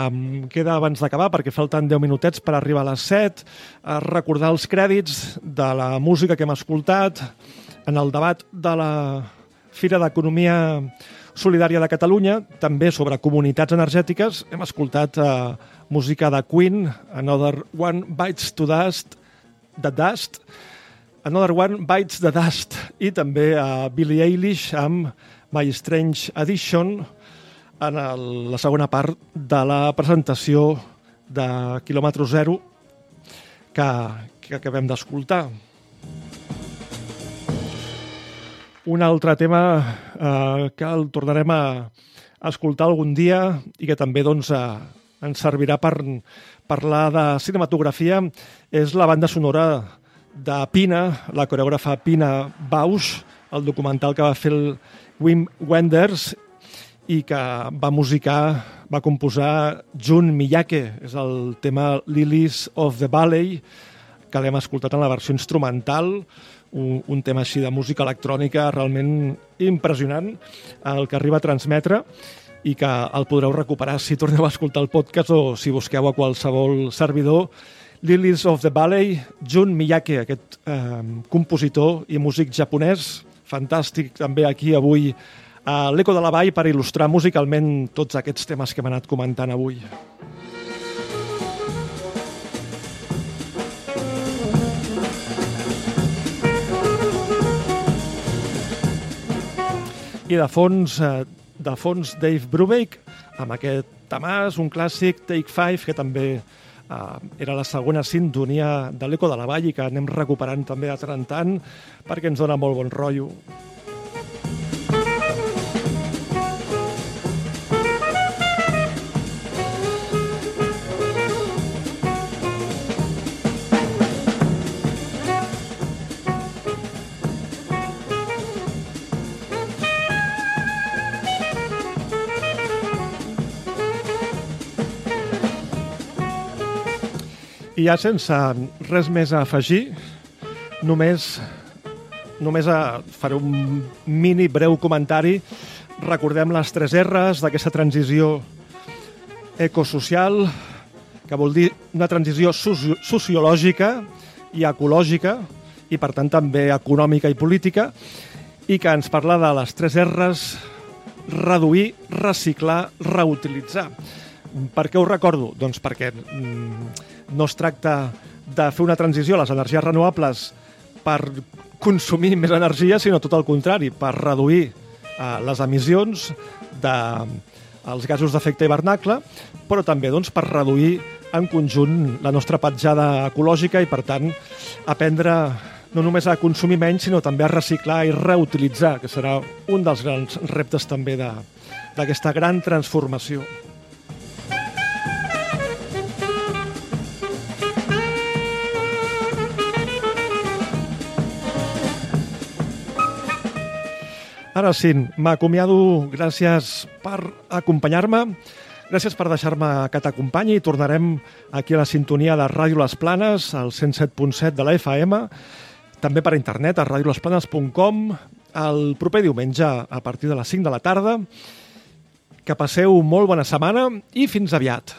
Em queda abans d'acabar, perquè falten 10 minutets per arribar a les 7, a recordar els crèdits de la música que hem escoltat en el debat de la Fira d'Economia Solidària de Catalunya, també sobre comunitats energètiques. Hem escoltat eh, música de Queen, Another One Bites to Dust, The Dust, Another One Bites the Dust, i també a Billie Eilish amb My Strange Addition, en el, la segona part de la presentació de Kilòmetre Zero que, que acabem d'escoltar. Un altre tema eh, que el tornarem a escoltar algun dia i que també doncs, eh, ens servirà per parlar de cinematografia és la banda sonora de Pina, la coreògrafa Pina Bausch, el documental que va fer el Wim Wenders i que va musicar, va composar Jun Miyake, és el tema Lilies of the Valley, que l'hem escoltat en la versió instrumental, un, un tema així de música electrònica realment impressionant, el que arriba a transmetre i que el podreu recuperar si torneu a escoltar el podcast o si busqueu a qualsevol servidor. Lilies of the Valley, Jun Miyake, aquest eh, compositor i músic japonès, fantàstic també aquí avui a l'Eco de la Vall per il·lustrar musicalment tots aquests temes que hem anat comentant avui. I de fons, eh, de fons Dave Brubeck, amb aquest Tamàs, un clàssic, Take Five, que també eh, era la segona sintonia de l'Eco de la Vall i que anem recuperant també de tant en tant perquè ens dona molt bon rotllo. I ja sense res més a afegir, només, només a, faré un mini breu comentari. Recordem les tres R's d'aquesta transició ecosocial, que vol dir una transició soci sociològica i ecològica, i per tant també econòmica i política, i que ens parla de les tres R's, reduir, reciclar, reutilitzar. Per què ho recordo? Doncs perquè mm, no es tracta de fer una transició a les energies renovables per consumir més energia, sinó tot el contrari, per reduir eh, les emissions de els gasos d'efecte hivernacle, però també doncs, per reduir en conjunt la nostra petjada ecològica i, per tant, aprendre no només a consumir menys, sinó també a reciclar i reutilitzar, que serà un dels grans reptes també d'aquesta gran transformació. Ara sí, m'acomiado. Gràcies per acompanyar-me. Gràcies per deixar-me que t'acompanyi i tornarem aquí a la sintonia de Ràdio Les Planes, al 107.7 de la FM, també per internet a radiolesplanes.com el proper diumenge a partir de les 5 de la tarda. Que passeu molt bona setmana i fins aviat.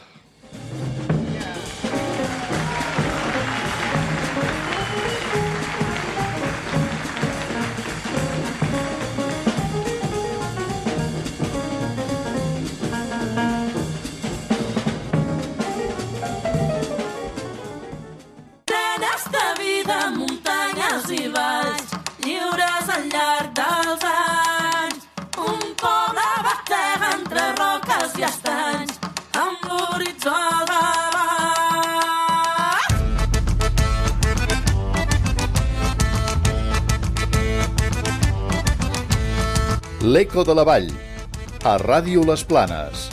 L'Eco de la Vall, a Ràdio Les Planes.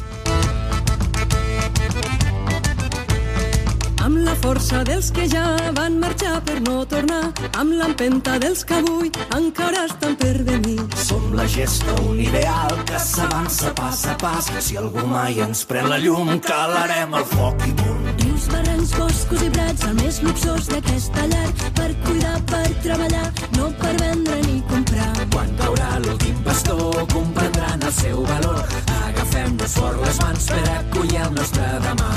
Amb la força dels que ja van marxar per no tornar, amb l'empenta dels que avui encara estan per venir. Som la gesta, un ideal que s'avança pas a pas. Si algú mai ens pren la llum, calarem el foc i punt. Rius, barrancs, boscos i prats, el més luxós d'aquesta llar, per cuidar, per treballar, no per vendre ni caurà l'últim pastor comprendran el seu valor. Agafem-nos fort les mans per acollir el nostre demà.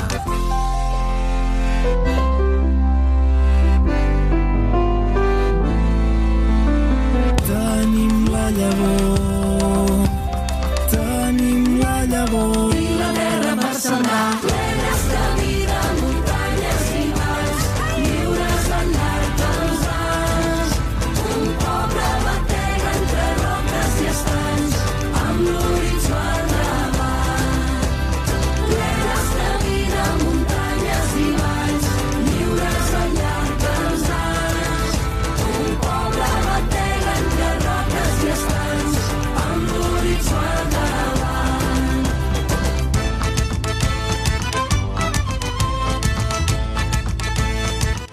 Tenim la llavor, tenim la llavor. I la terra per sembrar.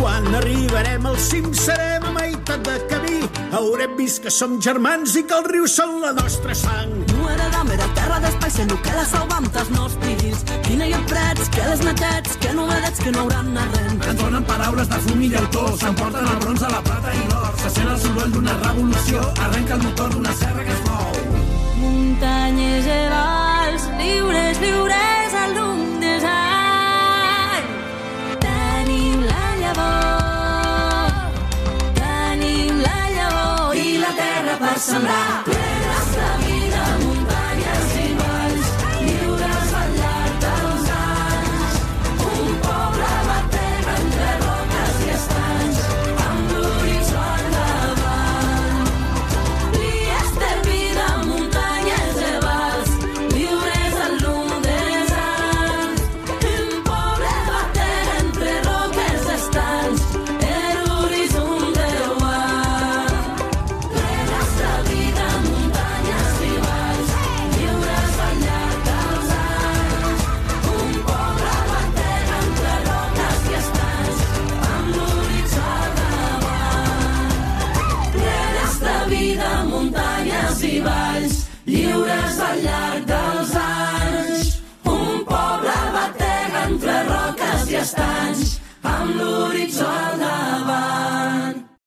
Quan arribarem al cim serem a meitat de camí. Haurem vist que som germans i que els rius són la nostra sang. No heredam era terra d'espai, sent que la salvam dels nostres fills. Quina hi ha prats, que les netats, que novedats que no hauran arrent. Ens donen paraules de fum i llautó, s'emporten el bronze, la plata i l'or. Se sent el soroll d'una revolució, arrenca el motor d'una serra que es mou. Muntanyes i valls, lliures, lliures al llum la terra per estanys amb l'horitzó a